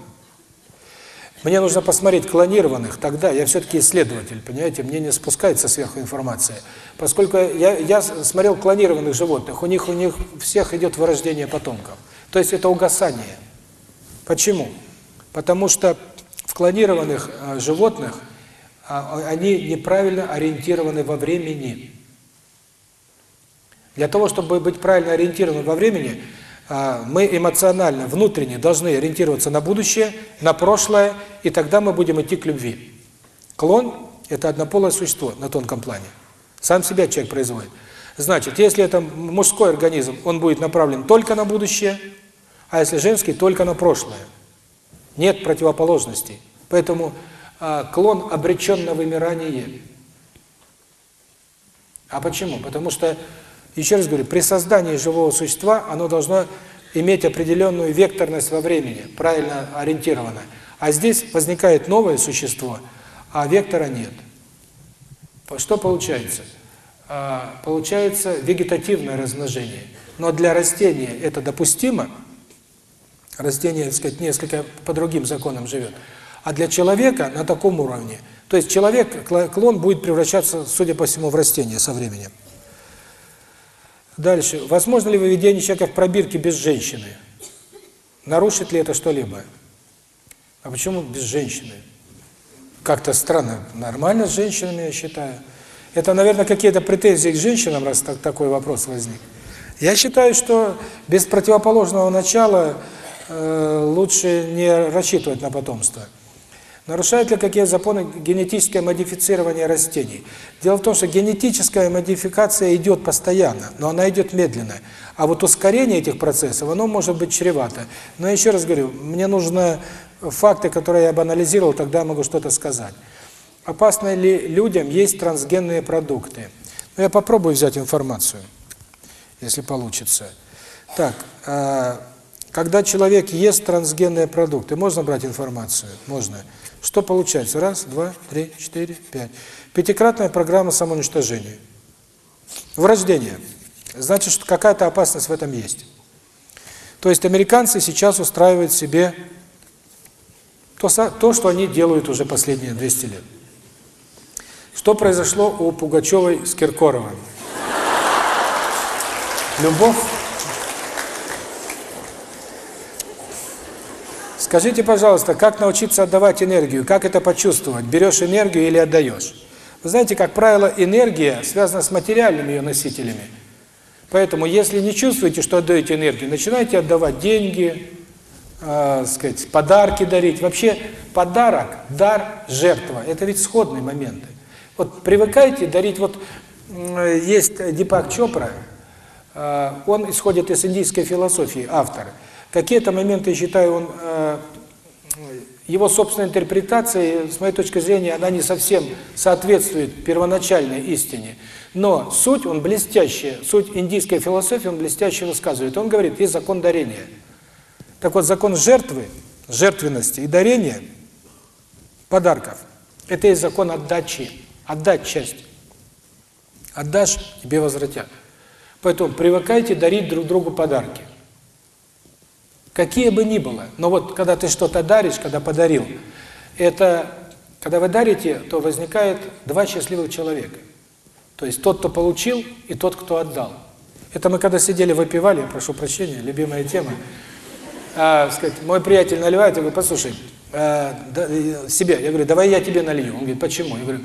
B: Мне нужно посмотреть клонированных, тогда я все-таки исследователь, понимаете, мне не спускается сверху информация. Поскольку я, я смотрел клонированных животных, у них у них всех идет вырождение потомков. То есть это угасание. Почему? Почему? Потому что в клонированных э, животных а, они неправильно ориентированы во времени. Для того, чтобы быть правильно ориентированным во времени, а, мы эмоционально, внутренне должны ориентироваться на будущее, на прошлое, и тогда мы будем идти к любви. Клон – это однополое существо на тонком плане. Сам себя человек производит. Значит, если это мужской организм, он будет направлен только на будущее, а если женский – только на прошлое. Нет противоположностей, Поэтому а, клон обречен на вымирание. А почему? Потому что, еще раз говорю, при создании живого существа оно должно иметь определенную векторность во времени, правильно ориентированно. А здесь возникает новое существо, а вектора нет. Что получается? А, получается вегетативное размножение. Но для растения это допустимо, растение, так сказать, несколько по другим законам живет. А для человека на таком уровне. То есть человек, клон будет превращаться, судя по всему, в растение со временем. Дальше. Возможно ли выведение человека в пробирке без женщины? Нарушит ли это что-либо? А почему без женщины? Как-то странно. Нормально с женщинами, я считаю. Это, наверное, какие-то претензии к женщинам, раз так, такой вопрос возник. Я считаю, что без противоположного начала Э, лучше не рассчитывать на потомство. Нарушают ли какие законы генетическое модифицирование растений? Дело в том, что генетическая модификация идет постоянно, но она идет медленно. А вот ускорение этих процессов, оно может быть чревато. Но еще раз говорю, мне нужны факты, которые я бы анализировал, тогда я могу что-то сказать. Опасно ли людям есть трансгенные продукты? Ну, я попробую взять информацию, если получится. Так, э, когда человек ест трансгенные продукты, можно брать информацию? Можно. Что получается? Раз, два, три, четыре, пять. Пятикратная программа самоуничтожения. Врождение. Значит, что какая-то опасность в этом есть. То есть американцы сейчас устраивают себе то, то, что они делают уже последние 200 лет. Что произошло у Пугачевой с Киркоровым? Любовь Скажите, пожалуйста, как научиться отдавать энергию? Как это почувствовать? Берешь энергию или отдаешь? Вы знаете, как правило, энергия связана с материальными ее носителями. Поэтому, если не чувствуете, что отдаете энергию, начинайте отдавать деньги, э, сказать, подарки дарить. Вообще, подарок, дар, жертва – это ведь сходные моменты. Вот привыкайте дарить, вот э, есть Дипак Чопра, э, он исходит из индийской философии, автор – Какие-то моменты, я считаю, он, его собственная интерпретация, с моей точки зрения, она не совсем соответствует первоначальной истине. Но суть он блестящая, суть индийской философии он блестяще рассказывает. Он говорит, есть закон дарения. Так вот, закон жертвы, жертвенности и дарения подарков – это и закон отдачи, отдать часть. Отдашь – тебе возвратят. Поэтому привыкайте дарить друг другу подарки какие бы ни было. Но вот когда ты что-то даришь, когда подарил, это, когда вы дарите, то возникает два счастливых человека. То есть тот, кто получил, и тот, кто отдал. Это мы когда сидели, выпивали, прошу прощения, любимая тема. А, сказать, мой приятель наливает, я говорю, послушай, а, да, себе, я говорю, давай я тебе налью. Он говорит, почему? Я говорю,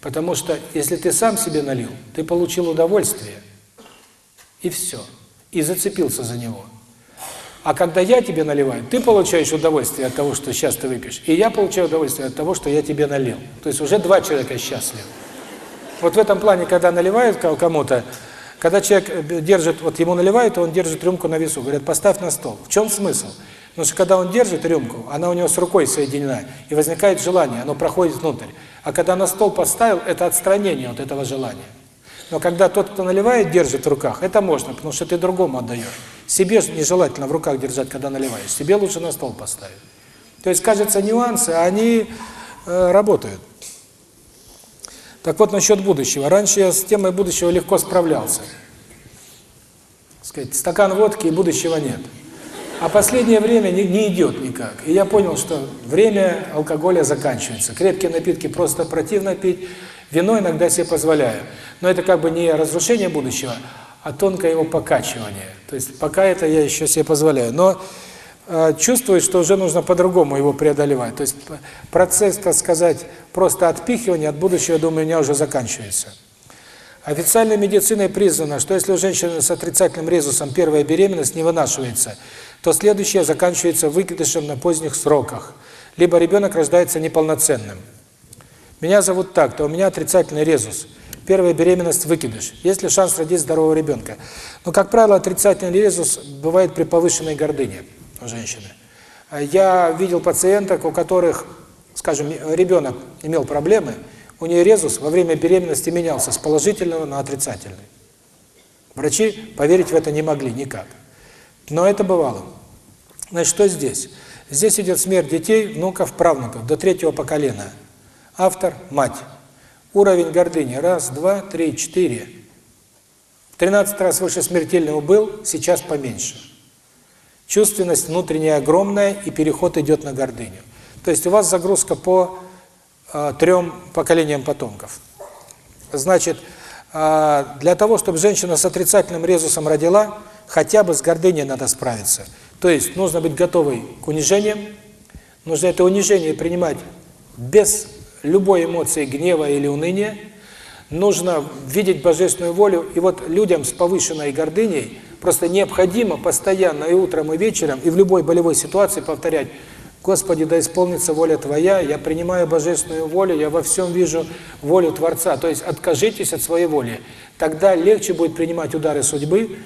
B: потому что если ты сам себе налил, ты получил удовольствие, и все, и зацепился за него. А когда я тебе наливаю, ты получаешь удовольствие от того, что сейчас ты выпьешь, и я получаю удовольствие от того, что я тебе налил. То есть уже два человека счастливы. Вот в этом плане, когда наливают кому-то, когда человек э, держит, вот ему наливают, он держит рюмку на весу, говорят, поставь на стол. В чем смысл? Потому что когда он держит рюмку, она у него с рукой соединена, и возникает желание, оно проходит внутрь. А когда на стол поставил, это отстранение от этого желания. Но когда тот, кто наливает, держит в руках, это можно, потому что ты другому отдаешь себе нежелательно в руках держать, когда наливаешь. Себе лучше на стол поставить. То есть, кажется, нюансы, они э, работают. Так вот, насчет будущего. Раньше я с темой будущего легко справлялся. Сказать, стакан водки и будущего нет. А последнее время не, не идет никак. И я понял, что время алкоголя заканчивается. Крепкие напитки просто противно пить. Вино иногда себе позволяю. Но это как бы не разрушение будущего, а тонкое его покачивание. То есть пока это я еще себе позволяю. Но чувствую, что уже нужно по-другому его преодолевать. То есть процесс, так сказать, просто отпихивания от будущего, думаю, у меня уже заканчивается. Официальной медициной признано, что если у женщины с отрицательным резусом первая беременность не вынашивается, то следующая заканчивается выкидышем на поздних сроках, либо ребенок рождается неполноценным. Меня зовут так-то, у меня отрицательный резус – первая беременность выкидыш, Есть ли шанс родить здорового ребенка. Но, как правило, отрицательный резус бывает при повышенной гордыне у женщины. Я видел пациенток, у которых, скажем, ребенок имел проблемы, у нее резус во время беременности менялся с положительного на отрицательный. Врачи поверить в это не могли никак. Но это бывало. Значит, что здесь? Здесь идет смерть детей, внуков, правнуков, до третьего поколения. Автор – мать уровень гордыни. Раз, два, три, четыре. 13 раз выше смертельного был, сейчас поменьше. Чувственность внутренняя огромная, и переход идет на гордыню. То есть у вас загрузка по а, э, трем поколениям потомков. Значит, э, для того, чтобы женщина с отрицательным резусом родила, хотя бы с гордыней надо справиться. То есть нужно быть готовой к унижениям, нужно это унижение принимать без любой эмоции гнева или уныния, нужно видеть божественную волю. И вот людям с повышенной гордыней просто необходимо постоянно и утром, и вечером, и в любой болевой ситуации повторять «Господи, да исполнится воля Твоя, я принимаю божественную волю, я во всем вижу волю Творца». То есть откажитесь от своей воли. Тогда легче будет принимать удары судьбы,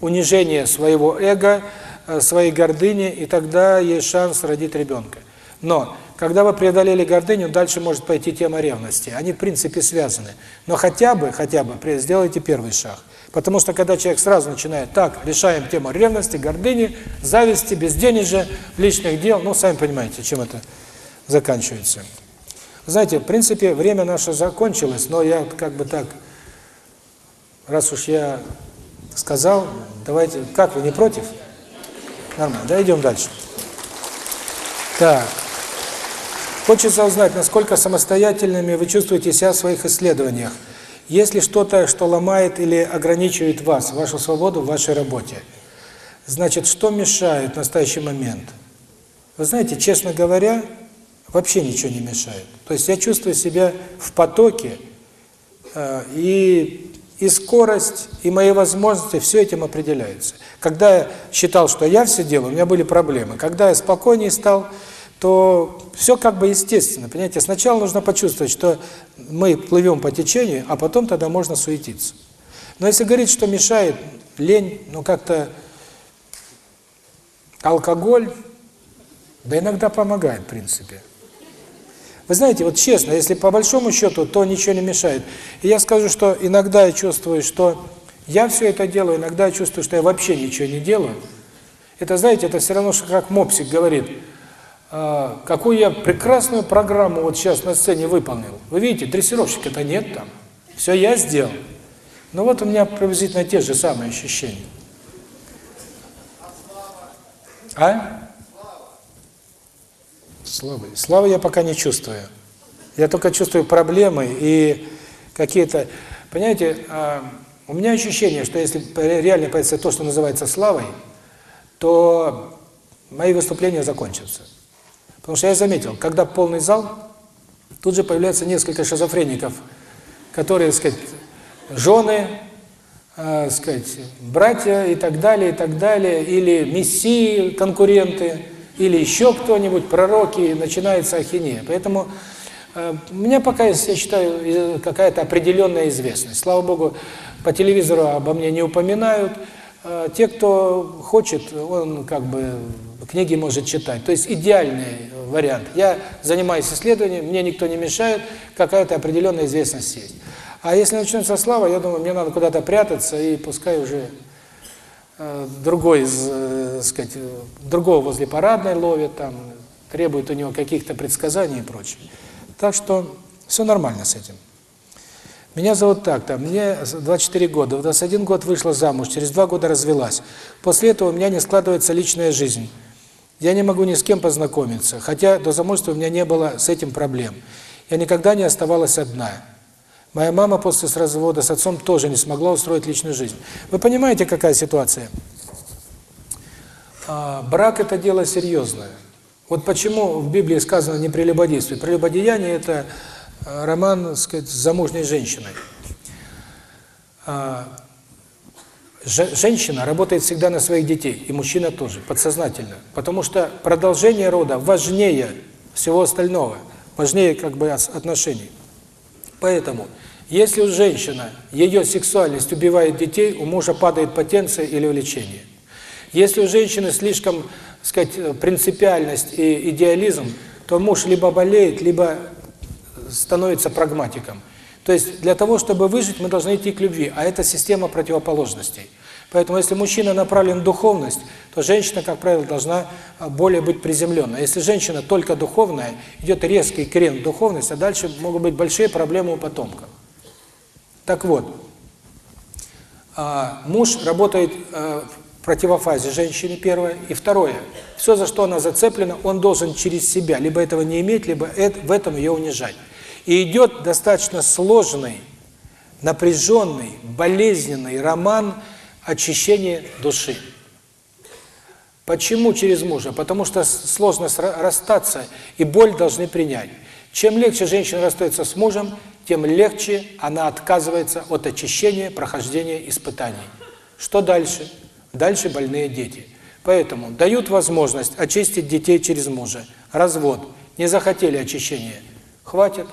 B: унижение своего эго, э, своей гордыни, и тогда есть шанс родить ребенка. Но когда вы преодолели гордыню, дальше может пойти тема ревности. Они, в принципе, связаны. Но хотя бы, хотя бы сделайте первый шаг. Потому что, когда человек сразу начинает, так, решаем тему ревности, гордыни, зависти, безденежья, личных дел, ну, сами понимаете, чем это заканчивается. Знаете, в принципе, время наше закончилось, но я как бы так, раз уж я сказал, давайте, как вы, не против? Нормально, да, идем дальше. Так. Хочется узнать, насколько самостоятельными вы чувствуете себя в своих исследованиях. Есть ли что-то, что ломает или ограничивает вас, вашу свободу в вашей работе? Значит, что мешает в настоящий момент? Вы знаете, честно говоря, вообще ничего не мешает. То есть я чувствую себя в потоке, э, и и скорость, и мои возможности, все этим определяется. Когда я считал, что я все делаю, у меня были проблемы. Когда я спокойнее стал, то все как бы естественно. Понимаете, сначала нужно почувствовать, что мы плывем по течению, а потом тогда можно суетиться. Но если говорить, что мешает лень, ну как-то алкоголь, да иногда помогает, в принципе. Вы знаете, вот честно, если по большому счету, то ничего не мешает. И я скажу, что иногда я чувствую, что я все это делаю, иногда я чувствую, что я вообще ничего не делаю. Это, знаете, это все равно, что как мопсик говорит – какую я прекрасную программу вот сейчас на сцене выполнил. Вы видите, дрессировщика-то нет там. Все я сделал. Но вот у меня приблизительно те же самые ощущения. А? Славы. Славы я пока не чувствую. Я только чувствую проблемы и какие-то... Понимаете, а, у меня ощущение, что если реально появится то, что называется славой, то мои выступления закончатся. Потому что я заметил, когда полный зал, тут же появляется несколько шизофреников, которые, так сказать, жены, э, сказать, братья и так далее, и так далее, или мессии, конкуренты, или еще кто-нибудь, пророки, начинается ахинея. Поэтому э, у меня пока, я считаю, э, какая-то определенная известность. Слава Богу, по телевизору обо мне не упоминают. Э, те, кто хочет, он как бы книги может читать. То есть идеальный вариант. Я занимаюсь исследованием, мне никто не мешает, какая-то определенная известность есть. А если начнется слава, я думаю, мне надо куда-то прятаться, и пускай уже э, другой, э, сказать, другого возле парадной ловит, там, требует у него каких-то предсказаний и прочее. Так что все нормально с этим. Меня зовут так-то, мне 24 года, в 21 год вышла замуж, через 2 года развелась. После этого у меня не складывается личная жизнь. Я не могу ни с кем познакомиться, хотя до замужества у меня не было с этим проблем. Я никогда не оставалась одна. Моя мама после развода с отцом тоже не смогла устроить личную жизнь. Вы понимаете, какая ситуация? А, брак – это дело серьезное. Вот почему в Библии сказано не прелюбодействие. Прелюбодеяние – это э, роман, так сказать, с замужней женщиной. А, Женщина работает всегда на своих детей, и мужчина тоже, подсознательно. Потому что продолжение рода важнее всего остального, важнее как бы отношений. Поэтому, если у женщины ее сексуальность убивает детей, у мужа падает потенция или увлечение. Если у женщины слишком, сказать, принципиальность и идеализм, то муж либо болеет, либо становится прагматиком. То есть для того, чтобы выжить, мы должны идти к любви, а это система противоположностей. Поэтому если мужчина направлен духовность, то женщина, как правило, должна а, более быть приземленной. Если женщина только духовная, идет резкий крен в духовность, а дальше могут быть большие проблемы у потомков. Так вот, а, муж работает а, в противофазе женщины, первое. И второе, все, за что она зацеплена, он должен через себя либо этого не иметь, либо в этом ее унижать. И идет достаточно сложный, напряженный, болезненный роман очищения души. Почему через мужа? Потому что сложно расстаться, и боль должны принять. Чем легче женщина расстается с мужем, тем легче она отказывается от очищения, прохождения испытаний. Что дальше? Дальше больные дети. Поэтому дают возможность очистить детей через мужа. Развод. Не захотели очищения. Хватит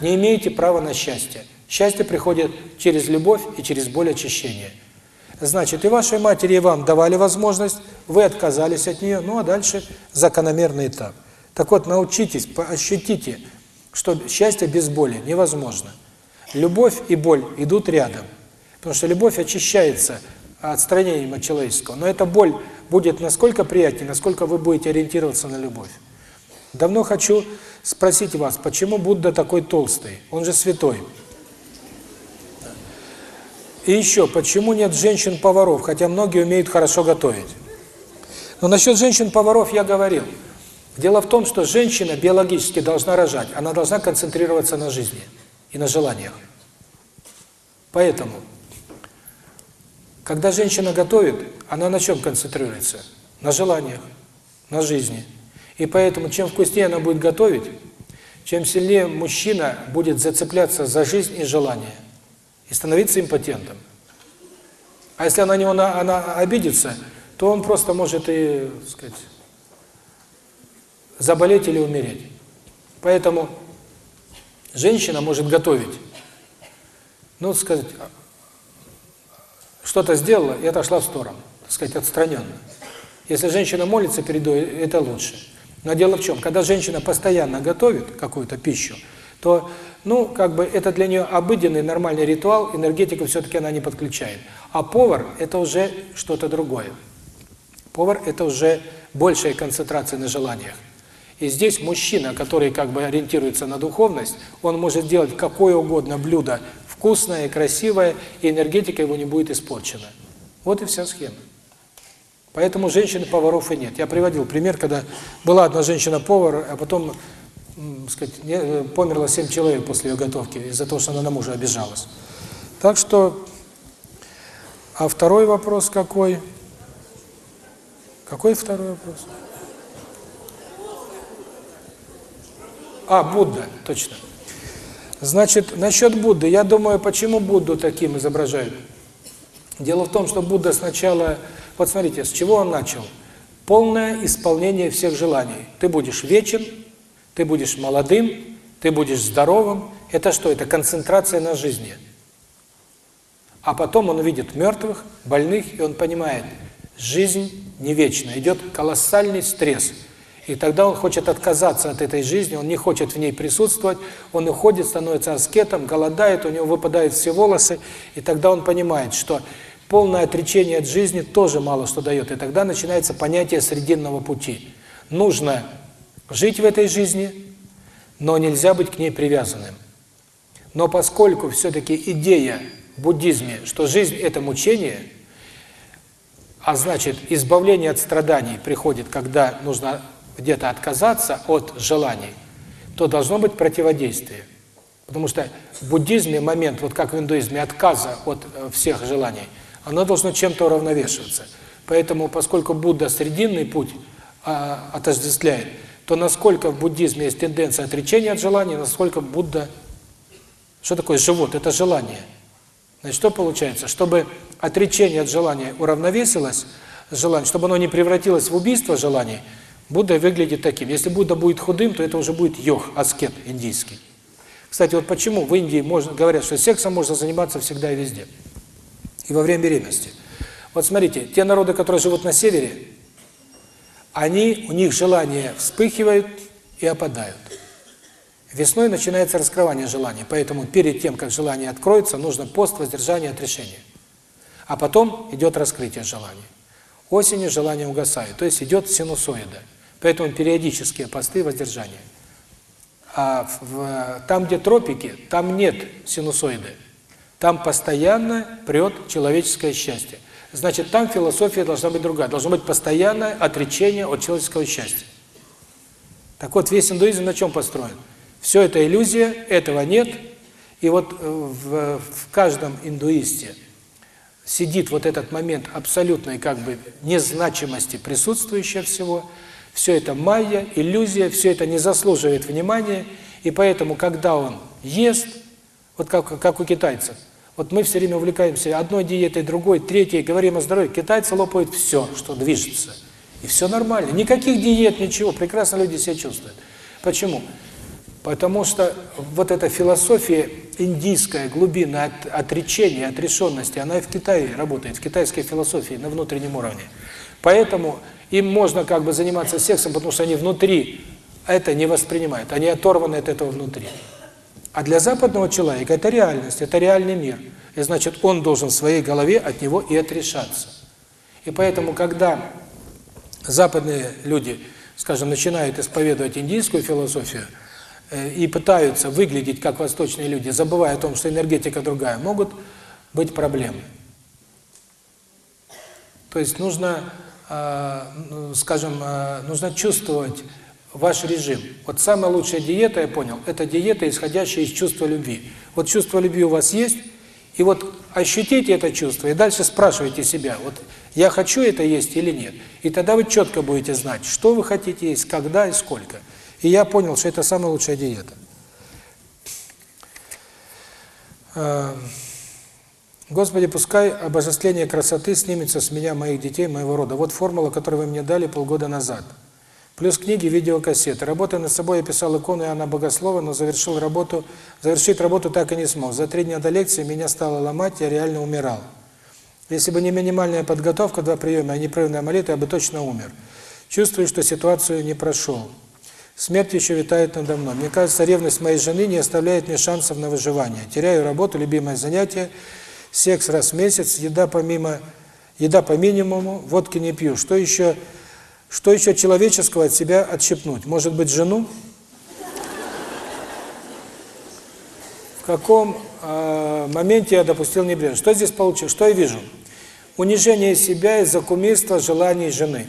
B: не имеете права на счастье. Счастье приходит через любовь и через боль очищения. Значит, и вашей матери, и вам давали возможность, вы отказались от нее, ну а дальше закономерный этап. Так вот, научитесь, ощутите, что счастье без боли невозможно. Любовь и боль идут рядом, потому что любовь очищается отстранением от человеческого, но эта боль будет насколько приятнее, насколько вы будете ориентироваться на любовь. Давно хочу Спросите вас, почему Будда такой толстый? Он же святой. И еще, почему нет женщин-поваров, хотя многие умеют хорошо готовить? Но насчет женщин-поваров я говорил. Дело в том, что женщина биологически должна рожать, она должна концентрироваться на жизни и на желаниях. Поэтому, когда женщина готовит, она на чем концентрируется? На желаниях, на жизни – и поэтому, чем вкуснее она будет готовить, чем сильнее мужчина будет зацепляться за жизнь и желание, и становиться импотентом. А если она, не, она, она обидится, то он просто может и, сказать, заболеть или умереть. Поэтому женщина может готовить. Ну, сказать, что-то сделала и отошла в сторону, так сказать, отстраненно. Если женщина молится перед это лучше. Но дело в чем, когда женщина постоянно готовит какую-то пищу, то, ну, как бы это для нее обыденный нормальный ритуал, энергетику все-таки она не подключает. А повар – это уже что-то другое. Повар – это уже большая концентрация на желаниях. И здесь мужчина, который как бы ориентируется на духовность, он может делать какое угодно блюдо, вкусное, красивое, и энергетика его не будет испорчена. Вот и вся схема. Поэтому женщины поваров и нет. Я приводил пример, когда была одна женщина-повар, а потом сказать, не, э, померло семь человек после ее готовки из-за того, что она на мужа обижалась. Так что, а второй вопрос какой? Какой второй вопрос? А, Будда, точно. Значит, насчет Будды. Я думаю, почему Будду таким изображают? Дело в том, что Будда сначала... Вот смотрите, с чего он начал? Полное исполнение всех желаний. Ты будешь вечен, ты будешь молодым, ты будешь здоровым. Это что? Это концентрация на жизни. А потом он видит мертвых, больных, и он понимает, жизнь не вечна, идет колоссальный стресс. И тогда он хочет отказаться от этой жизни, он не хочет в ней присутствовать, он уходит, становится аскетом, голодает, у него выпадают все волосы, и тогда он понимает, что полное отречение от жизни тоже мало что дает. И тогда начинается понятие срединного пути. Нужно жить в этой жизни, но нельзя быть к ней привязанным. Но поскольку все-таки идея в буддизме, что жизнь – это мучение, а значит, избавление от страданий приходит, когда нужно где-то отказаться от желаний, то должно быть противодействие. Потому что в буддизме момент, вот как в индуизме, отказа от э, всех желаний – а Она должна чем-то уравновешиваться. Поэтому, поскольку Будда срединный путь а, отождествляет, то насколько в буддизме есть тенденция отречения от желания, насколько Будда... Что такое живот? Это желание. Значит, что получается? Чтобы отречение от желания уравновесилось, желание, чтобы оно не превратилось в убийство желаний, Будда выглядит таким. Если Будда будет худым, то это уже будет йог, аскет индийский. Кстати, вот почему в Индии можно, говорят, что сексом можно заниматься всегда и везде и во время беременности. Вот смотрите, те народы, которые живут на севере, они, у них желания вспыхивают и опадают. Весной начинается раскрывание желания, поэтому перед тем, как желание откроется, нужно пост воздержания от решения. А потом идет раскрытие желания. Осенью желание угасает, то есть идет синусоида. Поэтому периодические посты воздержания. А в, там, где тропики, там нет синусоиды. Там постоянно прет человеческое счастье. Значит, там философия должна быть другая. Должно быть постоянное отречение от человеческого счастья. Так вот, весь индуизм на чем построен? Все это иллюзия, этого нет. И вот э, в, в каждом индуисте сидит вот этот момент абсолютной как бы незначимости присутствующего всего. Все это майя, иллюзия, все это не заслуживает внимания. И поэтому, когда он ест, вот как, как у китайцев. Вот мы все время увлекаемся одной диетой, другой, третьей, говорим о здоровье. Китайцы лопают все, что движется. И все нормально. Никаких диет, ничего. Прекрасно люди себя чувствуют. Почему? Потому что вот эта философия индийская, глубина от, отречения, отрешенности, она и в Китае работает, в китайской философии на внутреннем уровне. Поэтому им можно как бы заниматься сексом, потому что они внутри это не воспринимают. Они оторваны от этого внутри. А для западного человека это реальность, это реальный мир. И значит, он должен в своей голове от него и отрешаться. И поэтому, когда западные люди, скажем, начинают исповедовать индийскую философию э, и пытаются выглядеть как восточные люди, забывая о том, что энергетика другая, могут быть проблемы. То есть нужно, э, скажем, э, нужно чувствовать ваш режим. Вот самая лучшая диета, я понял, это диета, исходящая из чувства любви. Вот чувство любви у вас есть, и вот ощутите это чувство, и дальше спрашивайте себя, вот я хочу это есть или нет. И тогда вы четко будете знать, что вы хотите есть, когда и сколько. И я понял, что это самая лучшая диета. Эм, Господи, пускай обожествление красоты снимется с меня, моих детей, моего рода. Вот формула, которую вы мне дали полгода назад – Плюс книги, видеокассеты. Работая над собой, я писал икону Иоанна Богослова, но завершил работу, завершить работу так и не смог. За три дня до лекции меня стало ломать, я реально умирал. Если бы не минимальная подготовка, два приема, а непрерывная молитва, я бы точно умер. Чувствую, что ситуацию не прошел. Смерть еще витает надо мной. Мне кажется, ревность моей жены не оставляет мне шансов на выживание. Теряю работу, любимое занятие, секс раз в месяц, еда помимо еда по минимуму, водки не пью. Что еще что еще человеческого от себя отщепнуть? Может быть, жену? В каком э, моменте я допустил небрежность? Что здесь получилось? Что я вижу? Унижение себя из-за кумирства желаний жены.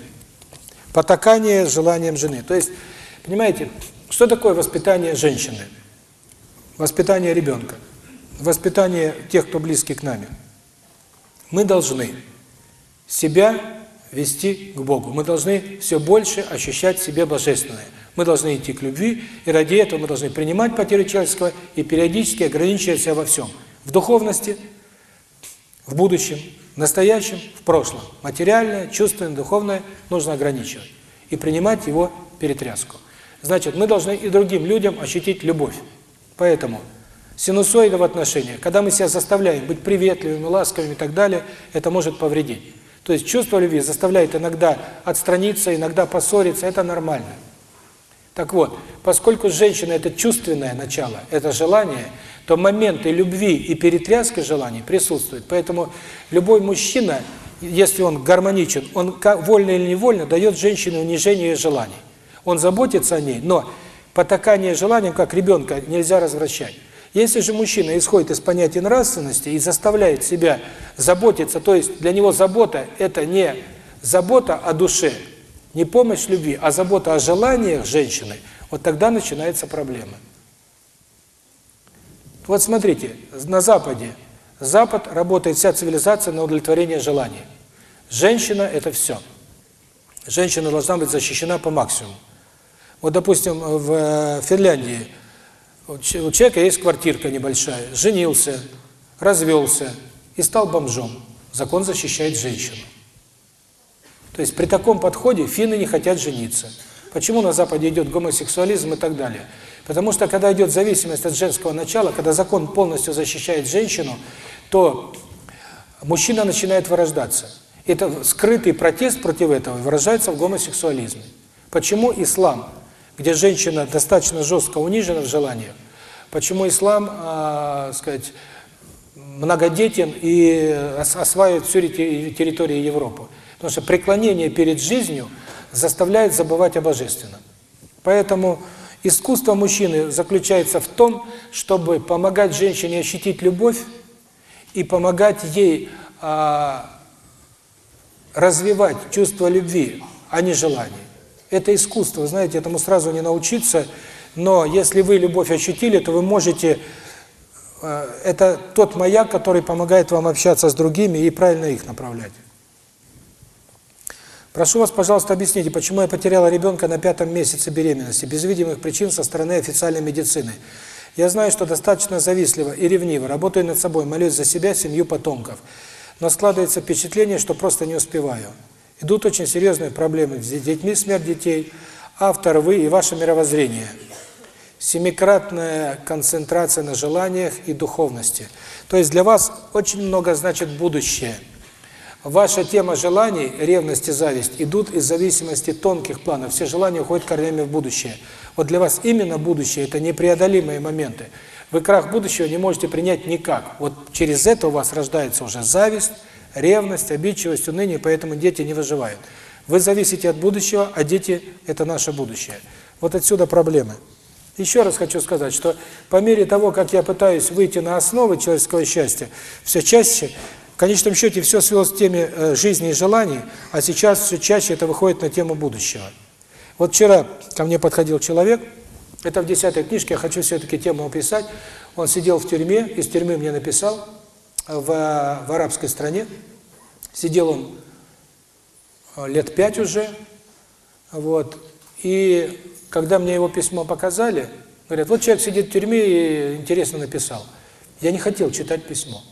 B: Потакание желанием жены. То есть, понимаете, что такое воспитание женщины? Воспитание ребенка. Воспитание тех, кто близкий к нами. Мы должны себя вести к Богу. Мы должны все больше ощущать в себе Божественное. Мы должны идти к любви, и ради этого мы должны принимать потери человеческого и периодически ограничивать себя во всем. В духовности, в будущем, в настоящем, в прошлом. Материальное, чувственное, духовное нужно ограничивать. И принимать его перетряску. Значит, мы должны и другим людям ощутить любовь. Поэтому синусоида в отношениях, когда мы себя заставляем быть приветливыми, ласковыми и так далее, это может повредить. То есть чувство любви заставляет иногда отстраниться, иногда поссориться, это нормально. Так вот, поскольку женщина – это чувственное начало, это желание, то моменты любви и перетряска желаний присутствуют. Поэтому любой мужчина, если он гармоничен, он вольно или невольно дает женщине унижение желаний. Он заботится о ней, но потакание желанием, как ребенка, нельзя развращать. Если же мужчина исходит из понятия нравственности и заставляет себя заботиться, то есть для него забота – это не забота о душе, не помощь любви, а забота о желаниях женщины, вот тогда начинается проблема. Вот смотрите, на Западе, Запад работает вся цивилизация на удовлетворение желаний. Женщина – это все. Женщина должна быть защищена по максимуму. Вот, допустим, в э, Финляндии – у человека есть квартирка небольшая, женился, развелся и стал бомжом. Закон защищает женщину. То есть при таком подходе финны не хотят жениться. Почему на Западе идет гомосексуализм и так далее? Потому что когда идет зависимость от женского начала, когда закон полностью защищает женщину, то мужчина начинает вырождаться. Это скрытый протест против этого выражается в гомосексуализме. Почему ислам? где женщина достаточно жестко унижена в желаниях. Почему ислам, э, сказать, многодетен и осваивает всю территорию Европы? Потому что преклонение перед жизнью заставляет забывать о божественном. Поэтому искусство мужчины заключается в том, чтобы помогать женщине ощутить любовь и помогать ей э, развивать чувство любви, а не желания. Это искусство, знаете, этому сразу не научиться, но если вы любовь ощутили, то вы можете... Э, это тот маяк, который помогает вам общаться с другими и правильно их направлять. Прошу вас, пожалуйста, объясните, почему я потеряла ребенка на пятом месяце беременности, без видимых причин со стороны официальной медицины. Я знаю, что достаточно завистливо и ревниво, работаю над собой, молюсь за себя, семью, потомков. Но складывается впечатление, что просто не успеваю. Идут очень серьезные проблемы с детьми, смерть детей, автор вы и ваше мировоззрение. Семикратная концентрация на желаниях и духовности. То есть для вас очень много значит будущее. Ваша тема желаний, ревность и зависть идут из зависимости тонких планов. Все желания уходят корнями в будущее. Вот для вас именно будущее – это непреодолимые моменты. Вы крах будущего не можете принять никак. Вот через это у вас рождается уже зависть, Ревность, обидчивость, уныние, поэтому дети не выживают. Вы зависите от будущего, а дети – это наше будущее. Вот отсюда проблемы. Еще раз хочу сказать, что по мере того, как я пытаюсь выйти на основы человеческого счастья, все чаще, в конечном счете, все свелось к теме э, жизни и желаний, а сейчас все чаще это выходит на тему будущего. Вот вчера ко мне подходил человек, это в десятой книжке, я хочу все-таки тему описать, он сидел в тюрьме, из тюрьмы мне написал, в, в арабской стране, сидел он э, лет пять уже, вот, и когда мне его письмо показали, говорят, вот человек сидит в тюрьме и интересно написал. Я не хотел читать письмо.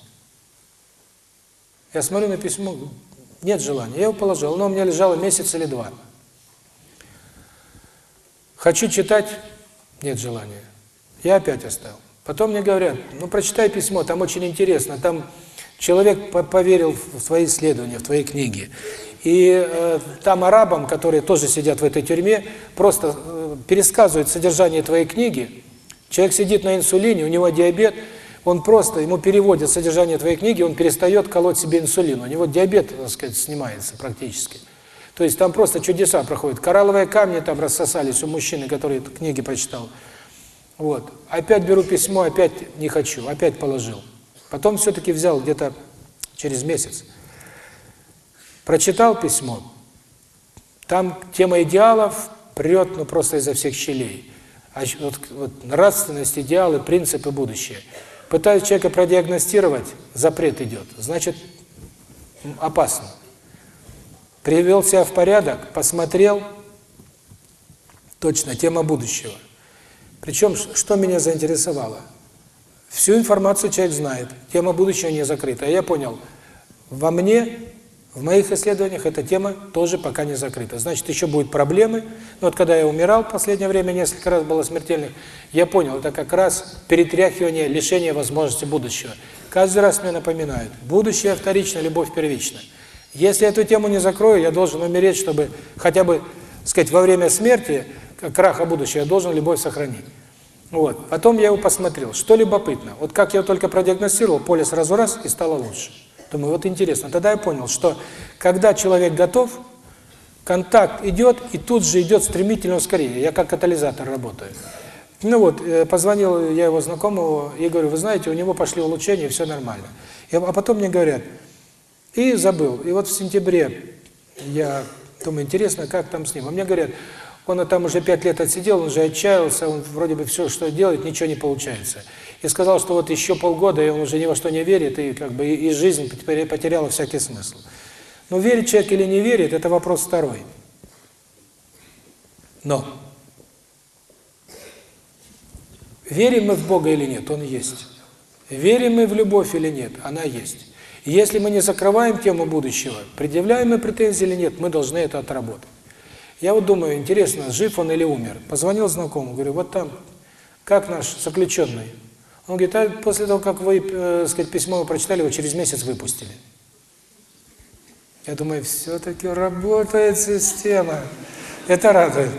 B: Я смотрю на письмо, нет желания. Я его положил, но у меня лежало месяц или два. Хочу читать, нет желания. Я опять оставил. Потом мне говорят, ну прочитай письмо, там очень интересно, там человек поверил в свои исследования, в твои книги. И э, там арабам, которые тоже сидят в этой тюрьме, просто э, пересказывают содержание твоей книги. Человек сидит на инсулине, у него диабет, он просто, ему переводят содержание твоей книги, он перестает колоть себе инсулин, у него диабет, так сказать, снимается практически. То есть там просто чудеса проходят. Коралловые камни там рассосались у мужчины, который книги прочитал. Вот. Опять беру письмо, опять не хочу, опять положил. Потом все-таки взял где-то через месяц. Прочитал письмо. Там тема идеалов прет, ну, просто изо всех щелей. А вот, вот нравственность, идеалы, принципы, будущее. Пытаюсь человека продиагностировать, запрет идет. Значит, опасно. Привел себя в порядок, посмотрел, точно, тема будущего – причем, что меня заинтересовало? Всю информацию человек знает, тема будущего не закрыта. А Я понял, во мне, в моих исследованиях эта тема тоже пока не закрыта. Значит, еще будут проблемы. Но вот когда я умирал в последнее время, несколько раз было смертельных, я понял, это как раз перетряхивание, лишение возможности будущего. Каждый раз мне напоминают, будущее вторично, любовь первична. Если эту тему не закрою, я должен умереть, чтобы хотя бы, сказать, во время смерти краха будущего, я должен любовь сохранить. Вот. Потом я его посмотрел. Что любопытно. Вот как я только продиагностировал, поле сразу раз и стало лучше. Думаю, вот интересно. Тогда я понял, что когда человек готов, контакт идет, и тут же идет стремительно ускорение. Я как катализатор работаю. Ну вот, позвонил я его знакомому и говорю, вы знаете, у него пошли улучшения, все нормально. А потом мне говорят, и забыл. И вот в сентябре я думаю, интересно, как там с ним. А мне говорят, он там уже пять лет отсидел, он уже отчаялся, он вроде бы все, что делает, ничего не получается. И сказал, что вот еще полгода, и он уже ни во что не верит, и как бы и жизнь потеряла всякий смысл. Но верит человек или не верит, это вопрос второй. Но верим мы в Бога или нет, Он есть. Верим мы в любовь или нет, она есть. И если мы не закрываем тему будущего, предъявляем мы претензии или нет, мы должны это отработать. Я вот думаю, интересно, жив он или умер. Позвонил знакомому, говорю, вот там, как наш заключенный? Он говорит, а после того, как вы, э, сказать, письмо вы прочитали, его через месяц выпустили. Я думаю, все-таки работает система. Это радует.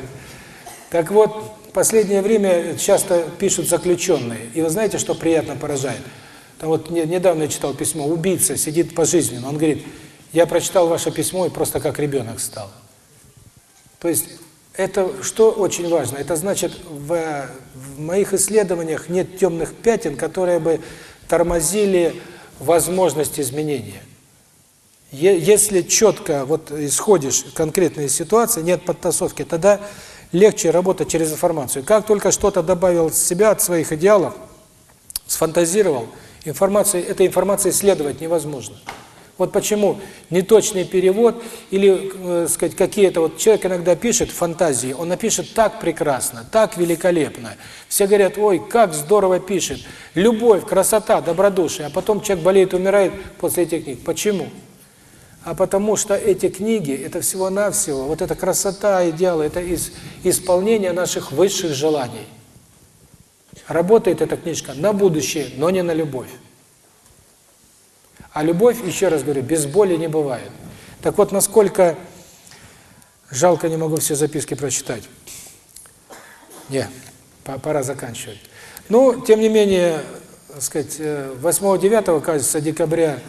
B: Так вот, последнее время часто пишут заключенные. И вы знаете, что приятно поражает? Там вот недавно я читал письмо, убийца сидит пожизненно. Он говорит, я прочитал ваше письмо и просто как ребенок стал. То есть это что очень важно? Это значит, в, в моих исследованиях нет темных пятен, которые бы тормозили возможность изменения. Е, если четко вот исходишь конкретные ситуации, нет подтасовки, тогда легче работать через информацию. Как только что-то добавил с себя, от своих идеалов, сфантазировал, информация, этой информации следовать невозможно. Вот почему неточный перевод или, э, сказать, какие-то... Вот человек иногда пишет фантазии, он напишет так прекрасно, так великолепно. Все говорят, ой, как здорово пишет. Любовь, красота, добродушие. А потом человек болеет, умирает после этих книг. Почему? А потому что эти книги, это всего-навсего, вот эта красота, идеалы, это из, исполнение наших высших желаний. Работает эта книжка на будущее, но не на любовь. А любовь, еще раз говорю, без боли не бывает. Так вот, насколько... Жалко, не могу все записки прочитать. Не, пора заканчивать. Ну, тем не менее, сказать, э, 8-9, кажется, декабря,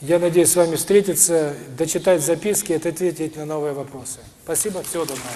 B: я надеюсь с вами встретиться, дочитать записки и ответить на новые вопросы. Спасибо, всего доброго.